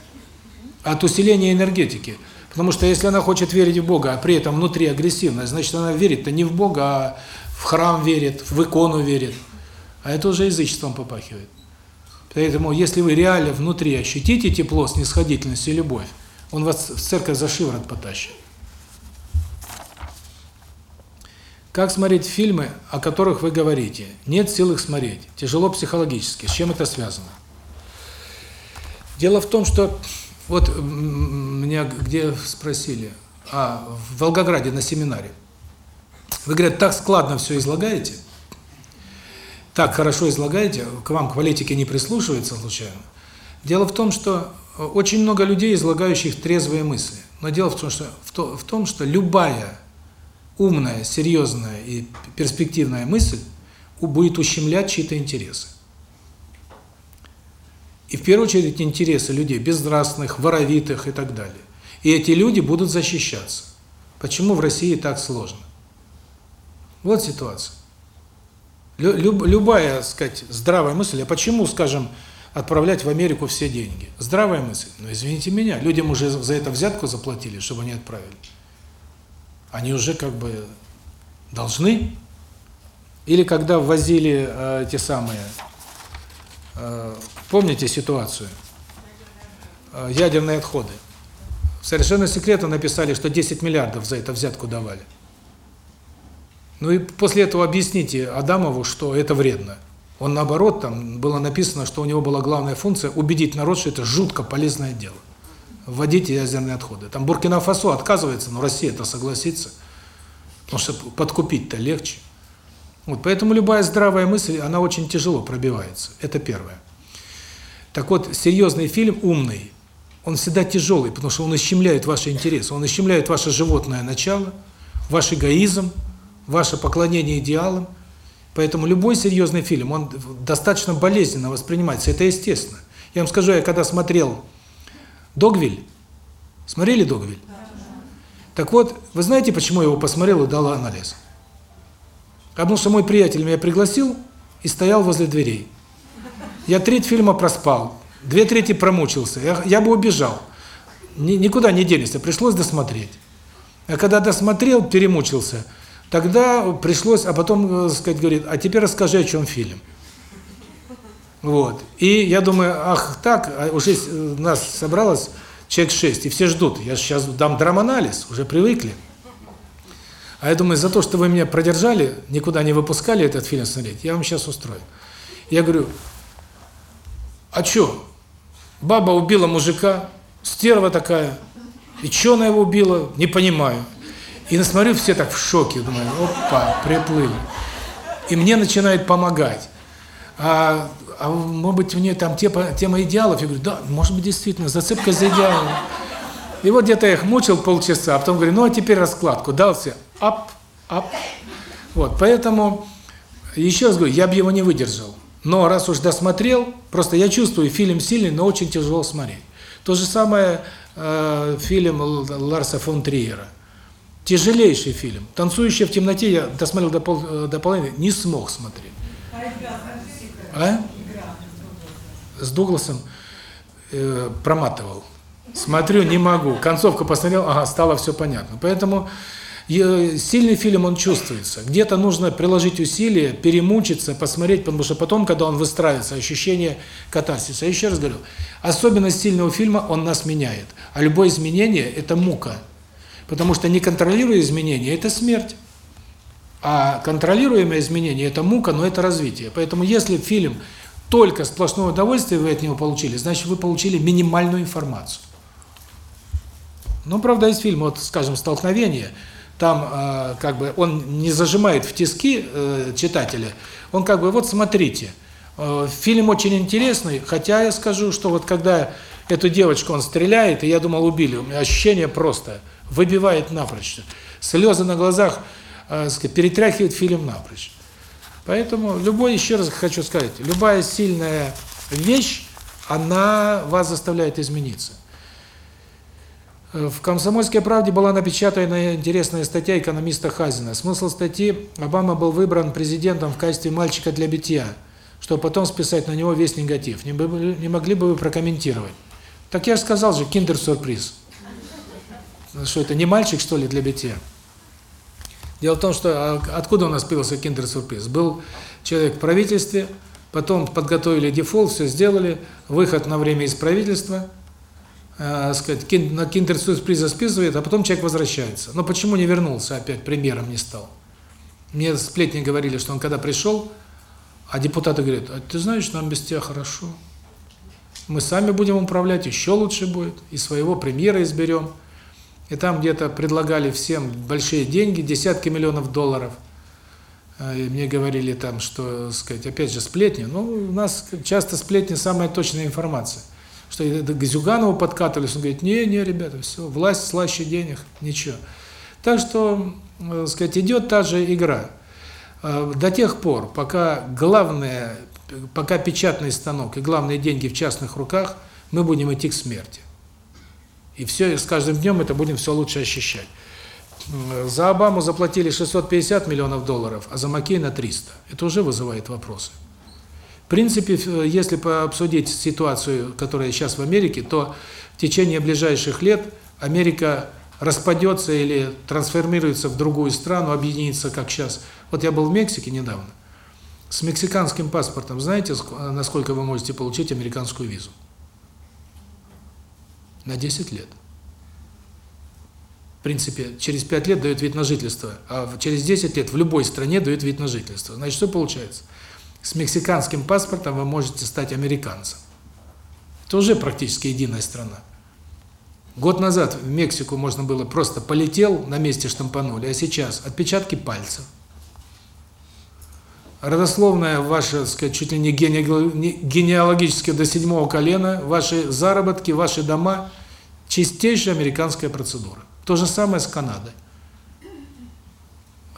от усиления энергетики. Потому что если она хочет верить в Бога, а при этом внутри агрессивная, значит она верит-то не в Бога, а в храм верит, в икону верит. А это уже язычеством попахивает. Поэтому, если вы реально внутри ощутите тепло, снисходительность и любовь, он вас в церковь за шиворот потащит. Как смотреть фильмы, о которых вы говорите? Нет сил их смотреть. Тяжело психологически. С чем это связано? Дело в том, что вот меня где спросили, а в Волгограде на семинаре. Вы говорят, так складно все излагаете, так хорошо излагаете, к вам к политике не прислушивается случайно. Дело в том, что очень много людей, излагающих трезвые мысли. Но дело в том, что в, в том, что любая умная, серьезная и перспективная мысль будет ущемлять чьи-то интересы. И в первую очередь интересы людей безнравственных, воровитых и так далее. И эти люди будут защищаться. Почему в России так сложно? Вот ситуация. Люб, любая, сказать, здравая мысль, а почему, скажем, отправлять в Америку все деньги? Здравая мысль. Но извините меня, людям уже за это взятку заплатили, чтобы они отправили. Они уже как бы должны. Или когда ввозили э, те самые, э, помните ситуацию? Э, ядерные отходы. Совершенно секретно написали, что 10 миллиардов за это взятку давали. Ну и после этого объясните Адамову, что это вредно. Он наоборот, там было написано, что у него была главная функция убедить народ, что это жутко полезное дело. Вводить ядерные отходы. Там Буркина-Фасо отказывается, но Россия это согласится. Потому что подкупить-то легче. Вот, поэтому любая здравая мысль, она очень тяжело пробивается. Это первое. Так вот, серьезный фильм, умный, он всегда тяжелый, потому что он ущемляет ваши интересы, он ущемляет ваше животное начало, ваш эгоизм, ваше поклонение идеалам. Поэтому любой серьезный фильм, он достаточно болезненно воспринимается, это естественно. Я вам скажу, я когда смотрел «Догвиль», смотрели «Догвиль»? Так вот, вы знаете, почему я его посмотрел и дал анализ? Потому что мой приятель меня пригласил и стоял возле дверей. Я треть фильма проспал, две трети промучился, я, я бы убежал. Ни, никуда не денешься, пришлось досмотреть. А когда досмотрел, перемучился – Тогда пришлось, а потом, э, сказать, говорит, а теперь расскажи, о чем фильм. Вот. И я думаю, ах, так, а уже нас собралось человек шесть, и все ждут. Я сейчас дам драманализ, уже привыкли. А я думаю, за то, что вы меня продержали, никуда не выпускали этот фильм смотреть, я вам сейчас устрою. Я говорю, а что? Баба убила мужика, стерва такая. И что она его убила? Не понимаю. И смотрю, все так в шоке, думаю, опа, приплыли. И мне начинает помогать. А, а может быть, у нее там тема, тема идеалов? Я говорю, да, может быть, действительно, зацепка за идеалом. И вот где-то я их мучил полчаса, а потом говорю, ну а теперь раскладку. Дался, ап, ап. Вот, поэтому, еще раз говорю, я бы его не выдержал. Но раз уж досмотрел, просто я чувствую, фильм сильный, но очень тяжело смотреть. То же самое э, фильм Ларса фон Триера – Тяжелейший фильм. «Танцующая в темноте» я досмотрел до, пол, э, до половины, не смог смотреть. А А? С Дугласом э, проматывал. Смотрю, не могу. Концовку посмотрел, ага, стало все понятно. Поэтому сильный фильм, он чувствуется. Где-то нужно приложить усилия, перемучиться, посмотреть, потому что потом, когда он выстраивается, ощущение катарсиса. Я еще раз говорю, особенность сильного фильма, он нас меняет. А любое изменение – это мука. Потому что не изменения – это смерть. А контролируемое изменение – это мука, но это развитие. Поэтому если фильм только сплошное удовольствие вы от него получили, значит, вы получили минимальную информацию. Ну, правда, есть фильм, вот, скажем, «Столкновение», там, э, как бы, он не зажимает в тиски э, читателя, он как бы, вот, смотрите, э, фильм очень интересный, хотя я скажу, что вот когда эту девочку он стреляет, и я думал, убили, у меня ощущение просто, выбивает напрочь. Слезы на глазах, э, перетряхивает фильм напрочь. Поэтому любой, еще раз хочу сказать, любая сильная вещь, она вас заставляет измениться. В «Комсомольской правде» была напечатана интересная статья экономиста Хазина. Смысл статьи – Обама был выбран президентом в качестве мальчика для битья, чтобы потом списать на него весь негатив. Не, бы, не могли бы вы прокомментировать? Так я же сказал же, киндер-сюрприз. Что это, не мальчик, что ли, для битья? Дело в том, что а, откуда у нас появился киндер-сюрприз? Был человек в правительстве, потом подготовили дефолт, все сделали, выход на время из правительства – э, сказать, кин, на киндер-сюрприза списывает, а потом человек возвращается. Но почему не вернулся опять, премьером не стал? Мне сплетни говорили, что он когда пришел, а депутаты говорят, а ты знаешь, нам без тебя хорошо. Мы сами будем управлять, еще лучше будет, и своего премьера изберем. И там где-то предлагали всем большие деньги, десятки миллионов долларов. Э, И мне говорили там, что, сказать, опять же, сплетни. Ну, у нас часто сплетни самая точная информация что к Зюганову подкатывались, он говорит, не, не, ребята, все, власть слаще денег, ничего. Так что, так сказать, идет та же игра. До тех пор, пока главное, пока печатный станок и главные деньги в частных руках, мы будем идти к смерти. И все, с каждым днем это будем все лучше ощущать. За Обаму заплатили 650 миллионов долларов, а за Маккейна 300. Это уже вызывает вопросы. Принципе, если обсудить ситуацию, которая сейчас в Америке, то в течение ближайших лет Америка распадется или трансформируется в другую страну, объединится, как сейчас. Вот я был в Мексике недавно. С мексиканским паспортом, знаете, насколько вы можете получить американскую визу? На 10 лет. В принципе, через 5 лет дают вид на жительство, а через 10 лет в любой стране дают вид на жительство. Значит, что получается? С мексиканским паспортом вы можете стать американцем. Это уже практически единая страна. Год назад в Мексику можно было просто полетел, на месте штампанули, а сейчас отпечатки пальцев. Родословная ваша, сказать, чуть ли не генеалогически до седьмого колена, ваши заработки, ваши дома – чистейшая американская процедура. То же самое с Канадой.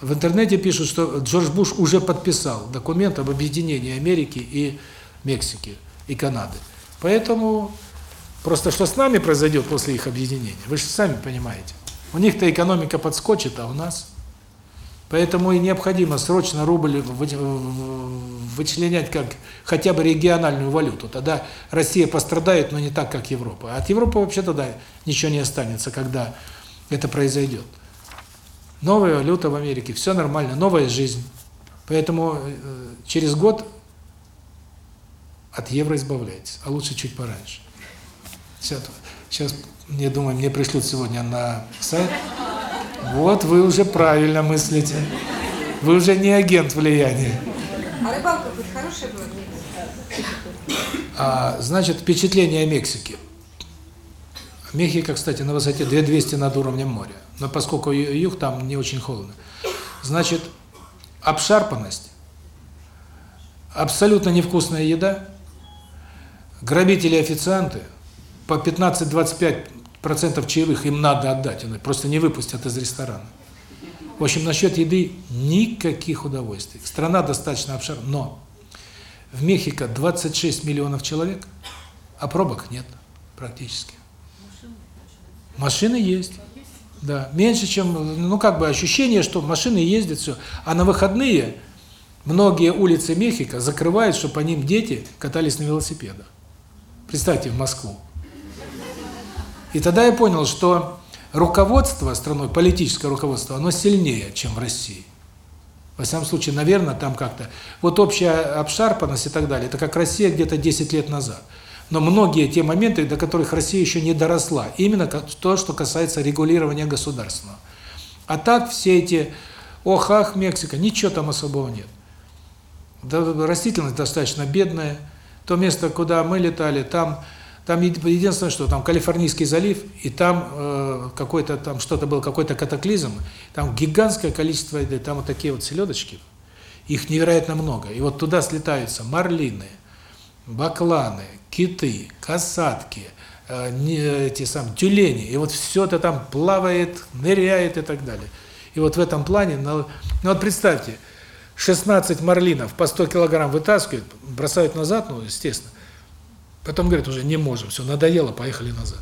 В интернете пишут, что Джордж Буш уже подписал документ об объединении Америки и Мексики, и Канады. Поэтому просто что с нами произойдет после их объединения, вы же сами понимаете. У них-то экономика подскочит, а у нас... Поэтому и необходимо срочно рубль вычленять как хотя бы региональную валюту. Тогда Россия пострадает, но не так, как Европа. А от Европы вообще тогда ничего не останется, когда это произойдет. Новая валюта в Америке, все нормально, новая жизнь. Поэтому через год от евро избавляйтесь, а лучше чуть пораньше. Сейчас, сейчас я думаю, мне пришлют сегодня на сайт. Вот вы уже правильно мыслите. Вы уже не агент влияния. А рыбалка хоть хорошая была? А, значит, впечатление о Мексике. Мехико, кстати, на высоте 2200 над уровнем моря. Но поскольку юг, там не очень холодно. Значит, обшарпанность, абсолютно невкусная еда, грабители-официанты, по 15-25% чаевых им надо отдать, они просто не выпустят из ресторана. В общем, насчет еды никаких удовольствий. Страна достаточно обширная, но в Мехико 26 миллионов человек, а пробок нет практически. Машины есть. Да, меньше, чем, ну как бы ощущение, что машины ездят, все. А на выходные многие улицы Мехико закрывают, чтобы по ним дети катались на велосипедах. Представьте, в Москву. И тогда я понял, что руководство страной, политическое руководство, оно сильнее, чем в России. Во всяком случае, наверное, там как-то... Вот общая обшарпанность и так далее, это как Россия где-то 10 лет назад. Но многие те моменты, до которых Россия еще не доросла, именно то, что касается регулирования государственного. А так все эти ох, ах, Мексика, ничего там особого нет. Растительность достаточно бедная. То место, куда мы летали, там там единственное, что там Калифорнийский залив, и там э, какой-то там что-то был, какой-то катаклизм. Там гигантское количество еды, там вот такие вот селедочки. Их невероятно много. И вот туда слетаются марлины, бакланы, киты, касатки, э, не, эти сам тюлени. И вот все это там плавает, ныряет и так далее. И вот в этом плане, ну, ну вот представьте, 16 марлинов по 100 килограмм вытаскивают, бросают назад, ну, естественно. Потом говорят, уже не можем, все, надоело, поехали назад.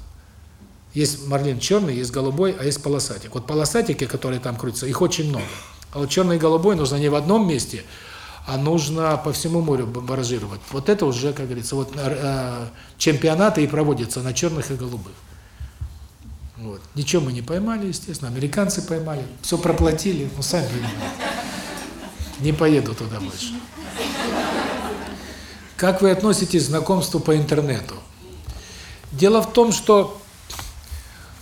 Есть марлин черный, есть голубой, а есть полосатик. Вот полосатики, которые там крутятся, их очень много. А вот черный и голубой нужно не в одном месте, а нужно по всему морю баражировать. Вот это уже, как говорится, вот э, чемпионаты и проводятся на черных и голубых. Вот. Ничего мы не поймали, естественно, американцы поймали, все проплатили, ну сами понимаете. Не поеду туда больше. Как вы относитесь к знакомству по интернету? Дело в том, что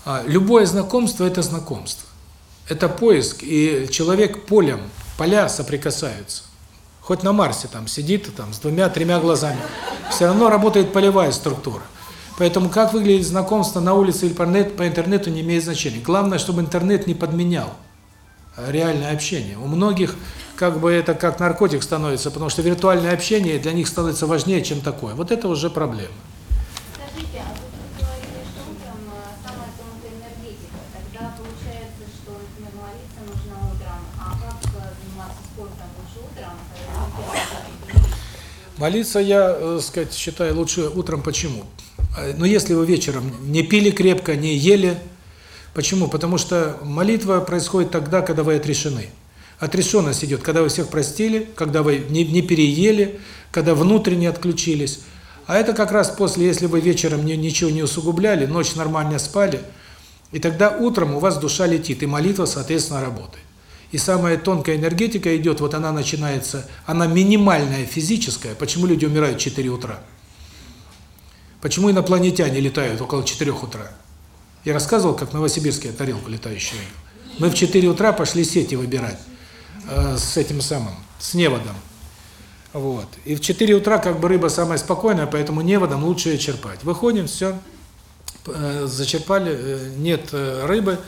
а, любое знакомство – это знакомство. Это поиск, и человек полем, поля соприкасаются. Хоть на Марсе там сидит там с двумя-тремя глазами, все равно работает полевая структура. Поэтому как выглядит знакомство на улице или по интернету не имеет значения. Главное, чтобы интернет не подменял реальное общение. У многих как бы это как наркотик становится, потому что виртуальное общение для них становится важнее, чем такое. Вот это уже проблема. Молиться я, э, сказать, считаю лучше утром. Почему? Но если вы вечером не пили крепко, не ели, почему? Потому что молитва происходит тогда, когда вы отрешены. Отрешенность идет, когда вы всех простили, когда вы не, не переели, когда внутренне отключились. А это как раз после, если вы вечером не, ничего не усугубляли, ночь нормально спали, и тогда утром у вас душа летит, и молитва, соответственно, работает. И самая тонкая энергетика идет, вот она начинается, она минимальная физическая. Почему люди умирают в 4 утра? Почему инопланетяне летают около 4 утра? Я рассказывал, как в Новосибирске тарелку летающую. Мы в 4 утра пошли сети выбирать э, с этим самым, с неводом. Вот. И в 4 утра как бы рыба самая спокойная, поэтому неводом лучше ее черпать. Выходим, все, э, зачерпали, э, нет э, рыбы.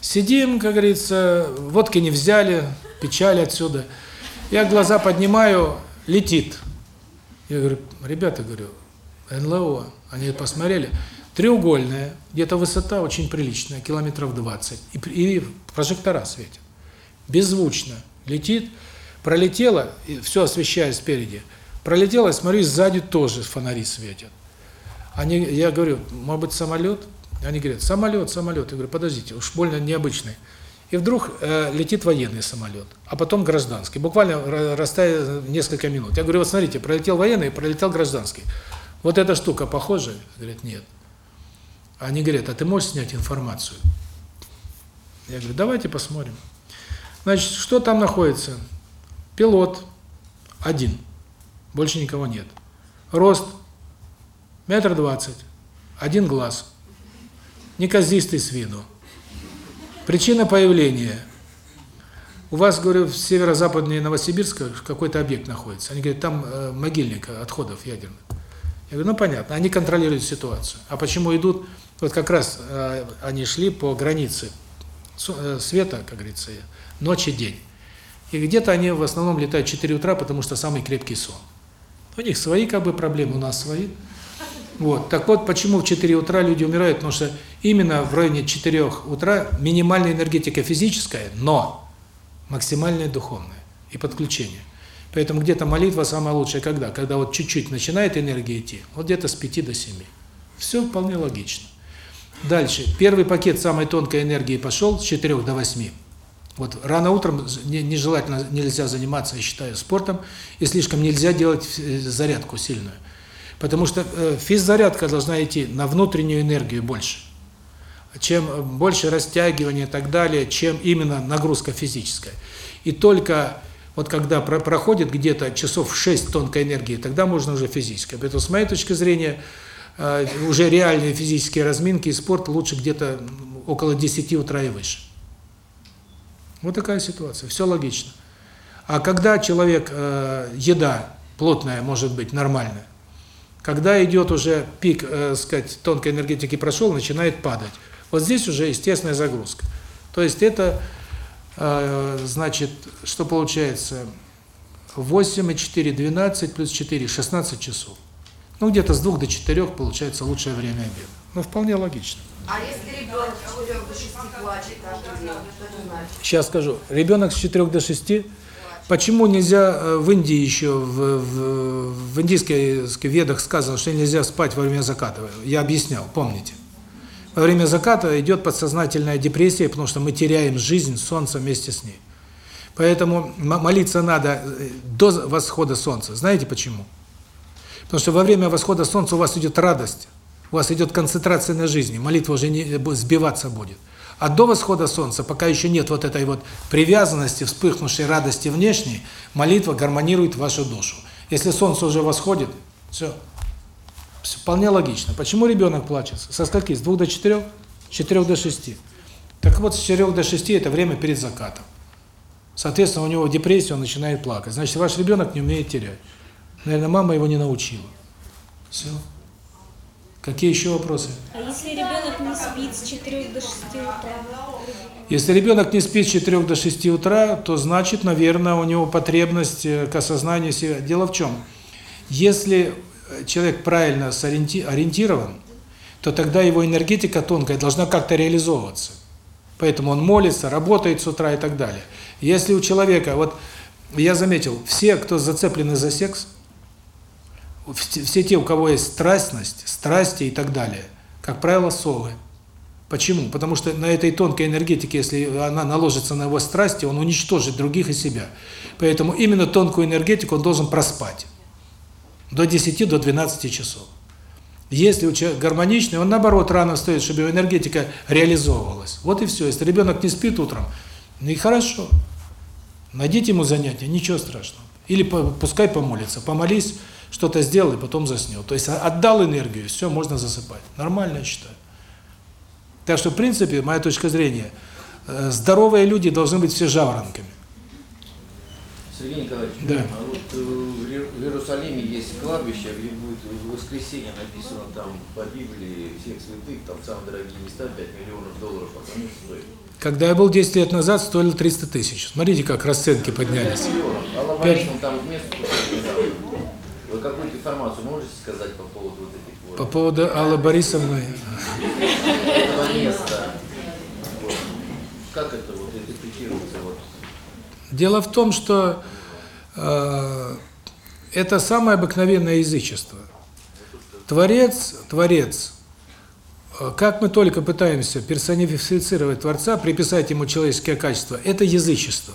Сидим, как говорится, водки не взяли, печаль отсюда. Я глаза поднимаю, летит. Я говорю, ребята, говорю, НЛО, они посмотрели, треугольная, где-то высота очень приличная, километров 20, и, и прожектора светят беззвучно летит, пролетела, все освещая спереди, пролетела, смотрю, сзади тоже фонари светят. Они, я говорю, может быть, самолет? Они говорят, самолет, самолет. Я говорю, подождите, уж больно необычный. И вдруг э, летит военный самолет, а потом гражданский. Буквально растает несколько минут. Я говорю, вот смотрите, пролетел военный, пролетел гражданский. Вот эта штука похожа? Говорят, нет. Они говорят, а ты можешь снять информацию? Я говорю, давайте посмотрим. Значит, что там находится? Пилот один, больше никого нет. Рост метр двадцать, один глаз, неказистый с виду. Причина появления. У вас, говорю, в северо-западной Новосибирска какой-то объект находится. Они говорят, там э, могильник отходов ядерных. Я говорю, ну понятно, они контролируют ситуацию. А почему идут? Вот как раз э, они шли по границе э, света, как говорится, ночь и день. И где-то они в основном летают в 4 утра, потому что самый крепкий сон. У них свои как бы проблемы, у нас свои. Вот. Так вот, почему в 4 утра люди умирают? Потому что именно в районе 4 утра минимальная энергетика физическая, но максимальная духовная и подключение. Поэтому где-то молитва самая лучшая когда? Когда вот чуть-чуть начинает энергия идти, вот где-то с 5 до 7. Все вполне логично. Дальше. Первый пакет самой тонкой энергии пошел с 4 до 8. Вот рано утром не- нежелательно, нельзя заниматься, я считаю, спортом, и слишком нельзя делать э, зарядку сильную. Потому что э, физзарядка должна идти на внутреннюю энергию больше. Чем больше растягивания и так далее, чем именно нагрузка физическая. И только вот когда про- проходит где-то часов 6 тонкой энергии, тогда можно уже физическое. Поэтому с моей точки зрения э, уже реальные физические разминки и спорт лучше где-то около 10 утра и выше. Вот такая ситуация, все логично. А когда человек, э, еда плотная может быть, нормальная, когда идет уже пик, э, сказать, тонкой энергетики прошел, начинает падать. Вот здесь уже естественная загрузка. То есть это, э, значит, что получается? 8 и 4, 12 плюс 4, 16 часов. Ну, где-то с 2 до 4 получается лучшее время обеда. Ну, вполне логично. А если ребенок с 4 до 6 плачет каждый день, что это значит? Сейчас скажу. Ребенок с 4 до 6. Почему нельзя э, в Индии еще, в, в, в индийских ведах сказано, что нельзя спать во время заката? Я объяснял, помните? Во время заката идет подсознательная депрессия, потому что мы теряем жизнь, солнце вместе с ней. Поэтому молиться надо э, до восхода солнца. Знаете почему? Потому что во время восхода солнца у вас идет радость, у вас идет концентрация на жизни, молитва уже не сбиваться будет. А до восхода солнца, пока еще нет вот этой вот привязанности, вспыхнувшей радости внешней, молитва гармонирует вашу душу. Если солнце уже восходит, все. Вполне логично. Почему ребенок плачет? Со скольки? С двух до четырех? С четырех до шести. Так вот, с четырех до шести – это время перед закатом. Соответственно, у него депрессия, он начинает плакать. Значит, ваш ребенок не умеет терять. Наверное, мама его не научила. Все. Какие еще вопросы? А если ребенок не спит с 4 до 6 утра? Если ребенок не спит с 4 до 6 утра, то значит, наверное, у него потребность э, к осознанию себя. Дело в чем? Если человек правильно ориентирован, то тогда его энергетика тонкая должна как-то реализовываться. Поэтому он молится, работает с утра и так далее. Если у человека, вот я заметил, все, кто зацеплены за секс, все те, у кого есть страстность, страсти и так далее, как правило, совы. Почему? Потому что на этой тонкой энергетике, если она наложится на его страсти, он уничтожит других и себя. Поэтому именно тонкую энергетику он должен проспать. До 10, до 12 часов. Если у человека гармоничный, он наоборот рано встает, чтобы его энергетика реализовывалась. Вот и все. Если ребенок не спит утром, ну и хорошо. Найдите ему занятие, ничего страшного. Или пускай помолится, помолись, что-то сделай, потом заснет. То есть отдал энергию, все, можно засыпать. Нормально, я считаю. Так что, в принципе, моя точка зрения, э, здоровые люди должны быть все жаворонками. Сергей Николаевич, Да. а вот э, в Иер- в Иерусалиме есть кладбище, где будет в воскресенье написано там погибли всех святых, там самые дорогие места, 5 миллионов долларов, а там стоит. Когда я был 10 лет назад, стоило 300 тысяч. Смотрите, как расценки поднялись. миллионов. А лаборитм там да. Вы какую-то информацию можете сказать по поводу вот этих По вот поводу Аллы Борисовны, этого места? Как это? Дело в том, что э, это самое обыкновенное язычество. Творец, Творец, э, как мы только пытаемся персонифицировать Творца, приписать ему человеческие качества, это язычество.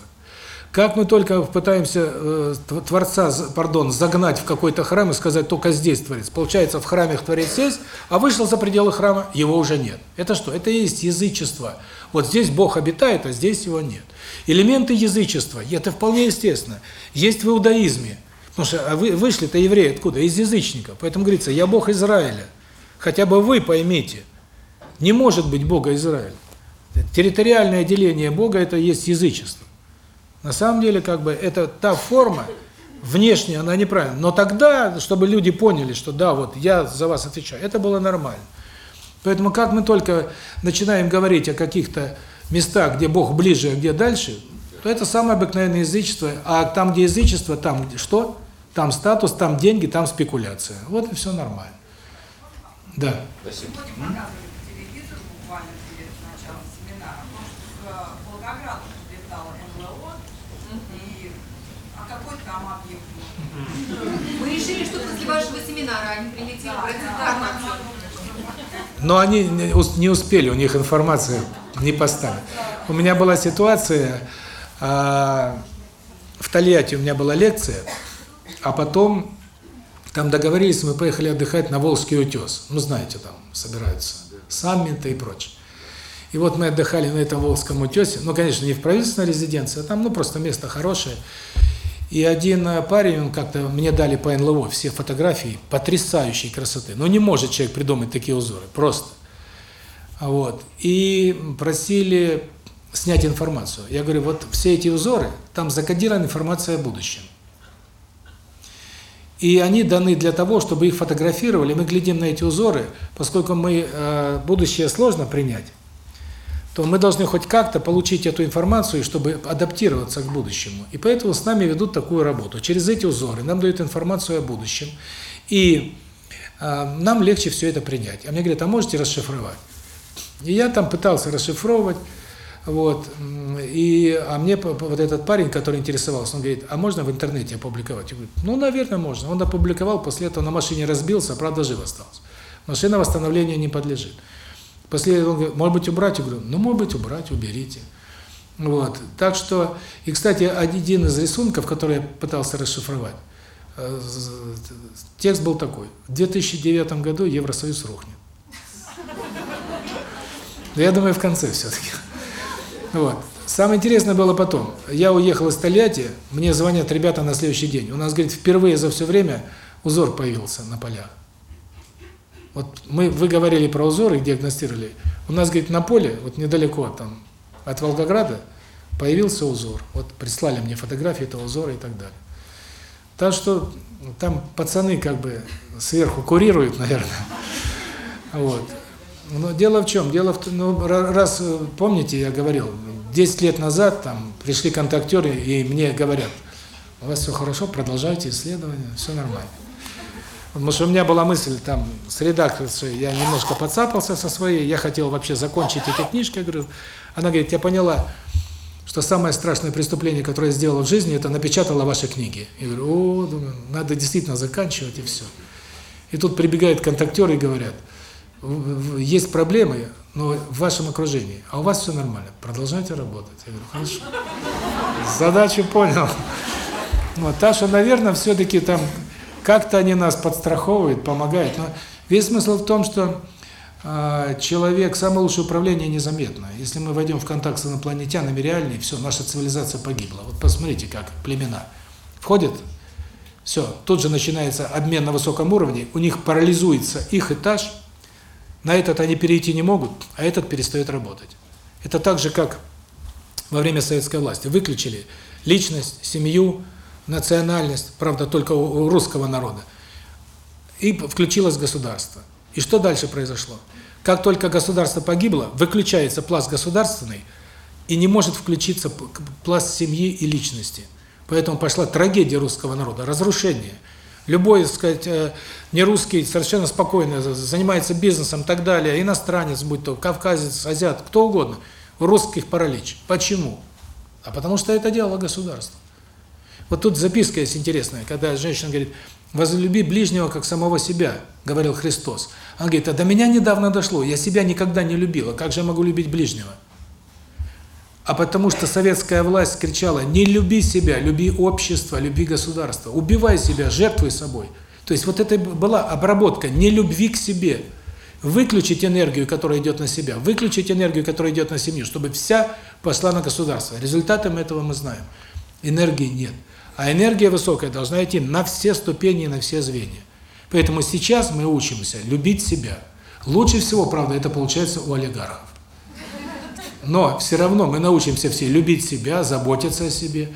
Как мы только пытаемся э, тв- Творца, пардон, загнать в какой-то храм и сказать, только здесь Творец. Получается, в храме Творец есть, а вышел за пределы храма, его уже нет. Это что? Это и есть язычество. Вот здесь Бог обитает, а здесь его нет. Элементы язычества, это вполне естественно, есть в иудаизме. Потому что а вы вышли-то евреи откуда? Из язычников. Поэтому говорится, я Бог Израиля. Хотя бы вы поймите, не может быть Бога Израиля. Территориальное деление Бога – это есть язычество. На самом деле, как бы, это та форма, внешне она неправильная. Но тогда, чтобы люди поняли, что да, вот я за вас отвечаю, это было нормально. Поэтому как мы только начинаем говорить о каких-то местах, где Бог ближе, а где дальше, то это самое обыкновенное язычество. А там, где язычество, там что? Там статус, там деньги, там спекуляция. Вот и все нормально. Да. Спасибо. Сегодня показывали по телевизору буквально перед началом семинара о том, что к Волгограду прилетало НЛО и а какой там объект был. Мы решили, что после вашего семинара они прилетели брать информацию. Но они не успели, у них информация не поставлена. У меня была ситуация, а, в Тольятти у меня была лекция, а потом там договорились, мы поехали отдыхать на Волжский утес. Ну, знаете, там собираются саммиты и прочее. И вот мы отдыхали на этом Волжском утесе, ну, конечно, не в правительственной резиденции, а там, ну, просто место хорошее. И один э, парень, он как-то, мне дали по НЛО все фотографии потрясающей красоты. Ну, не может человек придумать такие узоры, просто. А Вот. И просили снять информацию. Я говорю, вот все эти узоры, там закодирована информация о будущем. И они даны для того, чтобы их фотографировали. Мы глядим на эти узоры, поскольку мы э, будущее сложно принять, то мы должны хоть как-то получить эту информацию, чтобы адаптироваться к будущему. И поэтому с нами ведут такую работу. Через эти узоры нам дают информацию о будущем. И э, нам легче все это принять. А мне говорят, а можете расшифровать? И я там пытался расшифровывать, вот, и, а мне вот этот парень, который интересовался, он говорит, а можно в интернете опубликовать? Я говорю, ну, наверное, можно. Он опубликовал, после этого на машине разбился, правда, жив остался. Машина восстановлению не подлежит. После он говорит, может быть, убрать? Я говорю, ну, может быть, убрать, уберите. Вот, так что, и, кстати, один из рисунков, который я пытался расшифровать, э, текст был такой, в 2009 году Евросоюз рухнет. Но я думаю, в конце все-таки. Вот. Самое интересное было потом. Я уехал из Тольятти, мне звонят ребята на следующий день. У нас, говорит, впервые за все время узор появился на полях. Вот мы, вы говорили про узоры, диагностировали. У нас, говорит, на поле, вот недалеко там, от Волгограда, появился узор. Вот прислали мне фотографии этого узора и так далее. Так что там пацаны как бы сверху курируют, <laughs> наверное. Вот. Но дело в чем? Дело в том, ну, ра- раз, э, помните, я говорил, 10 лет назад там пришли контактеры и мне говорят, у вас все хорошо, продолжайте исследования, все нормально. Потому что у меня была мысль там с редакторшей, я немножко подцапался со своей, я хотел вообще закончить эти книжки, я говорю, она говорит, я поняла, что самое страшное преступление, которое я сделала в жизни, это напечатала ваши книги. Я говорю, о, думаю, надо действительно заканчивать и все. И тут прибегают контактеры и говорят, «В- в- есть проблемы, но в вашем окружении, а у вас все нормально, продолжайте работать. Я говорю, хорошо. Задачу понял. Вот, что, наверное, все-таки там как-то они нас подстраховывают, помогают. Но весь смысл в том, что э, человек, самое лучшее управление незаметно. Если мы войдем в контакт с инопланетянами реальный, все, наша цивилизация погибла. Вот посмотрите, как племена входят, все, тут же начинается обмен на высоком уровне, у них парализуется их этаж, на этот они перейти не могут, а этот перестает работать. Это так же, как во время советской власти. Выключили личность, семью, национальность, правда, только у русского народа. И включилось государство. И что дальше произошло? Как только государство погибло, выключается пласт государственный, и не может включиться пласт семьи и личности. Поэтому пошла трагедия русского народа, разрушение. Любой, так сказать, э, нерусский совершенно спокойно за- занимается бизнесом и так далее, иностранец, будь то кавказец, азиат, кто угодно, русских паралич. Почему? А потому что это делало государство. Вот тут записка есть интересная, когда женщина говорит, возлюби ближнего, как самого себя, говорил Христос. Она говорит, а до меня недавно дошло, я себя никогда не любила, как же я могу любить ближнего? А потому что советская власть кричала, не люби себя, люби общество, люби государство, убивай себя, жертвуй собой. То есть вот это была обработка не любви к себе. Выключить энергию, которая идет на себя, выключить энергию, которая идет на семью, чтобы вся пошла на государство. Результатом этого мы знаем. Энергии нет. А энергия высокая должна идти на все ступени, на все звенья. Поэтому сейчас мы учимся любить себя. Лучше всего, правда, это получается у олигархов. Но все равно мы научимся все любить себя, заботиться о себе.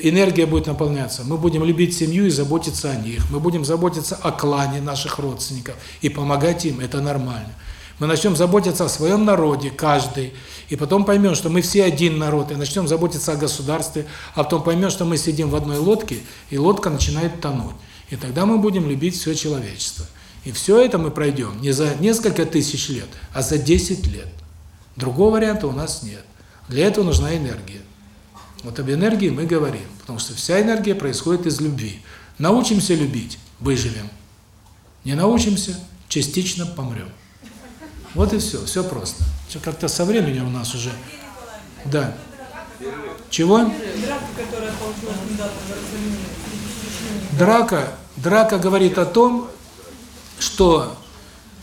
Энергия будет наполняться. Мы будем любить семью и заботиться о них. Мы будем заботиться о клане наших родственников и помогать им. Это нормально. Мы начнем заботиться о своем народе, каждый. И потом поймем, что мы все один народ. И начнем заботиться о государстве. А потом поймем, что мы сидим в одной лодке, и лодка начинает тонуть. И тогда мы будем любить все человечество. И все это мы пройдем не за несколько тысяч лет, а за 10 лет. Другого варианта у нас нет. Для этого нужна энергия. Вот об энергии мы говорим, потому что вся энергия происходит из любви. Научимся любить – выживем. Не научимся – частично помрем. Вот и все, все просто. Всё Как-то со временем у нас уже... Да. Чего? Драка, драка говорит о том, что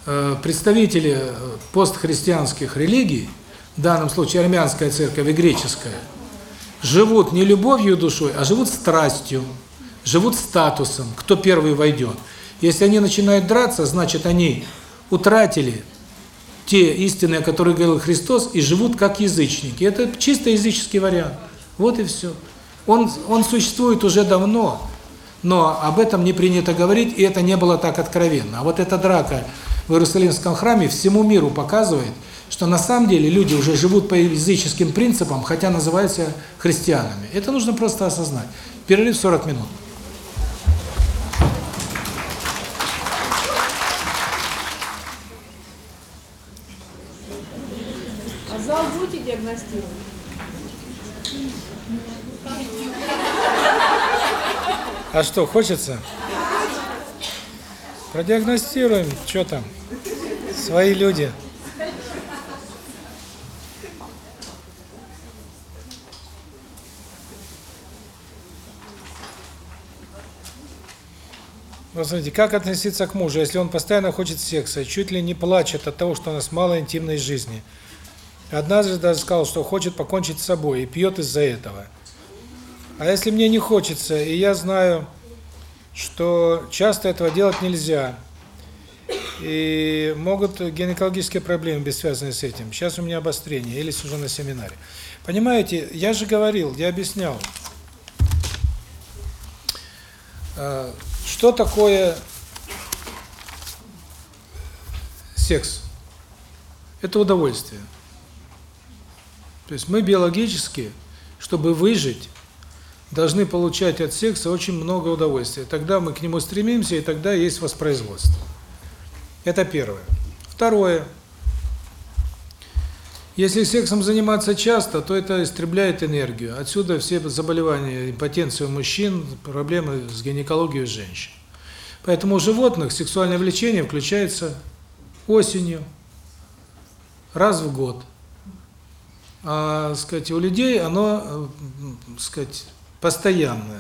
э, представители э, постхристианских религий, в данном случае армянская церковь и греческая, живут не любовью душой, а живут страстью, живут статусом, кто первый войдет. Если они начинают драться, значит они утратили те истины, о которых говорил Христос, и живут как язычники. Это чисто языческий вариант. Вот и все. Он, он существует уже давно, но об этом не принято говорить, и это не было так откровенно. А вот эта драка в Иерусалимском храме всему миру показывает, что на самом деле люди уже живут по языческим принципам, хотя называются христианами. Это нужно просто осознать. Перерыв 40 минут. Диагностировать? А что, хочется? Продиагностируем, что там? Свои люди. Вот смотрите, как относиться к мужу, если он постоянно хочет секса, чуть ли не плачет от того, что у нас мало интимной жизни. Однажды даже сказал, что хочет покончить с собой и пьет из-за этого. А если мне не хочется, и я знаю, что часто этого делать нельзя, и могут гинекологические проблемы быть связаны с этим. Сейчас у меня обострение, или сижу на семинаре. Понимаете, я же говорил, я объяснял, э, что такое секс? Это удовольствие. То есть мы биологически, чтобы выжить, должны получать от секса очень много удовольствия. Тогда мы к нему стремимся, и тогда есть воспроизводство. Это первое. Второе. Если сексом заниматься часто, то это истребляет энергию. Отсюда все заболевания, импотенция у мужчин, проблемы с гинекологией у женщин. Поэтому у животных сексуальное влечение включается осенью, раз в год. А, сказать, у людей оно, э, сказать, постоянное.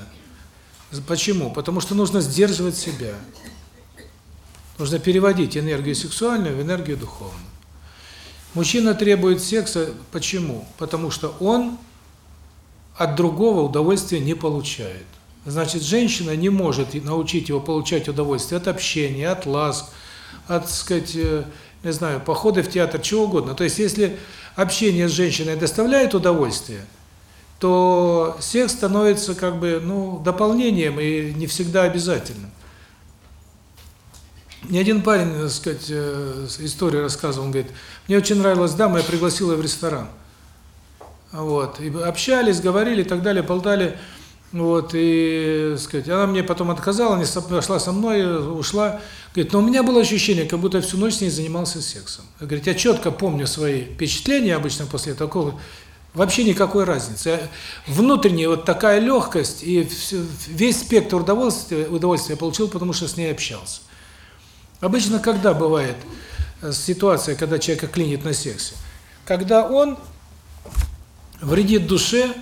Почему? Потому что нужно сдерживать себя. Нужно переводить энергию сексуальную в энергию духовную. Мужчина требует секса почему? Потому что он от другого удовольствия не получает. Значит, женщина не может научить его получать удовольствие от общения, от ласк, от, сказать, э, не знаю, похода в театр, чего угодно. То есть, если общение с женщиной доставляет удовольствие, то секс становится как бы, ну, дополнением и не всегда обязательным. Мне один парень, так сказать, э, историю рассказывал, он говорит, мне очень нравилась дама, я пригласил ее в ресторан. Вот, и общались, говорили и так далее, болтали, вот, и, сказать, она мне потом отказала, не пошла со мной, ушла, говорит, но у меня было ощущение, как будто я всю ночь с ней занимался сексом. Говорит, я четко помню свои впечатления обычно после такого, вообще никакой разницы. Внутренняя вот такая легкость и весь спектр удовольствия, удовольствия я получил, потому что с ней общался. Обычно когда бывает э, ситуация, когда человека клинит на сексе? Когда он вредит душе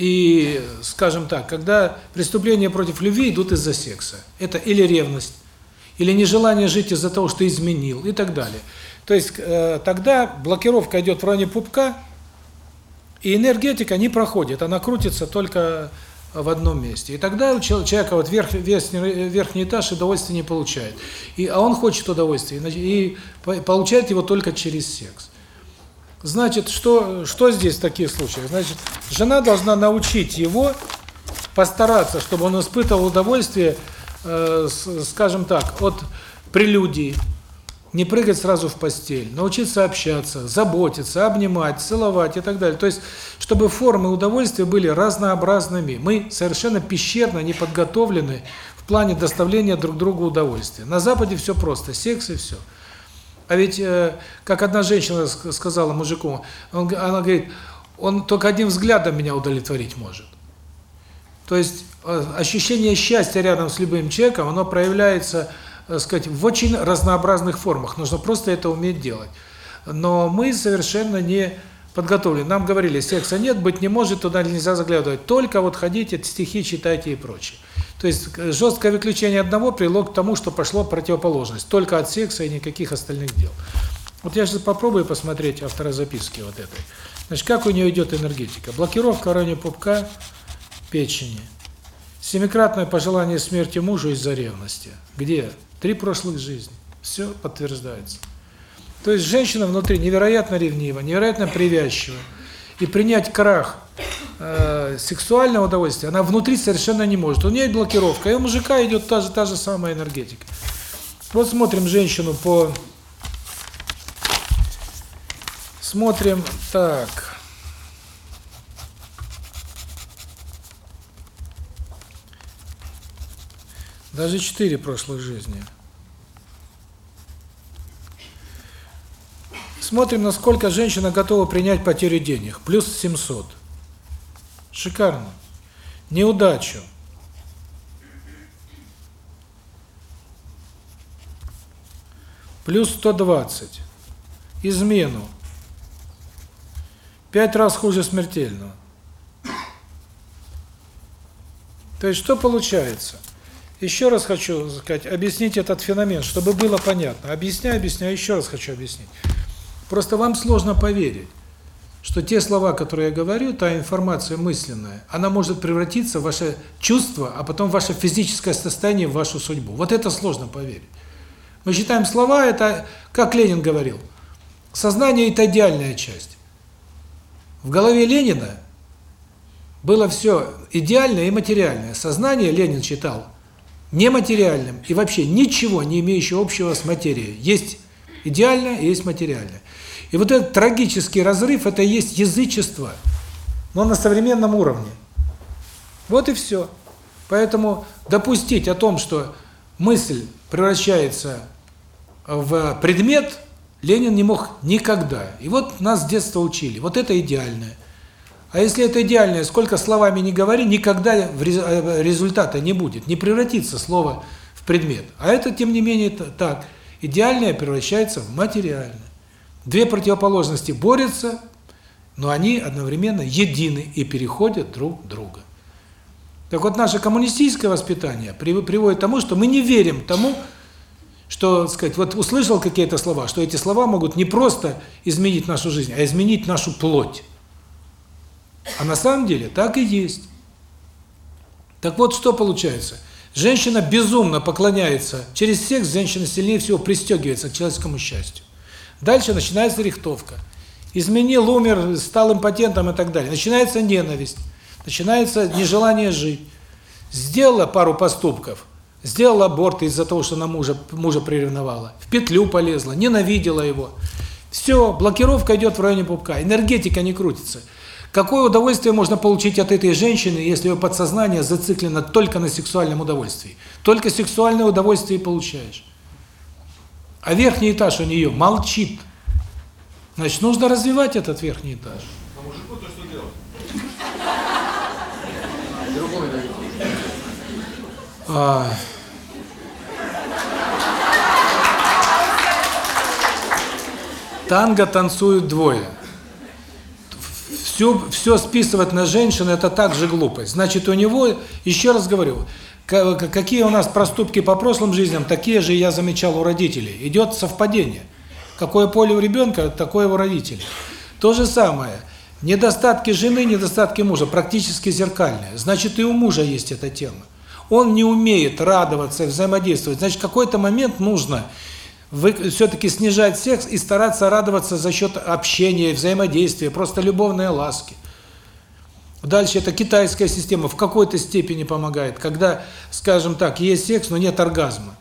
и, скажем так, когда преступления против любви идут из-за секса. Это или ревность, или нежелание жить из-за того, что изменил и так далее. То есть э, тогда блокировка идет в районе пупка, и энергетика не проходит, она крутится только в одном месте. И тогда у человека вот верх, верхний, верхний этаж удовольствия не получает. И, а он хочет удовольствия, и получает его только через секс. Значит, что, что здесь в таких случаях? Значит, жена должна научить его, постараться, чтобы он испытывал удовольствие, э, скажем так, от прелюдии, не прыгать сразу в постель, научиться общаться, заботиться, обнимать, целовать и так далее. То есть, чтобы формы удовольствия были разнообразными. Мы совершенно пещерно не подготовлены в плане доставления друг другу удовольствия. На Западе все просто, секс и все. А ведь, э, как одна женщина сказала мужику, он, она говорит, он только одним взглядом меня удовлетворить может. То есть, э, ощущение счастья рядом с любым человеком, оно проявляется э, сказать, в очень разнообразных формах. Нужно просто это уметь делать. Но мы совершенно не подготовлены. Нам говорили, секса нет, быть не может, туда нельзя заглядывать. Только вот ходите, стихи читайте и прочее. То есть э, жесткое выключение одного привело к тому, что пошло противоположность. Только от секса и никаких остальных дел. Вот я сейчас попробую посмотреть автора записки вот этой. Значит, как у нее идет энергетика? Блокировка в районе пупка, печени. Семикратное пожелание смерти мужу из-за ревности. Где? Три прошлых жизни. Все подтверждается. То есть женщина внутри невероятно ревнива, невероятно привязчива. И принять крах э, сексуального удовольствия она внутри совершенно не может. У нее блокировка, и у мужика идет та же, та же самая энергетика. Вот смотрим женщину по... Смотрим, так... Даже четыре прошлых жизни. Смотрим, насколько женщина готова принять потерю денег. Плюс 700. Шикарно. Неудачу. Плюс 120. Измену. Пять раз хуже смертельного. То есть что получается? Еще раз хочу сказать, объяснить этот феномен, чтобы было понятно. Объясняю, объясняю, еще раз хочу объяснить. Просто вам сложно поверить, что те слова, которые я говорю, та информация мысленная, она может превратиться в ваше чувство, а потом в ваше физическое состояние, в вашу судьбу. Вот это сложно поверить. Мы считаем слова, это, как Ленин говорил, сознание – это идеальная часть. В голове Ленина было все идеальное и материальное. Сознание, Ленин считал, нематериальным и вообще ничего не имеющего общего с материей. Есть идеальное есть материальное. И вот этот трагический разрыв – это и есть язычество, но на современном уровне. Вот и все. Поэтому допустить о том, что мысль превращается в предмет, Ленин не мог никогда. И вот нас с детства учили. Вот это идеальное. А если это идеальное, сколько словами не говори, никогда э, результата не будет. Не превратится слово в предмет. А это, тем не менее, так. Идеальное превращается в материальное. Две противоположности борются, но они одновременно едины и переходят друг друга. Так вот, наше коммунистическое воспитание приводит к тому, что мы не верим тому, что, сказать, вот услышал какие-то слова, что эти слова могут не просто изменить нашу жизнь, а изменить нашу плоть. А на самом деле так и есть. Так вот, что получается? Женщина безумно поклоняется, через секс женщина сильнее всего пристегивается к человеческому счастью. Дальше начинается рихтовка. Изменил, умер, стал импотентом и так далее. Начинается ненависть, начинается нежелание жить. Сделала пару поступков, сделала аборт из-за того, что она мужа, мужа приревновала, в петлю полезла, ненавидела его. Все, блокировка идет в районе пупка, энергетика не крутится. Какое удовольствие можно получить от этой женщины, если ее подсознание зациклено только на сексуальном удовольствии? Только сексуальное удовольствие и получаешь. А верхний этаж у нее молчит. Значит, нужно развивать этот верхний этаж. А мужику-то что делать? Другой найти. А... Танго танцуют двое. Все, все списывать на женщин – это также глупость. Значит, у него, еще раз говорю, какие у нас проступки по прошлым жизням, такие же я замечал у родителей. Идет совпадение. Какое поле у ребенка, такое у родителей. То же самое. Недостатки жены, недостатки мужа практически зеркальные. Значит, и у мужа есть эта тема. Он не умеет радоваться, взаимодействовать. Значит, какой-то момент нужно все-таки снижать секс и стараться радоваться за счет общения, взаимодействия, просто любовные ласки. Дальше это китайская система в какой-то степени помогает. Когда, скажем так, есть секс, но нет оргазма.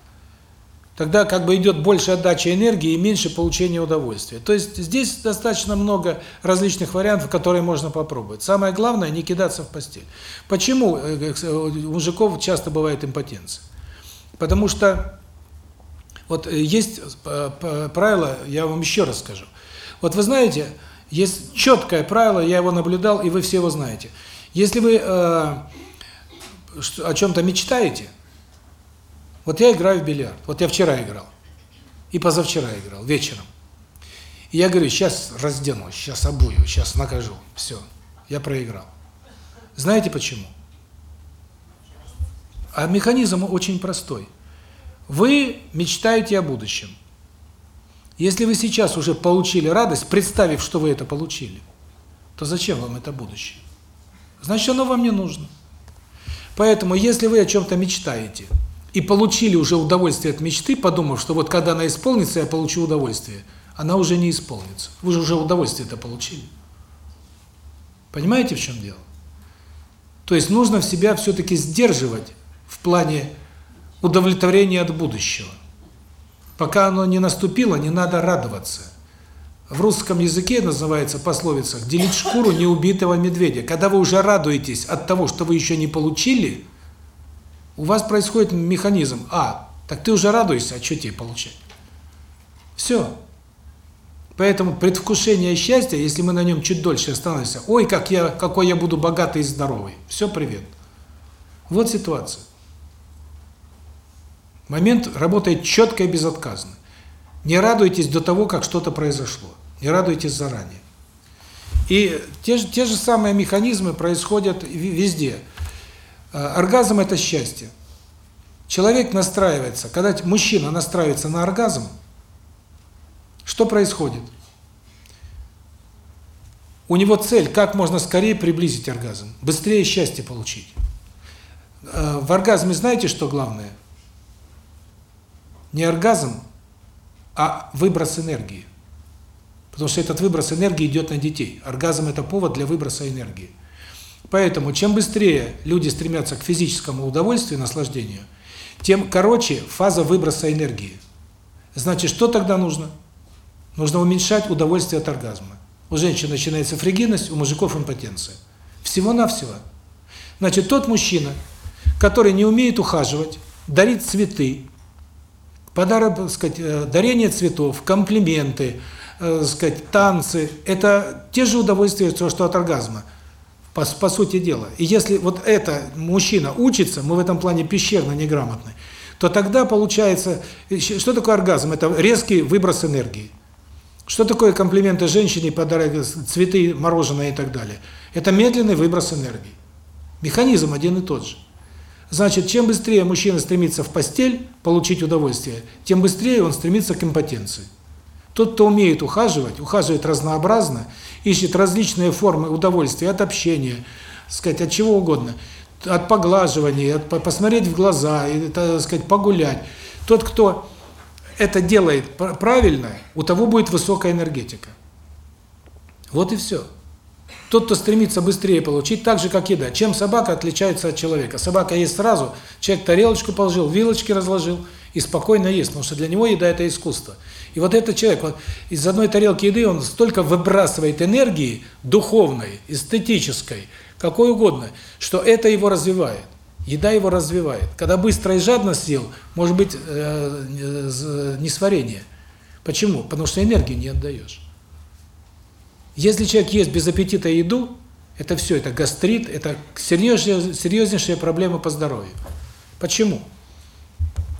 Тогда как бы идет больше отдача энергии и меньше получения удовольствия. То есть здесь достаточно много различных вариантов, которые можно попробовать. Самое главное не кидаться в постель. Почему э, э, у мужиков часто бывает импотенция? Потому что вот э, есть правило, я вам еще раз скажу. Вот вы знаете, есть четкое правило, я его наблюдал, и вы все его знаете. Если вы э, о чем-то мечтаете, Вот я играю в бильярд. Вот я вчера играл. И позавчера играл, вечером. И я говорю, сейчас разденусь, сейчас обую, сейчас накажу. Все. Я проиграл. Знаете почему? А механизм очень простой. Вы мечтаете о будущем. Если вы сейчас уже получили радость, представив, что вы это получили, то зачем вам это будущее? Значит, оно вам не нужно. Поэтому, если вы о чем-то мечтаете и получили уже удовольствие от мечты, подумав, что вот когда она исполнится, я получу удовольствие, она уже не исполнится. Вы же уже удовольствие это получили. Понимаете, в чем дело? То есть нужно в себя все-таки сдерживать в плане удовлетворения от будущего. Пока оно не наступило, не надо радоваться. В русском языке называется пословица «делить шкуру неубитого медведя». Когда вы уже радуетесь от того, что вы еще не получили, у вас происходит механизм «А, так ты уже радуешься, а что тебе получать?» Все. Поэтому предвкушение счастья, если мы на нем чуть дольше остановимся, ой, как я, какой я буду богатый и здоровый. Все, привет. Вот ситуация. Момент работает четко и безотказно. Не радуйтесь до того, как что-то произошло. Не радуйтесь заранее. И те же, те же самые механизмы происходят везде. Оргазм – это счастье. Человек настраивается, когда мужчина настраивается на оргазм, что происходит? У него цель, как можно скорее приблизить оргазм, быстрее счастье получить. В оргазме знаете, что главное? Не оргазм, а выброс энергии. Потому что этот выброс энергии идет на детей. Оргазм – это повод для выброса энергии. Поэтому, чем быстрее люди стремятся к физическому удовольствию, наслаждению, тем короче фаза выброса энергии. Значит, что тогда нужно? Нужно уменьшать удовольствие от оргазма. У женщин начинается фригидность, у мужиков импотенция. Всего-навсего. Значит, тот мужчина, который не умеет ухаживать, дарит цветы, подарок, так сказать, дарение цветов, комплименты, так сказать, танцы это те же удовольствия, что от оргазма. По, по сути дела. И если вот это мужчина учится, мы в этом плане пещерно неграмотны, то тогда получается, что такое оргазм? Это резкий выброс энергии. Что такое комплименты женщине, подарок, цветы, мороженое и так далее? Это медленный выброс энергии. Механизм один и тот же. Значит, чем быстрее мужчина стремится в постель получить удовольствие, тем быстрее он стремится к импотенции. Тот, кто умеет ухаживать, ухаживает разнообразно, ищет различные формы удовольствия от общения, сказать, от чего угодно, от поглаживания, от посмотреть в глаза, и, так сказать, погулять. Тот, кто это делает правильно, у того будет высокая энергетика. Вот и все. Тот, кто стремится быстрее получить, так же, как еда. Чем собака отличается от человека? Собака ест сразу, человек тарелочку положил, вилочки разложил и спокойно ест, потому что для него еда – это искусство. И вот этот человек, вот, из одной тарелки еды он столько выбрасывает энергии духовной, эстетической, какой угодно, что это его развивает. Еда его развивает. Когда быстро и жадно съел, может быть э, э, несварение. Почему? Потому что энергии не отдаешь. Если человек ест без аппетита еду, это все, это гастрит, это серьезнейшая, серьезнейшая проблема по здоровью. Почему?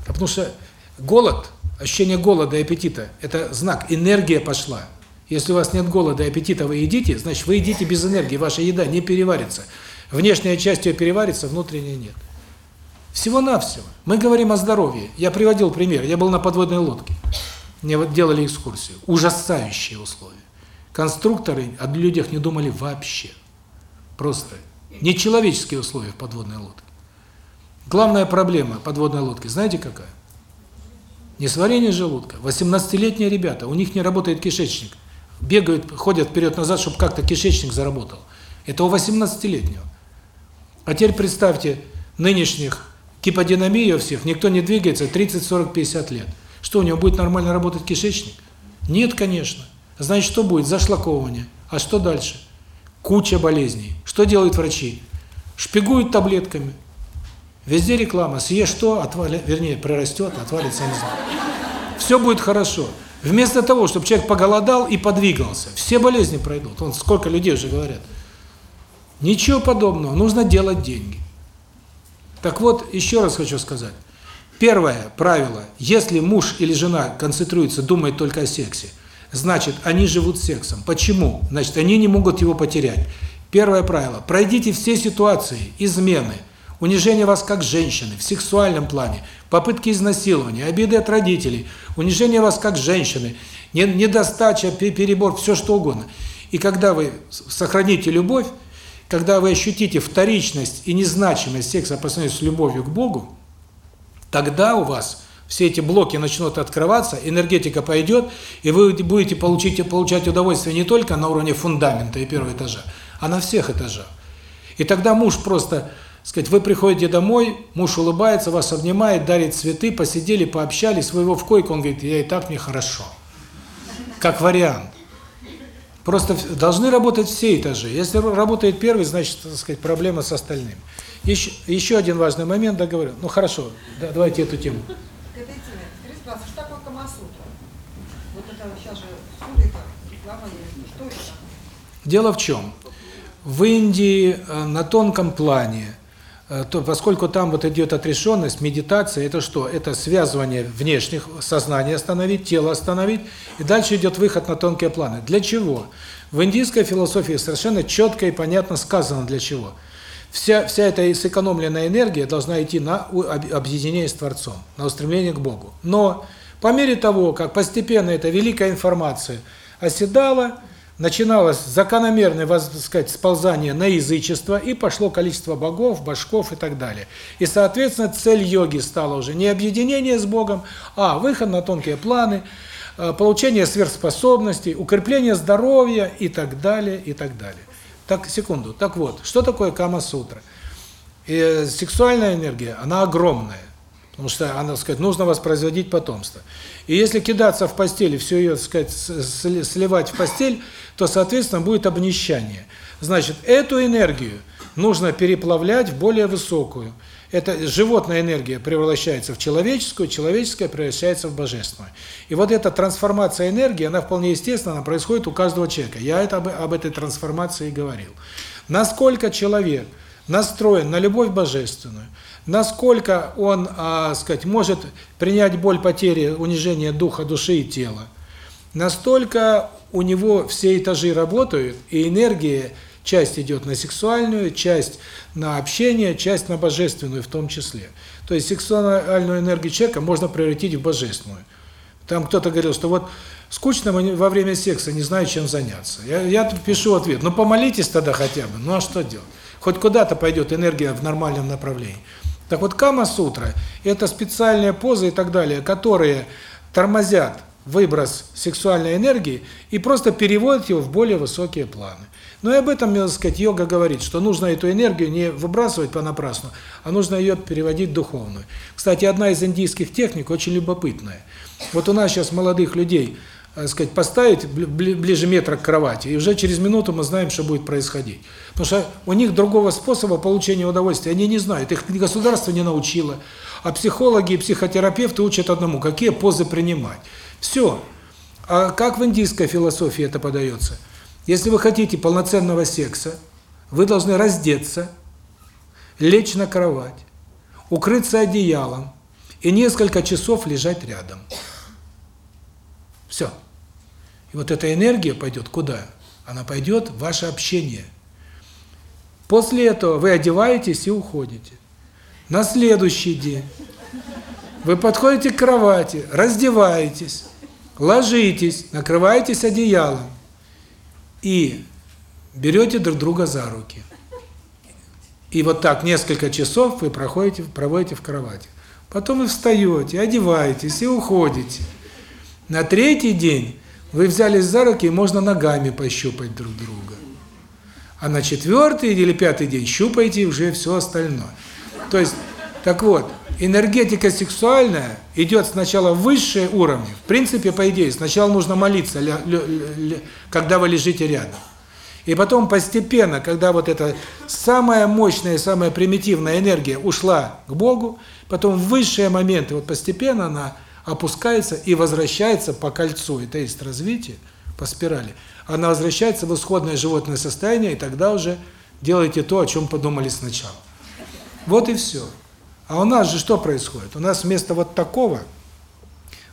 Потому что голод, ощущение голода и аппетита – это знак, энергия пошла. Если у вас нет голода и аппетита, вы едите, значит, вы едите без энергии, ваша еда не переварится. Внешняя часть ее переварится, внутренняя нет. Всего-навсего. Мы говорим о здоровье. Я приводил пример. Я был на подводной лодке. Мне делали экскурсию. Ужасающие условия. Конструкторы о людях не думали вообще. Просто нечеловеческие условия в подводной лодке. Главная проблема подводной лодки, знаете какая? Несварение желудка. 18-летние ребята, у них не работает кишечник. Бегают, ходят вперед-назад, чтобы как-то кишечник заработал. Это у 18-летнего. А теперь представьте, нынешних гиподинамия у всех, никто не двигается 30, 40, 50 лет. Что, у него будет нормально работать кишечник? Нет, конечно. Значит, что будет? Зашлаковывание. А что дальше? Куча болезней. Что делают врачи? Шпигуют таблетками. Везде реклама. Съешь что, отвали, вернее, прорастет, отвалится, не знаю. Все будет хорошо. Вместо того, чтобы человек поголодал и подвигался, все болезни пройдут. Вон сколько людей уже говорят. Ничего подобного. Нужно делать деньги. Так вот, еще раз хочу сказать. Первое правило. Если муж или жена концентрируется, думает только о сексе, значит, они живут сексом. Почему? Значит, они не могут его потерять. Первое правило. Пройдите все ситуации, измены, унижение вас как женщины в сексуальном плане, попытки изнасилования, обиды от родителей, унижение вас как женщины, недостача, перебор, все что угодно. И когда вы сохраните любовь, когда вы ощутите вторичность и незначимость секса по сравнению с любовью к Богу, тогда у вас все эти блоки начнут открываться, энергетика пойдет, и вы будете получить, получать удовольствие не только на уровне фундамента и первого этажа, а на всех этажах. И тогда муж просто, сказать, вы приходите домой, муж улыбается, вас обнимает, дарит цветы, посидели, пообщались, вы его в койку, он говорит, я и так мне хорошо. Как вариант. Просто должны работать все этажи. Если работает первый, значит, так сказать, проблема с остальным. Еще, еще один важный момент, договорю. Ну хорошо, да, давайте эту тему. К этой теме. Скажите, пожалуйста, что такое Камасутра? Вот это сейчас же суды, глава что это? Дело в чем? В Индии э, на тонком плане, э, то, поскольку там вот идет отрешенность, медитация, это что? Это связывание внешних, сознания остановить, тело остановить, и дальше идет выход на тонкие планы. Для чего? В индийской философии совершенно четко и понятно сказано для чего. Вся, вся эта сэкономленная энергия должна идти на объединение с Творцом, на устремление к Богу. Но по мере того, как постепенно эта великая информация оседала, начиналось закономерное, так сказать, сползание на язычество, и пошло количество богов, башков и так далее. И, соответственно, цель йоги стала уже не объединение с Богом, а выход на тонкие планы, э, получение сверхспособностей, укрепление здоровья и так далее, и так далее. Так, секунду. Так вот, что такое Кама-сутра? И сексуальная энергия, она огромная. Потому что, она, сказать, нужно воспроизводить потомство. И если кидаться в постель и все ее, сказать, сливать в постель, то, соответственно, будет обнищание. Значит, эту энергию нужно переплавлять в более высокую. Это животная энергия превращается в человеческую, человеческая превращается в божественную. И вот эта трансформация энергии, она вполне естественно, она происходит у каждого человека. Я это об, об этой трансформации говорил. Насколько человек настроен на любовь божественную, насколько он, а, сказать, может принять боль потери, унижение духа, души и тела, настолько у него все этажи работают, и энергия, часть идет на сексуальную, часть на общение, часть на божественную в том числе. То есть сексуальную энергию человека можно превратить в божественную. Там кто-то говорил, что вот скучно во время секса, не знаю, чем заняться. Я, я пишу ответ, ну помолитесь тогда хотя бы, ну а что делать? Хоть куда-то пойдет энергия в нормальном направлении. Так вот, Кама-сутра – это специальные позы и так далее, которые тормозят выброс сексуальной энергии и просто переводят его в более высокие планы. Но и об этом, так сказать, йога говорит, что нужно эту энергию не выбрасывать понапрасну, а нужно ее переводить в духовную. Кстати, одна из индийских техник очень любопытная. Вот у нас сейчас молодых людей – сказать, поставить ближе метра к кровати, и уже через минуту мы знаем, что будет происходить. Потому что у них другого способа получения удовольствия они не знают, их государство не научило, а психологи и психотерапевты учат одному, какие позы принимать. Все. А как в индийской философии это подается? Если вы хотите полноценного секса, вы должны раздеться, лечь на кровать, укрыться одеялом и несколько часов лежать рядом. Все. И вот эта энергия пойдет куда? Она пойдет в ваше общение. После этого вы одеваетесь и уходите. На следующий день вы подходите к кровати, раздеваетесь, ложитесь, накрываетесь одеялом и берете друг друга за руки. И вот так несколько часов вы проходите, проводите в кровати. Потом вы встаете, одеваетесь и уходите. На третий день вы взялись за руки, и можно ногами пощупать друг друга. А на четвертый или пятый день щупаете уже все остальное. То есть, так вот, энергетика сексуальная идет сначала в высшие уровни. В принципе, по идее, сначала нужно молиться, когда вы лежите рядом. И потом постепенно, когда вот эта самая мощная, самая примитивная энергия ушла к Богу, потом в высшие моменты, вот постепенно она опускается и возвращается по кольцу, это есть развитие, по спирали. Она возвращается в исходное животное состояние, и тогда уже делайте то, о чем подумали сначала. Вот и все. А у нас же что происходит? У нас вместо вот такого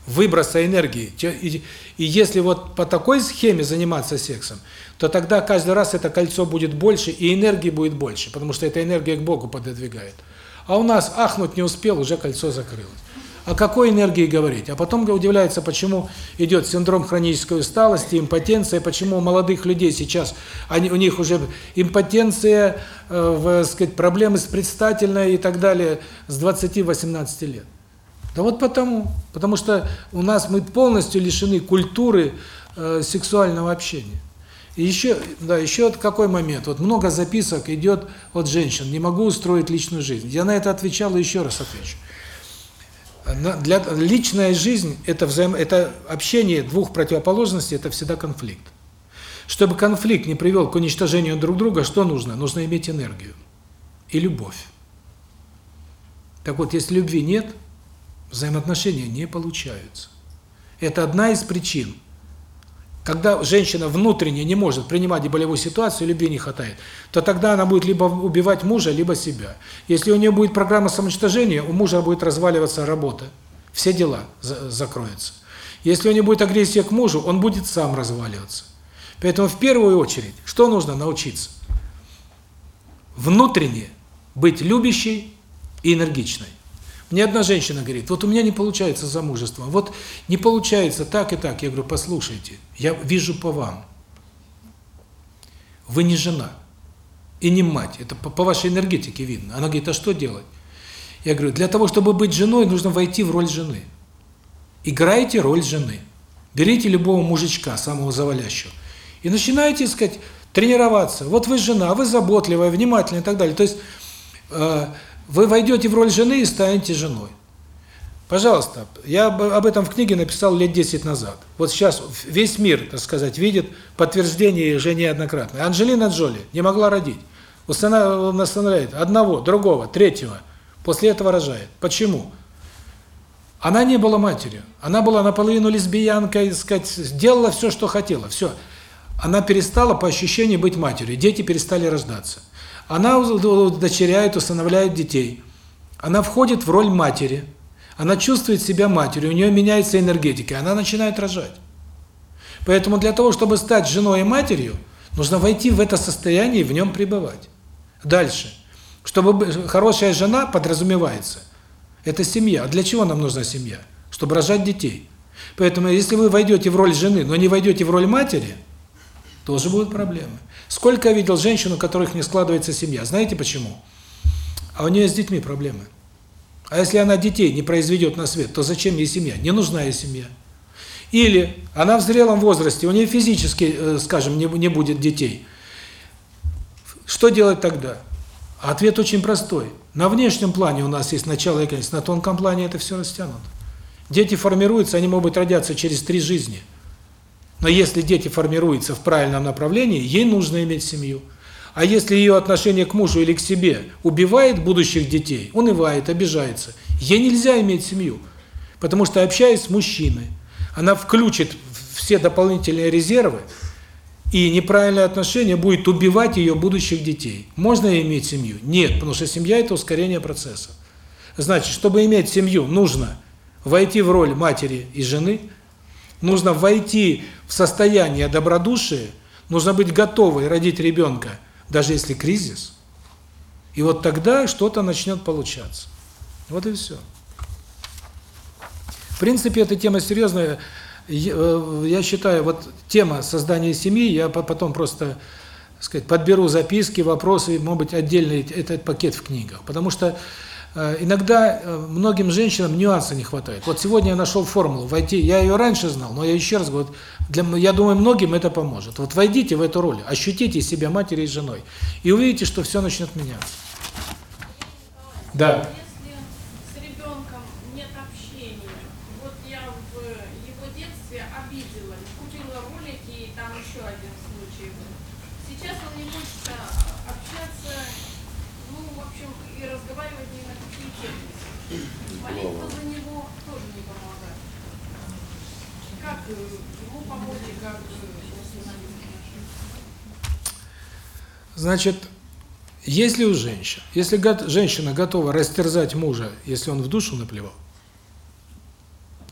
выброса энергии, и, и если вот по такой схеме заниматься сексом, то тогда каждый раз это кольцо будет больше, и энергии будет больше, потому что эта энергия к Богу пододвигает. А у нас ахнуть не успел, уже кольцо закрылось. О какой энергии говорить? А потом удивляется, почему идет синдром хронической усталости, импотенция, почему у молодых людей сейчас они у них уже импотенция, э, в, сказать, проблемы с предстательной и так далее с 20-18 лет. Да вот потому, потому что у нас мы полностью лишены культуры э, сексуального общения. И еще, да, еще вот какой момент. Вот много записок идет от женщин. Не могу устроить личную жизнь. Я на это отвечал и еще раз отвечу. Для личная жизнь это взаим это общение двух противоположностей, это всегда конфликт. Чтобы конфликт не привел к уничтожению друг друга, что нужно? Нужно иметь энергию и любовь. Так вот, если любви нет, взаимоотношения не получаются. Это одна из причин когда женщина внутренне не может принимать болевую ситуацию, любви не хватает, то тогда она будет либо убивать мужа, либо себя. Если у нее будет программа самоуничтожения, у мужа будет разваливаться работа, все дела закроются. Если у нее будет агрессия к мужу, он будет сам разваливаться. Поэтому в первую очередь, что нужно научиться? Внутренне быть любящей и энергичной. Мне одна женщина говорит, вот у меня не получается замужество, вот не получается так и так. Я говорю, послушайте, я вижу по вам. Вы не жена и не мать, это по, по вашей энергетике видно. Она говорит, а что делать? Я говорю, для того, чтобы быть женой, нужно войти в роль жены. Играйте роль жены. Берите любого мужичка, самого завалящего, и начинайте, сказать, тренироваться. Вот вы жена, вы заботливая, внимательная и так далее. То есть э, вы войдете в роль жены и станете женой. Пожалуйста, я об этом в книге написал лет 10 назад. Вот сейчас весь мир, так сказать, видит подтверждение уже неоднократно. Анджелина Джоли не могла родить. Устанавливает одного, другого, третьего. После этого рожает. Почему? Она не была матерью. Она была наполовину лесбиянкой, сказать, сделала все, что хотела. Все. Она перестала по ощущению быть матерью. Дети перестали рождаться. Она удочеряет, усыновляет детей. Она входит в роль матери. Она чувствует себя матерью, у нее меняется энергетика, она начинает рожать. Поэтому для того, чтобы стать женой и матерью, нужно войти в это состояние и в нем пребывать. Дальше. Чтобы хорошая жена подразумевается. Это семья. А для чего нам нужна семья? Чтобы рожать детей. Поэтому если вы войдете в роль жены, но не войдете в роль матери, тоже будут проблемы. Сколько я видел женщин, у которых не складывается семья. Знаете почему? А у нее с детьми проблемы. А если она детей не произведет на свет, то зачем ей семья? Не нужна ей семья. Или она в зрелом возрасте, у нее физически, э, скажем, не, не будет детей. Что делать тогда? Ответ очень простой. На внешнем плане у нас есть начало и конец, на тонком плане это все растянуто. Дети формируются, они могут родиться через три жизни – но если дети формируются в правильном направлении, ей нужно иметь семью. А если ее отношение к мужу или к себе убивает будущих детей, унывает, обижается, ей нельзя иметь семью. Потому что, общаясь с мужчиной, она включит все дополнительные резервы, и неправильное отношение будет убивать ее будущих детей. Можно иметь семью? Нет, потому что семья – это ускорение процесса. Значит, чтобы иметь семью, нужно войти в роль матери и жены – Нужно войти в состояние добродушия, нужно быть готовой родить ребенка, даже если кризис. И вот тогда что-то начнет получаться. Вот и все. В принципе, эта тема серьезная. Э, я считаю, вот тема создания семьи, я потом просто, сказать, подберу записки, вопросы, может быть, отдельный этот пакет в книгах. Потому что иногда э, многим женщинам нюанса не хватает. Вот сегодня я нашел формулу войти. Я ее раньше знал, но я еще раз говорю, для, я думаю, многим это поможет. Вот войдите в эту роль, ощутите себя матерью и женой, и увидите, что все начнет меняться. Да. Значит, Если у женщин, если женщина готова растерзать мужа, если он в душу наплевал,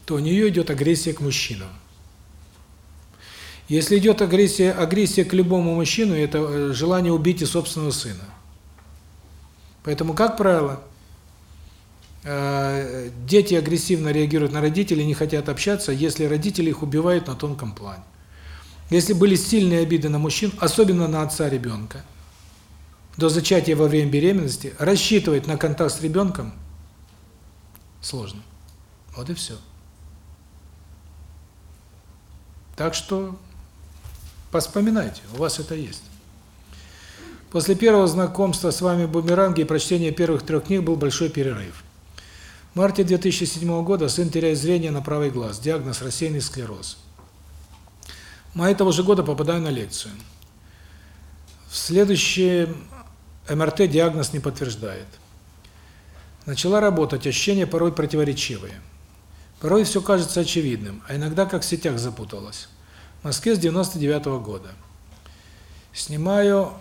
то у нее идет агрессия к мужчинам. Если идет агрессия, агрессия к любому мужчину, это э, желание убить и собственного сына. Поэтому, как правило, э, дети агрессивно реагируют на родителей, не хотят общаться, если родители их убивают на тонком плане. Если были сильные обиды на мужчин, особенно на отца ребенка, до зачатия во время беременности, рассчитывать на контакт с ребенком сложно. Вот и все. Так что поспоминайте, у вас это есть. После первого знакомства с вами в «Бумеранге» и прочтения первых трех книг был большой перерыв. В марте 2007 года сын теряет зрение на правый глаз, диагноз рассеянный склероз. В мае того же года попадаю на лекцию. В следующий МРТ диагноз не подтверждает. Начала работать, ощущения порой противоречивые. Порой все кажется очевидным, а иногда как в сетях запуталась. В Москве с 99 -го года. Снимаю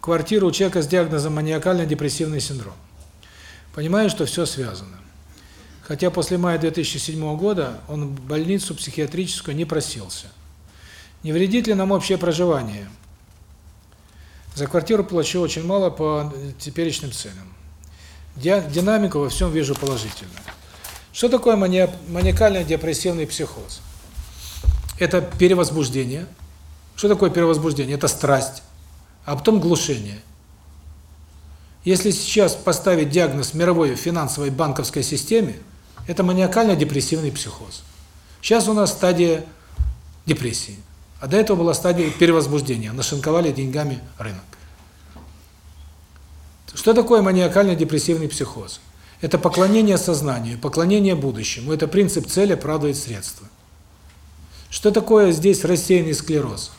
квартиру у человека с диагнозом маниакально-депрессивный синдром. Понимаю, что все связано. Хотя после мая 2007 года он в больницу психиатрическую не просился. Не вредит ли нам общее проживание? За квартиру плачу очень мало по теперешним ценам. Динамику во всем вижу положительно. Что такое маниакально-депрессивный психоз? Это перевозбуждение. Что такое перевозбуждение? Это страсть, а потом глушение. Если сейчас поставить диагноз мировой финансовой банковской системе, это маниакально-депрессивный психоз. Сейчас у нас стадия депрессии, а до этого была стадия перевозбуждения. Нашинковали деньгами рынок. Что такое маниакально-депрессивный психоз? Это поклонение сознанию, поклонение будущему. Это принцип цели оправдывает средства. Что такое здесь рассеянный склероз?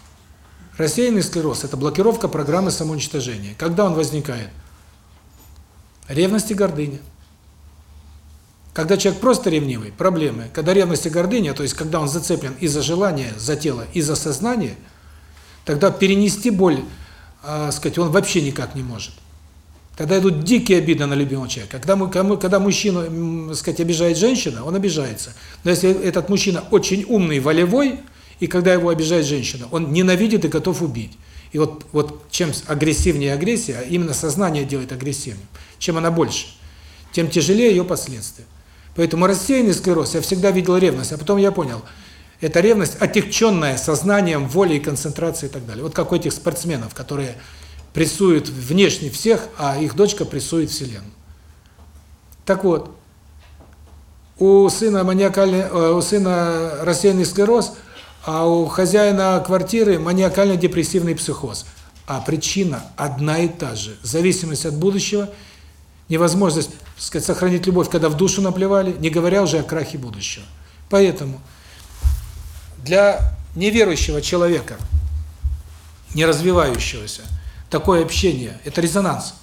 Рассеянный склероз – это блокировка программы самоуничтожения. Когда он возникает? Ревность и гордыня. Когда человек просто ревнивый – проблемы. Когда ревность и гордыня, то есть когда он зацеплен и за желание, за тело, и за сознание, тогда перенести боль, э, сказать, он вообще никак не может. Тогда идут дикие обиды на любимого человека. Когда мы, кому, когда мужчина, сказать, обижает женщина, он обижается. Но если этот мужчина очень умный, волевой, и когда его обижает женщина, он ненавидит и готов убить. И вот вот чем агрессивнее агрессия, а именно сознание делает агрессивным, чем она больше, тем тяжелее ее последствия. Поэтому рассеянный склероз я всегда видел ревность, а потом я понял, это ревность отягченная сознанием, волей, концентрацией и так далее. Вот как у этих спортсменов, которые прессуют внешне всех, а их дочка прессует Вселенную. Так вот, у сына маниакальный, у сына рассеянный склероз, а у хозяина квартиры маниакально-депрессивный психоз. А причина одна и та же. Зависимость от будущего, невозможность, сказать, сохранить любовь, когда в душу наплевали, не говоря уже о крахе будущего. Поэтому для неверующего человека, не развивающегося, Такое общение – это резонанс.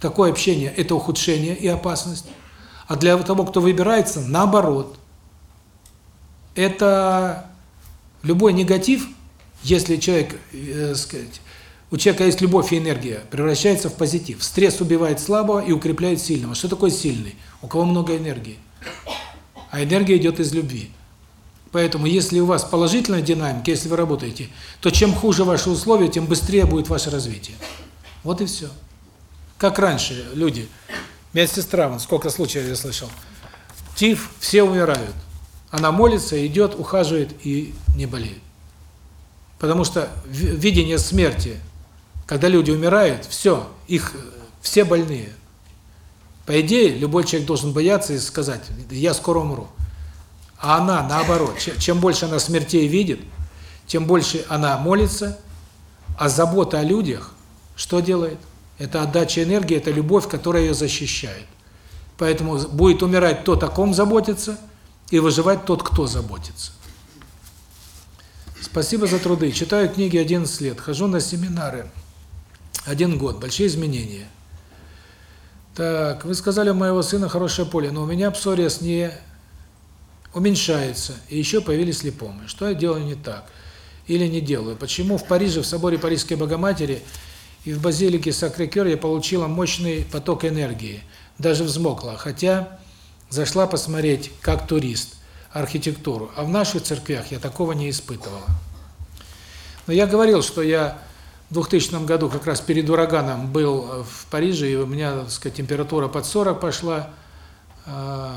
Такое общение – это ухудшение и опасность. А для того, кто выбирается, наоборот. Это любой негатив, если человек, э, сказать, у человека есть любовь и энергия, превращается в позитив. Стресс убивает слабого и укрепляет сильного. Что такое сильный? У кого много энергии. А энергия идет из любви. Поэтому, если у вас положительная динамика, если вы работаете, то чем хуже ваши условия, тем быстрее будет ваше развитие. Вот и все. Как раньше люди, медсестра, вон, сколько случаев я слышал, тиф, все умирают. Она молится, идет, ухаживает и не болеет. Потому что видение смерти, когда люди умирают, все, их все больные. По идее, любой человек должен бояться и сказать, я скоро умру. А она, наоборот, чем больше она смертей видит, тем больше она молится, а забота о людях, что делает? Это отдача энергии, это любовь, которая ее защищает. Поэтому будет умирать тот, о ком заботится, и выживать тот, кто заботится. Спасибо за труды. Читаю книги 11 лет, хожу на семинары. Один год, большие изменения. Так, вы сказали, у моего сына хорошее поле, но у меня псориаз не уменьшается, и еще появились липомы. Что я делаю не так? Или не делаю? Почему в Париже, в соборе Парижской Богоматери, И в базилике Сакрикер я получила мощный поток энергии, даже взмокла, хотя зашла посмотреть, как турист, архитектуру. А в наших церквях я такого не испытывала. Но я говорил, что я в 2000 году, как раз перед ураганом, был в Париже, и у меня, так сказать, температура под 40 пошла. А,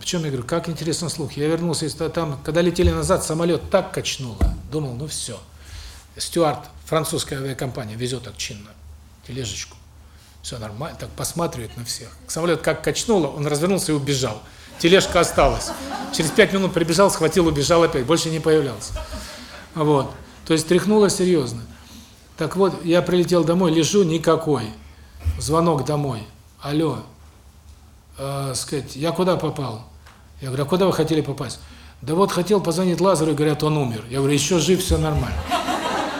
В чем я говорю, как интересно слух. Я вернулся, из там, когда летели назад, самолет так качнуло. Думал, ну все. Стюарт, французская авиакомпания, везет так чинно, тележечку. Все нормально, так посматривает на всех. Самолет как качнуло, он развернулся и убежал. Тележка осталась. Через пять минут прибежал, схватил, убежал опять, больше не появлялся. Вот. То есть тряхнуло серьезно. Так вот, я прилетел домой, лежу никакой. Звонок домой. Алло. Э, сказать, я куда попал? Я говорю, а куда вы хотели попасть? Да вот хотел позвонить Лазару, и говорят, он умер. Я говорю, еще жив, все нормально.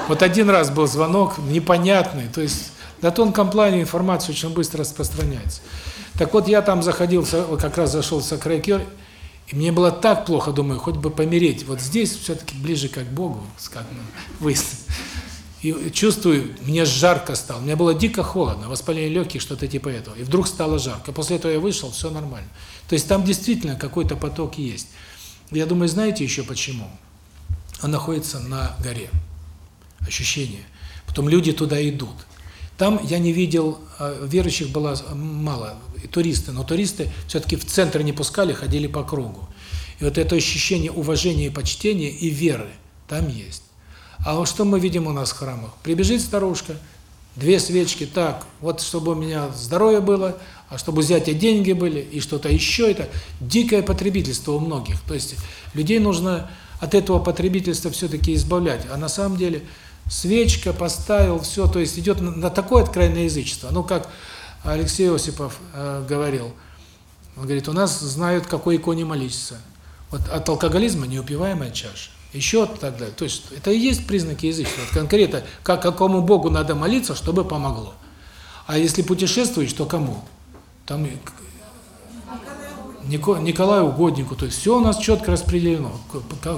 Вот один раз был звонок, непонятный, то есть на тонком плане информация очень быстро распространяется. Так вот, я там заходил, как раз зашел в Сакрайкер, и мне было так плохо, думаю, хоть бы помереть. Вот здесь все-таки ближе как к Богу, как <laughs> выяснилось. И чувствую, мне жарко стало. Мне было дико холодно, воспаление легких, что-то типа этого. И вдруг стало жарко. После этого я вышел, все нормально. То есть там действительно какой-то поток есть. Я думаю, знаете еще почему? Он находится на горе. Ощущение. Потом люди туда идут. Там я не видел, верующих было мало, и туристы, но туристы все-таки в центр не пускали, ходили по кругу. И вот это ощущение уважения и почтения и веры там есть. А вот что мы видим у нас в храмах? Прибежит старушка, две свечки, так, вот чтобы у меня здоровье было, а чтобы взять и деньги были, и что-то еще, это дикое потребительство у многих. То есть людей нужно от этого потребительства все-таки избавлять. А на самом деле свечка, поставил, все, то есть идет на такое откровенное язычество. Ну, как Алексей Осипов э, говорил, он говорит, у нас знают, какой иконе молиться. Вот от алкоголизма неупиваемая чаша. Еще так далее. То есть это и есть признаки язычества. Вот конкретно, как какому Богу надо молиться, чтобы помогло. А если путешествуешь, то кому? Там Николаю Угоднику. То есть все у нас четко распределено.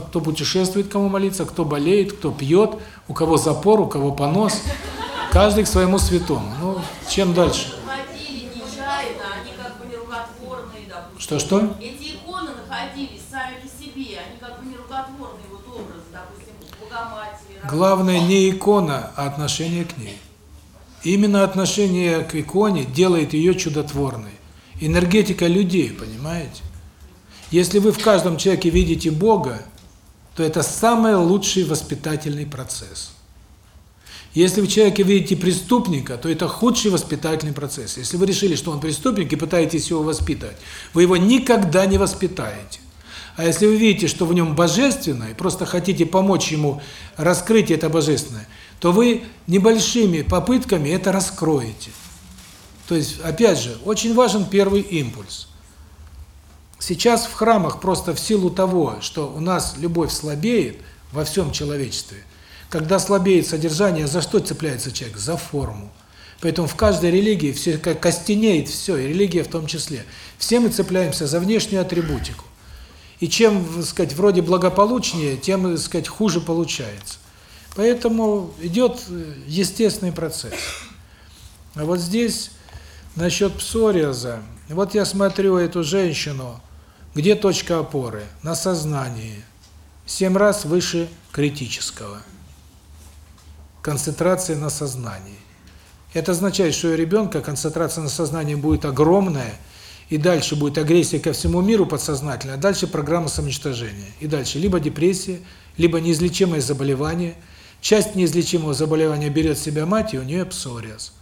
Кто путешествует, кому молиться, кто болеет, кто пьет, у кого запор, у кого понос. Каждый к своему святому. Ну, чем дальше? Что-что? Эти иконы находились сами по себе, они как бы не рукотворные вот образы, допустим, Богоматери. Главное не икона, а отношение к ней. Именно отношение к иконе делает ее чудотворной. Энергетика людей, понимаете? Если вы в каждом человеке видите Бога, то это самый лучший воспитательный процесс. Если в человеке видите преступника, то это худший воспитательный процесс. Если вы решили, что он преступник и пытаетесь его воспитывать, вы его никогда не воспитаете. А если вы видите, что в нем божественное, и просто хотите помочь ему раскрыть это божественное, то вы небольшими попытками это раскроете. То есть, опять же, очень важен первый импульс. Сейчас в храмах просто в силу того, что у нас любовь слабеет во всем человечестве, когда слабеет содержание, за что цепляется человек? За форму. Поэтому в каждой религии все костенеет все, и религия в том числе. Все мы цепляемся за внешнюю атрибутику. И чем, так сказать, вроде благополучнее, тем, так сказать, хуже получается. Поэтому идет естественный процесс. А вот здесь насчет псориаза. Вот я смотрю эту женщину, где точка опоры? На сознании. Семь раз выше критического. Концентрация на сознании. Это означает, что у ребенка концентрация на сознании будет огромная, и дальше будет агрессия ко всему миру подсознательно, а дальше программа самоуничтожения. И дальше либо депрессия, либо неизлечимое заболевание. Часть неизлечимого заболевания берет себя мать, и у нее псориаз.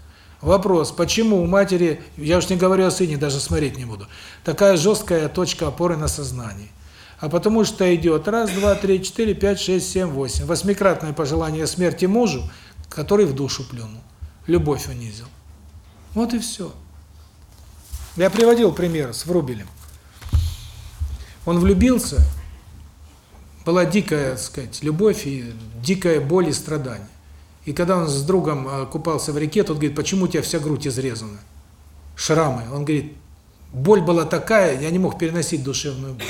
Вопрос, почему у матери, я уж не говорю о сыне, даже смотреть не буду, такая жесткая точка опоры на сознании? А потому что идет раз, два, три, четыре, пять, шесть, семь, восемь. Восьмикратное пожелание смерти мужу, который в душу плюнул, любовь унизил. Вот и все. Я приводил пример с Врубелем. Он влюбился, была дикая, так сказать, любовь и дикая боль и страдания. И когда он с другом купался в реке, тот говорит, почему у тебя вся грудь изрезана? Шрамы. Он говорит, боль была такая, я не мог переносить душевную боль.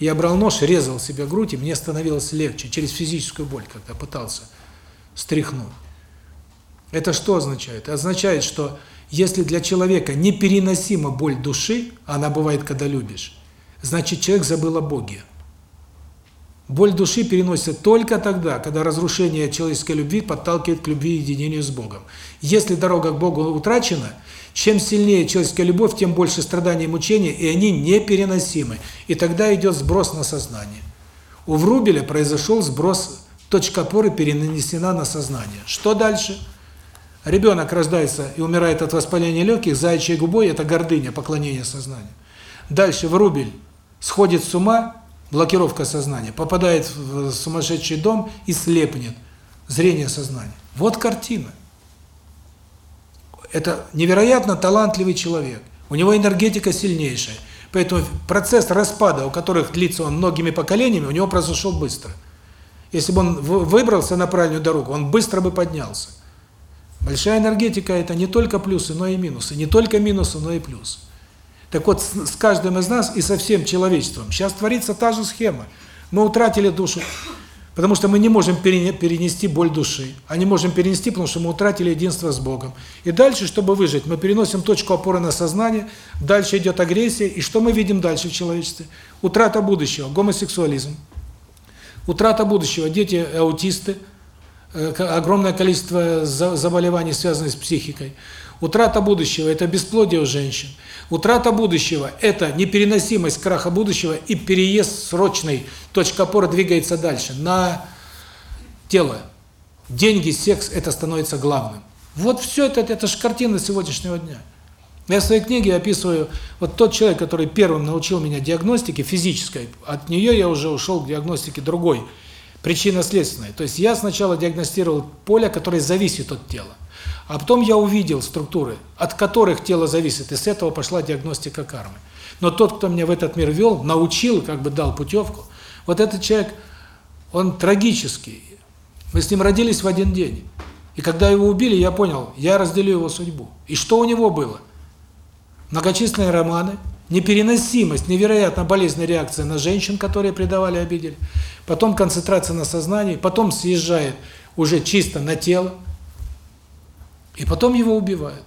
Я брал нож, резал себе грудь, и мне становилось легче, через физическую боль, когда пытался стряхнуть. Это что означает? Это означает, что если для человека непереносима боль души, она бывает, когда любишь, значит, человек забыл о Боге. Боль души переносится только тогда, когда разрушение человеческой любви подталкивает к любви и единению с Богом. Если дорога к Богу утрачена, чем сильнее человеческая любовь, тем больше страданий и мучений, и они непереносимы. И тогда идет сброс на сознание. У Врубеля произошел сброс, точка опоры перенесена на сознание. Что дальше? Ребенок рождается и умирает от воспаления легких, заячьей губой – это гордыня, поклонение сознанию. Дальше Врубель сходит с ума, блокировка сознания, попадает в сумасшедший дом и слепнет. Зрение сознания. Вот картина. Это невероятно талантливый человек. У него энергетика сильнейшая. Поэтому процесс распада, у которых длится он многими поколениями, у него произошел быстро. Если бы он выбрался на правильную дорогу, он быстро бы поднялся. Большая энергетика – это не только плюсы, но и минусы. Не только минусы, но и плюсы. Так вот, с, каждым из нас и со всем человечеством сейчас творится та же схема. Мы утратили душу, потому что мы не можем перенести боль души. А не можем перенести, потому что мы утратили единство с Богом. И дальше, чтобы выжить, мы переносим точку опоры на сознание, дальше идет агрессия. И что мы видим дальше в человечестве? Утрата будущего, гомосексуализм. Утрата будущего, дети аутисты, огромное количество заболеваний, связанных с психикой. Утрата будущего – это бесплодие у женщин. Утрата будущего – это непереносимость краха будущего и переезд срочный. Точка опоры двигается дальше, на тело. Деньги, секс – это становится главным. Вот все это, это же картина сегодняшнего дня. Я в своей книге описываю, вот тот человек, который первым научил меня диагностике физической, от нее я уже ушел к диагностике другой, причинно-следственной. То есть я сначала диагностировал поле, которое зависит от тела. А потом я увидел структуры, от которых тело зависит, и с этого пошла диагностика кармы. Но тот, кто меня в этот мир вел, научил, как бы дал путевку, вот этот человек, он трагический. Мы с ним родились в один день. И когда его убили, я понял, я разделю его судьбу. И что у него было? Многочисленные романы, непереносимость, невероятно болезненная реакция на женщин, которые предавали, обидели, потом концентрация на сознании, потом съезжает уже чисто на тело, и потом его убивают.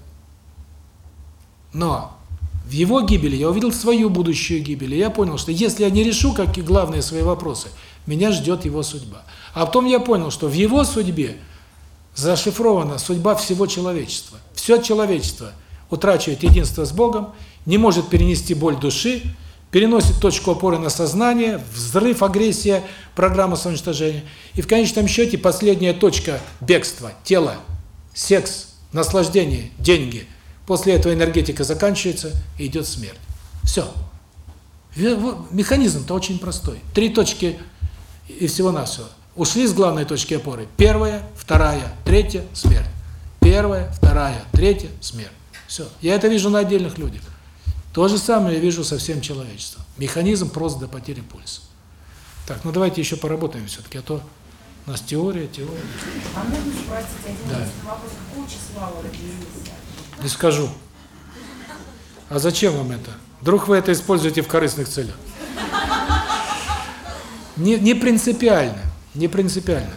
Но в его гибели я увидел свою будущую гибель. И я понял, что если я не решу какие главные свои вопросы, меня ждет его судьба. А потом я понял, что в его судьбе зашифрована судьба всего человечества. Все человечество утрачивает единство с Богом, не может перенести боль души, переносит точку опоры на сознание, взрыв, агрессия, программа самоуничтожения. И в конечном счете последняя точка бегства – тело, секс, наслаждение, деньги. После этого энергетика заканчивается и идет смерть. Все. Механизм-то очень простой. Три точки и всего-навсего. Ушли с главной точки опоры. Первая, вторая, третья – смерть. Первая, вторая, третья – смерть. Все. Я это вижу на отдельных людях. То же самое я вижу со всем человечеством. Механизм просто до потери пульса. Так, ну давайте еще поработаем все-таки, а то у нас теория, теория. А можно спросить один да. вопрос? Какого числа вы родились? Не скажу. А зачем вам это? Вдруг вы это используете в корыстных целях? Не, не принципиально. Не принципиально.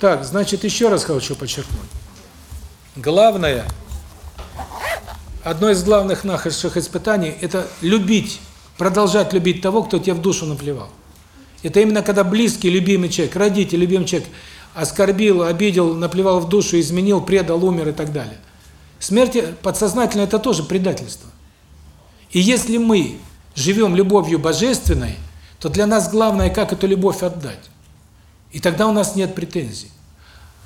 Так, значит, еще раз хочу подчеркнуть. Главное, одно из главных наших испытаний – это любить, продолжать любить того, кто тебе в душу наплевал. Это именно когда близкий, любимый человек, родитель, любимый человек оскорбил, обидел, наплевал в душу, изменил, предал, умер и так далее. Смерть подсознательно – это тоже предательство. И если мы живем любовью божественной, то для нас главное, как эту любовь отдать. И тогда у нас нет претензий.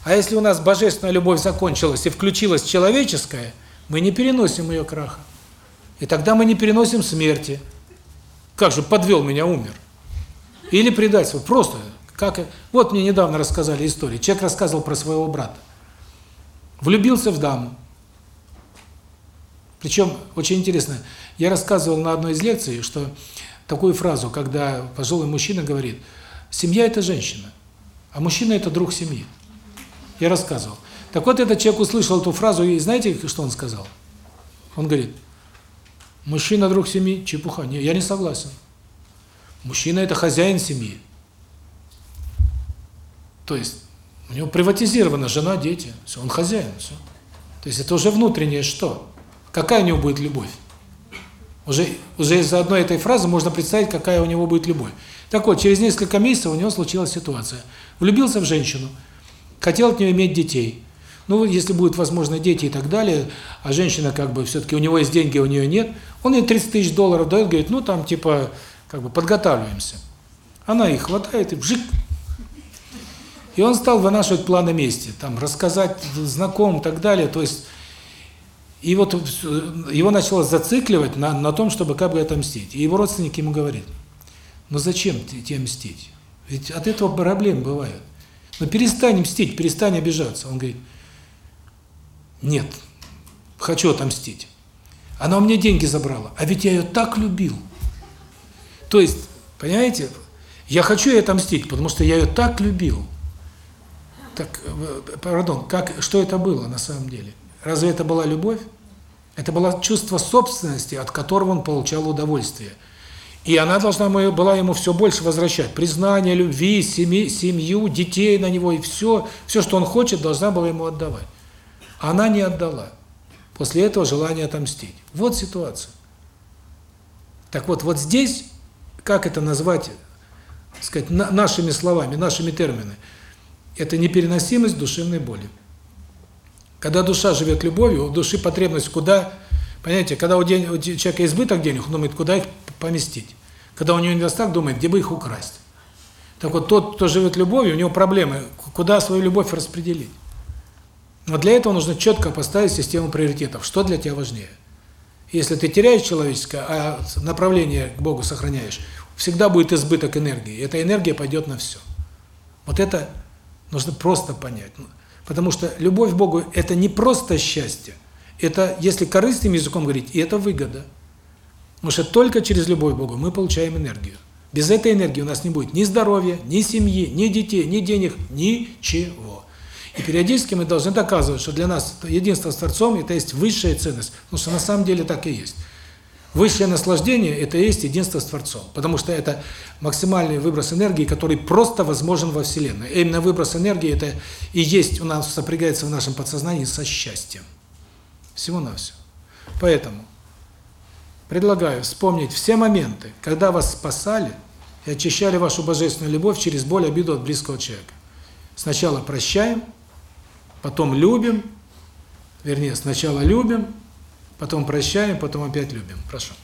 А если у нас божественная любовь закончилась и включилась человеческая, мы не переносим ее краха. И тогда мы не переносим смерти. Как же, подвел меня, умер. Или предательство. Просто. как Вот мне недавно рассказали историю. Человек рассказывал про своего брата. Влюбился в даму. Причем, очень интересно, я рассказывал на одной из лекций, что такую фразу, когда пожилой мужчина говорит, семья – это женщина, а мужчина – это друг семьи. Я рассказывал. Так вот, этот человек услышал эту фразу, и знаете, что он сказал? Он говорит, мужчина – друг семьи, чепуха. Не, я не согласен. Мужчина – это хозяин семьи. То есть у него приватизирована жена, дети. Все, он хозяин, все. То есть это уже внутреннее что? Какая у него будет любовь? Уже, уже из-за одной этой фразы можно представить, какая у него будет любовь. Так вот, через несколько месяцев у него случилась ситуация. Влюбился в женщину, хотел от нее иметь детей. Ну, если будут возможно дети и так далее, а женщина как бы все-таки у него есть деньги, а у нее нет, он ей 30 тысяч долларов дает, говорит, ну там типа, как бы подготавливаемся. Она их хватает и вжик. И он стал вынашивать планы мести, там рассказать знакомым и так далее, то есть и вот его начало зацикливать на, на том, чтобы как бы отомстить. И его родственник ему говорит, ну зачем тебе мстить? Ведь от этого проблем бывают. Ну перестань мстить, перестань обижаться. Он говорит, нет, хочу отомстить. Она у меня деньги забрала, а ведь я ее так любил. То есть, понимаете, я хочу ей отомстить, потому что я ее так любил. Так, пардон, как, что это было на самом деле? Разве это была любовь? Это было чувство собственности, от которого он получал удовольствие. И она должна была ему все больше возвращать. Признание, любви, семьи, семью, детей на него и все, все, что он хочет, должна была ему отдавать. Она не отдала. После этого желание отомстить. Вот ситуация. Так вот, вот здесь, как это назвать, сказать, нашими словами, нашими терминами, это непереносимость душевной боли. Когда душа живет любовью, у души потребность куда, понимаете, когда у, день, у человека избыток денег, он думает, куда их поместить. Когда у него недостаток, думает, где бы их украсть. Так вот, тот, кто живет любовью, у него проблемы, куда свою любовь распределить. Но для этого нужно четко поставить систему приоритетов. Что для тебя важнее? Если ты теряешь человеческое, а направление к Богу сохраняешь, всегда будет избыток энергии. И эта энергия пойдет на все. Вот это нужно просто понять. Потому что любовь к Богу – это не просто счастье. Это, если корыстным языком говорить, и это выгода. Потому что только через любовь к Богу мы получаем энергию. Без этой энергии у нас не будет ни здоровья, ни семьи, ни детей, ни денег, ничего. И периодически мы должны доказывать, что для нас единство с Творцом – это есть высшая ценность. Потому что на самом деле так и есть. Высшее наслаждение – это есть единство с Творцом. Потому что это максимальный выброс энергии, который просто возможен во Вселенной. И именно выброс энергии – это и есть у нас, сопрягается в нашем подсознании со счастьем. Всего-навсего. Поэтому предлагаю вспомнить все моменты, когда вас спасали и очищали вашу божественную любовь через боль, обиду от близкого человека. Сначала прощаем, потом любим, вернее, сначала любим, потом прощаем, потом опять любим. Прошу.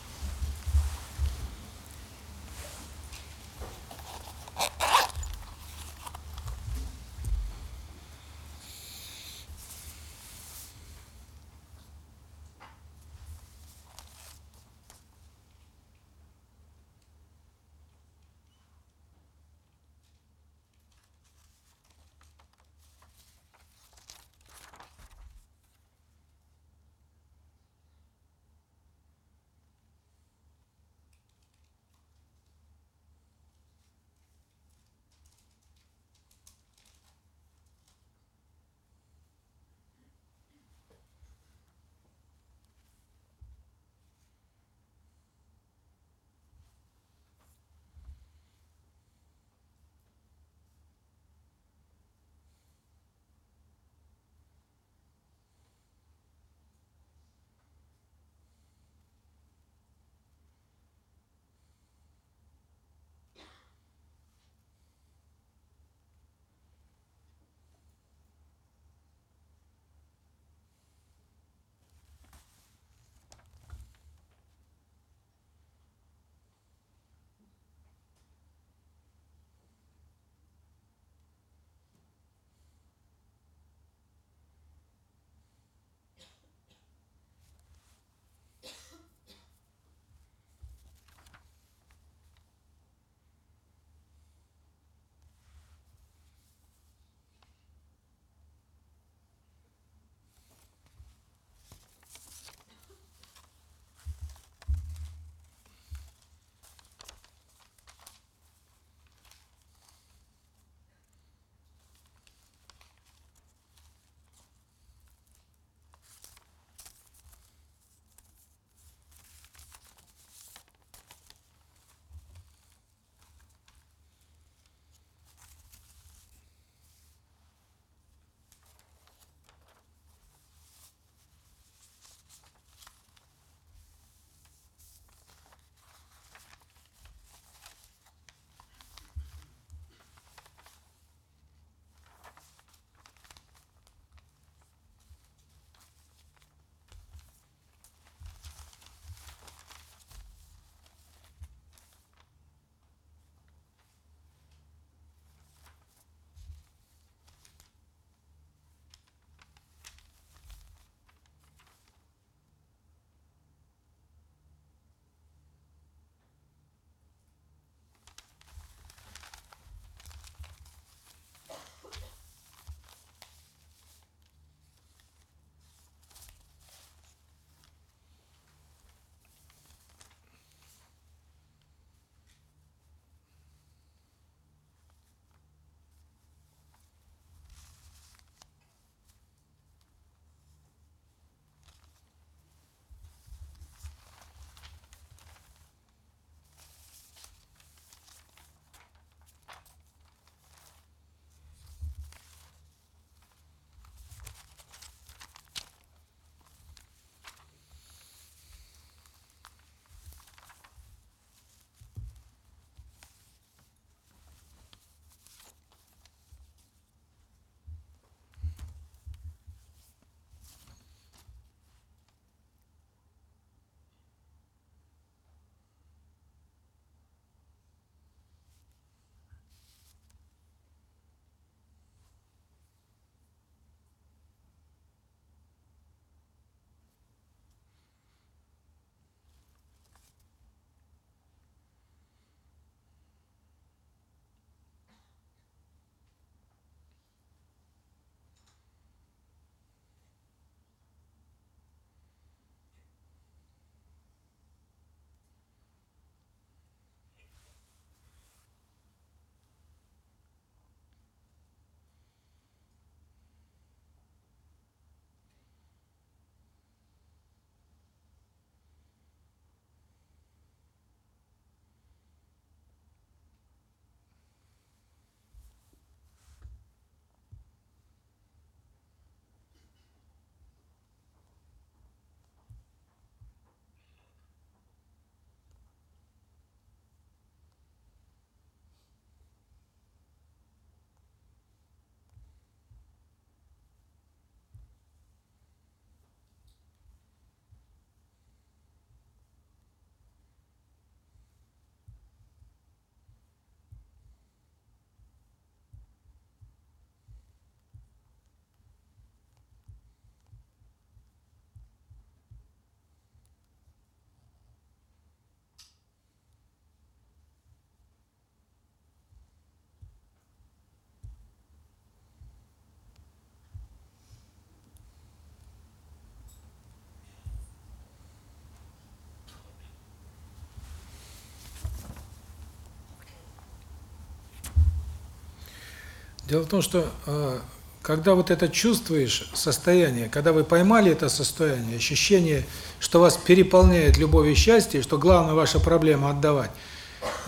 Дело в том, что э, когда вот это чувствуешь состояние, когда вы поймали это состояние, ощущение, что вас переполняет любовь и счастье, что главная ваша проблема отдавать,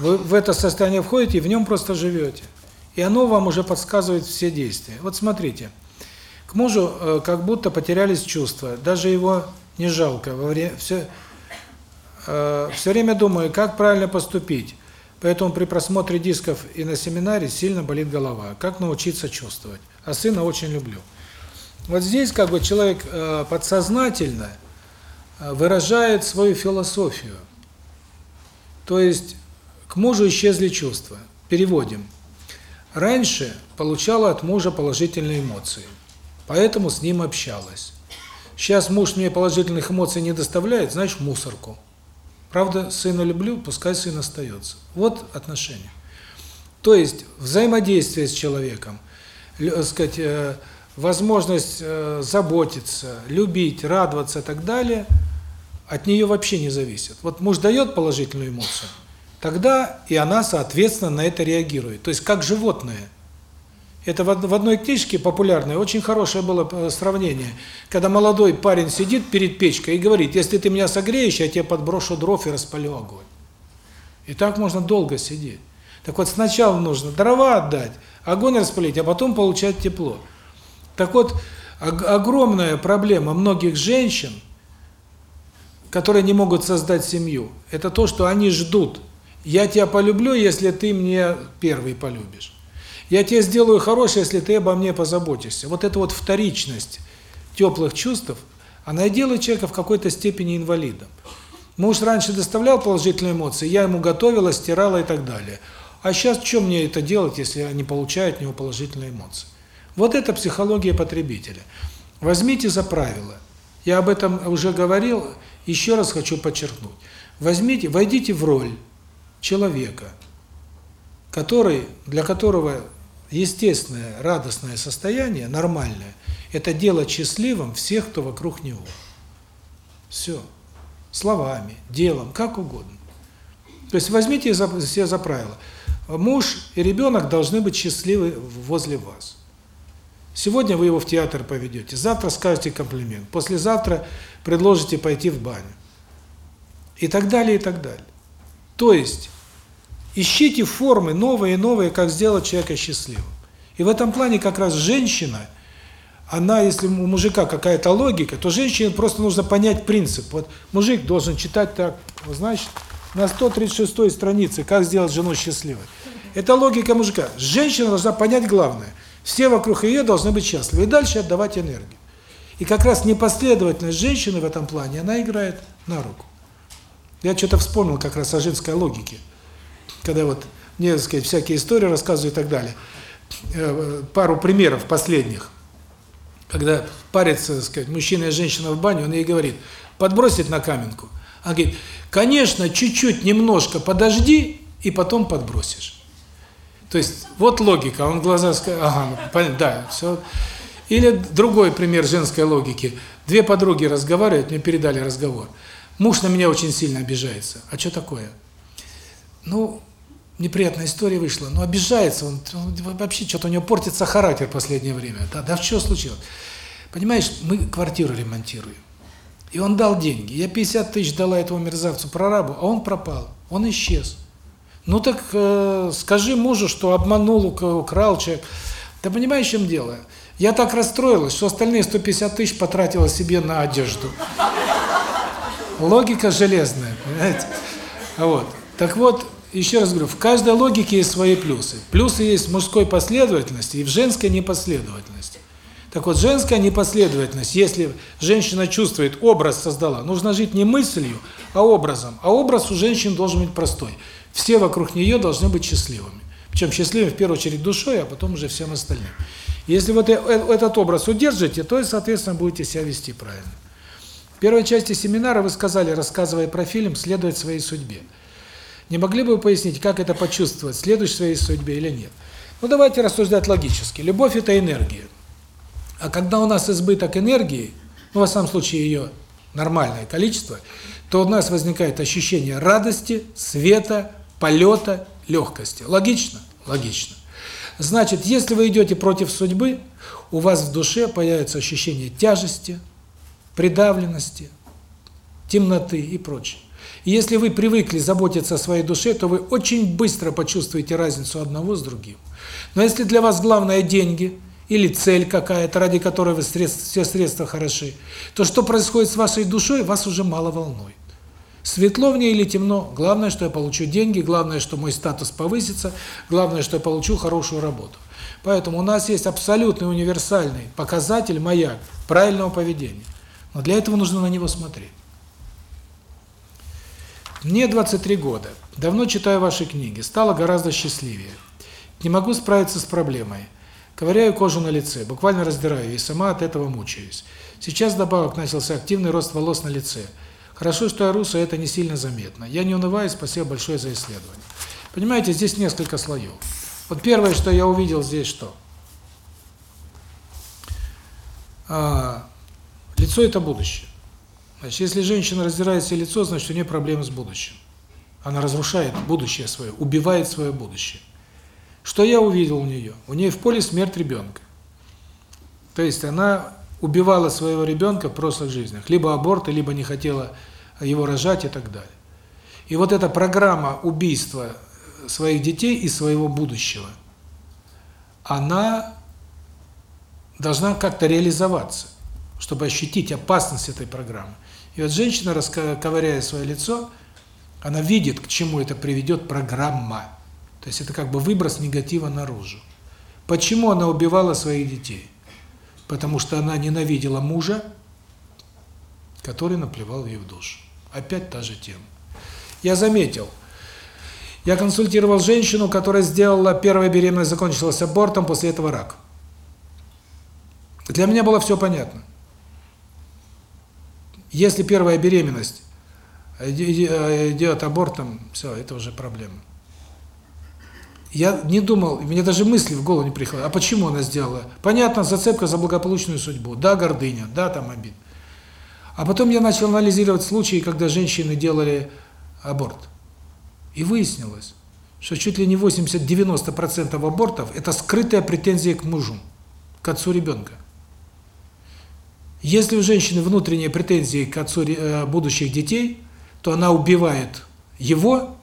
вы в это состояние входите и в нем просто живете. И оно вам уже подсказывает все действия. Вот смотрите, к мужу э, как будто потерялись чувства, даже его не жалко. Во время все э, все время думаю, как правильно поступить. Поэтому при просмотре дисков и на семинаре сильно болит голова. Как научиться чувствовать? А сына очень люблю. Вот здесь как бы человек э, подсознательно э, выражает свою философию. То есть к мужу исчезли чувства. Переводим. Раньше получала от мужа положительные эмоции, поэтому с ним общалась. Сейчас муж мне положительных эмоций не доставляет, значит, мусорку. Правда, сына люблю, пускай сын остается. Вот отношения. То есть взаимодействие с человеком, лю- сказать, э, возможность э, заботиться, любить, радоваться и так далее, от нее вообще не зависит. Вот муж дает положительную эмоцию, тогда и она, соответственно, на это реагирует. То есть как животное. Это в од- в одной книжке популярной очень хорошее было э, сравнение, когда молодой парень сидит перед печкой и говорит, если ты меня согреешь, я тебе подброшу дров и распалю огонь. И так можно долго сидеть. Так вот, сначала нужно дрова отдать, огонь распалить, а потом получать тепло. Так вот, ог- огромная проблема многих женщин, которые не могут создать семью, это то, что они ждут. Я тебя полюблю, если ты мне первый полюбишь. Я тебе сделаю хорошее, если ты обо мне позаботишься. Вот эта вот вторичность теплых чувств, она и делает человека в какой-то степени инвалидом. Муж раньше доставлял положительные эмоции, я ему готовила, стирала и так далее. А сейчас что мне это делать, если я не получаю от него положительные эмоции? Вот это психология потребителя. Возьмите за правило. Я об этом уже говорил, еще раз хочу подчеркнуть. Возьмите, войдите в роль человека, который, для которого естественное, радостное состояние, нормальное, это делать счастливым всех, кто вокруг него. Все. Словами, делом, как угодно. То есть возьмите себе за правило. Муж и ребенок должны быть счастливы возле вас. Сегодня вы его в театр поведете, завтра скажете комплимент, послезавтра предложите пойти в баню. И так далее, и так далее. То есть, ищите формы новые и новые, как сделать человека счастливым. И в этом плане как раз женщина, она, если у мужика какая-то логика, то женщине просто нужно понять принцип. Вот мужик должен читать так, значит, на 136 странице «Как сделать жену счастливой». Это логика мужика. Женщина должна понять главное. Все вокруг ее должны быть счастливы. И дальше отдавать энергию. И как раз непоследовательность женщины в этом плане, она играет на руку. Я что-то вспомнил как раз о женской логике. Когда вот мне, так сказать, всякие истории рассказывают и так далее. Э, Пару примеров последних. Когда парится, так сказать, мужчина и женщина в бане, он ей говорит, подбросить на каменку. Она говорит, конечно, чуть-чуть, немножко подожди, и потом подбросишь. То есть, вот логика, он глаза, ска- ага, ну, понятно, да, все. Или другой пример женской логики. Две подруги разговаривают, мне передали разговор. Муж на меня очень сильно обижается. А что такое? Ну, неприятная история вышла. Ну, обижается он, он вообще что-то у него портится характер в последнее время. Да, да, что случилось? Понимаешь, мы квартиру ремонтируем. И он дал деньги. Я 50 тысяч дала этому мерзавцу прорабу, а он пропал. Он исчез. Ну так э, скажи мужу, что обманул, ук- украл человек. Ты понимаешь, в чем дело? Я так расстроилась, что остальные 150 тысяч потратила себе на одежду. Логика железная, понимаете? Вот. Так вот, еще раз говорю, в каждой логике есть свои плюсы. Плюсы есть в мужской последовательности и в женской непоследовательности. Так вот, женская непоследовательность, если женщина чувствует, образ создала, нужно жить не мыслью, а образом. А образ у женщин должен быть простой. Все вокруг нее должны быть счастливыми. Причем счастливыми в первую очередь душой, а потом уже всем остальным. Если вот э- э- этот образ удержите, то, соответственно, будете себя вести правильно. В первой части семинара вы сказали, рассказывая про фильм, следовать своей судьбе. Не могли бы вы пояснить, как это почувствовать, следуешь своей судьбе или нет? Ну, давайте рассуждать логически. Любовь – это энергия. А когда у нас избыток энергии, ну, во всяком случае, ее нормальное количество, то у нас возникает ощущение радости, света, полета, легкости. Логично? Логично. Значит, если вы идете против судьбы, у вас в душе появится ощущение тяжести, придавленности, темноты и прочее. И если вы привыкли заботиться о своей душе, то вы очень быстро почувствуете разницу одного с другим. Но если для вас главное деньги или цель какая-то, ради которой вы средств, все средства хороши, то что происходит с вашей душой, вас уже мало волнует. Светло в ней или темно, главное, что я получу деньги, главное, что мой статус повысится, главное, что я получу хорошую работу. Поэтому у нас есть абсолютный универсальный показатель, маяк правильного поведения. Но для этого нужно на него смотреть. Мне 23 года. Давно читаю ваши книги. Стало гораздо счастливее. Не могу справиться с проблемой. Ковыряю кожу на лице, буквально раздираю, и сама от этого мучаюсь. Сейчас добавок начался активный рост волос на лице. Хорошо, что я руса, это не сильно заметно. Я не унываю, спасибо большое за исследование. Понимаете, здесь несколько слоев. Вот первое, что я увидел здесь, что? А, лицо – это будущее. Значит, если женщина раздирает себе лицо, значит, у нее проблемы с будущим. Она разрушает будущее свое, убивает свое будущее. Что я увидел у нее? У нее в поле смерть ребенка. То есть она убивала своего ребенка в прошлых жизнях. Либо аборты, либо не хотела его рожать и так далее. И вот эта программа убийства своих детей и своего будущего, она должна как-то реализоваться, чтобы ощутить опасность этой программы. И вот женщина, ковыряя свое лицо, она видит, к чему это приведет программа. То есть это как бы выброс негатива наружу. Почему она убивала своих детей? Потому что она ненавидела мужа, который наплевал ей в душу. Опять та же тема. Я заметил, я консультировал женщину, которая сделала первая беременность, закончилась абортом, после этого рак. Для меня было все понятно. Если первая беременность идет абортом, все, это уже проблема. Я не думал, мне даже мысли в голову не приходили, а почему она сделала? Понятно, зацепка за благополучную судьбу, да, гордыня, да, там обид. А потом я начал анализировать случаи, когда женщины делали аборт. И выяснилось, что чуть ли не 80-90% абортов – это скрытая претензия к мужу, к отцу ребенка. Если у женщины внутренние претензии к отцу э, будущих детей, то она убивает его,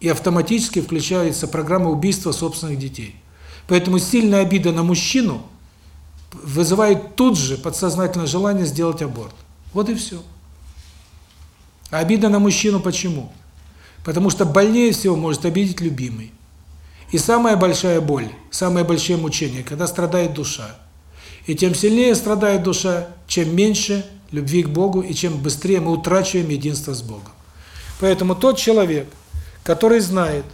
и автоматически включается программа убийства собственных детей. Поэтому сильная обида на мужчину вызывает тут же подсознательное желание сделать аборт. Вот и все. А обида на мужчину почему? Потому что больнее всего может обидеть любимый. И самая большая боль, самое большое мучение, когда страдает душа. И тем сильнее страдает душа, чем меньше любви к Богу и чем быстрее мы утрачиваем единство с Богом. Поэтому тот человек, который знает,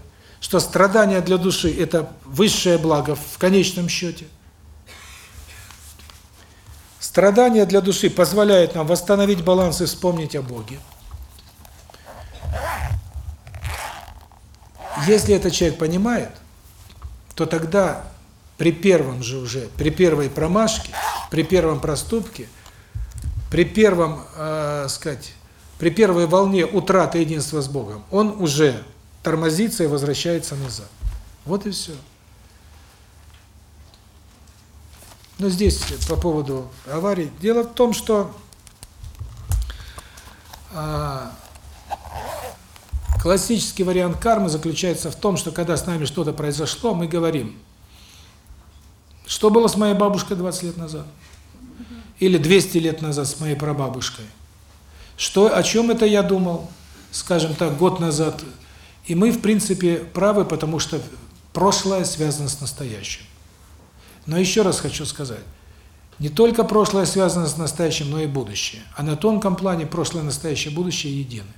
что страдания для души – это высшее благо в конечном счете, страдания для души позволяют нам восстановить баланс и вспомнить о Боге. Если этот человек понимает, то тогда при первом же уже, при первой промашке, при первом проступке, при первом, э, сказать, при первой волне утраты единства с Богом, он уже тормозится и возвращается назад. Вот и все. Но здесь по поводу аварии. Дело в том, что э, классический вариант кармы заключается в том, что когда с нами что-то произошло, мы говорим – что было с моей бабушкой 20 лет назад? Или 200 лет назад с моей прабабушкой? Что, о чем это я думал, скажем так, год назад? И мы, в принципе, правы, потому что прошлое связано с настоящим. Но еще раз хочу сказать, не только прошлое связано с настоящим, но и будущее. А на тонком плане прошлое, настоящее, будущее едины.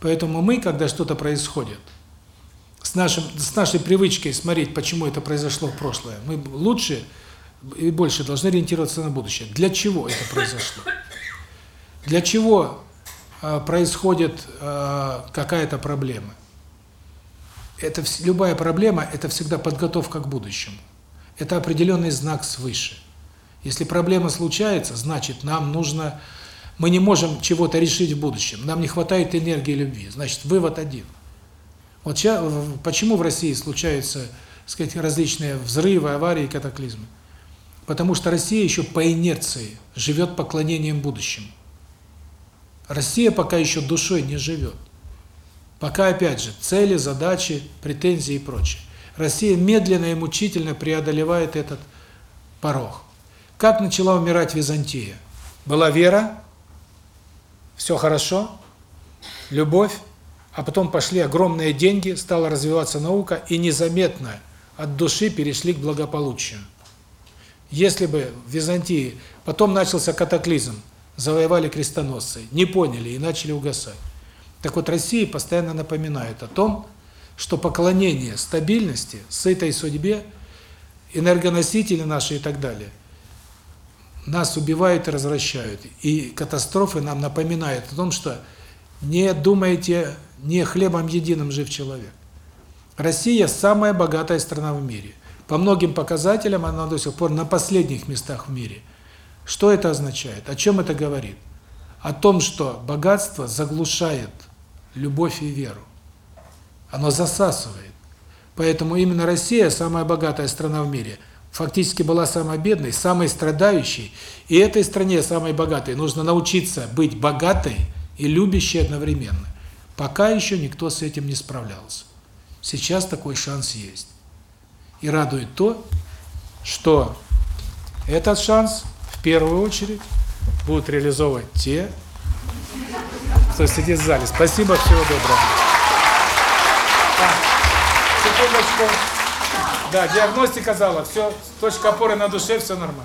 Поэтому мы, когда что-то происходит, с нашим с нашей привычкой смотреть, почему это произошло в прошлое, мы лучше и больше должны ориентироваться на будущее. Для чего это произошло? Для чего э, происходит э, какая-то проблема? Это любая проблема это всегда подготовка к будущему. Это определенный знак свыше. Если проблема случается, значит, нам нужно мы не можем чего-то решить в будущем. Нам не хватает энергии любви. Значит, вывод один – вот сейчас, почему в России случаются сказать, различные взрывы, аварии, катаклизмы? Потому что Россия еще по инерции живет поклонением будущему. Россия пока еще душой не живет. Пока, опять же, цели, задачи, претензии и прочее. Россия медленно и мучительно преодолевает этот порог. Как начала умирать Византия? Была вера, все хорошо, любовь, а потом пошли огромные деньги, стала развиваться наука, и незаметно от души перешли к благополучию. Если бы в Византии потом начался катаклизм, завоевали крестоносцы, не поняли и начали угасать. Так вот, Россия постоянно напоминает о том, что поклонение стабильности, сытой судьбе, энергоносители наши и так далее, нас убивают и развращают. И катастрофы нам напоминают о том, что не думайте, не хлебом единым жив человек. Россия самая богатая страна в мире. По многим показателям она до сих пор на последних местах в мире. Что это означает? О чем это говорит? О том, что богатство заглушает любовь и веру. Оно засасывает. Поэтому именно Россия, самая богатая страна в мире, фактически была самой бедной, самой страдающей. И этой стране, самой богатой, нужно научиться быть богатой и любящей одновременно. Пока еще никто с этим не справлялся. Сейчас такой шанс есть. И радует то, что этот шанс в первую очередь будут реализовывать те, кто сидит в зале. Спасибо, всего доброго. Секундочку. Да, диагностика зала, все, точка опоры на душе, все нормально.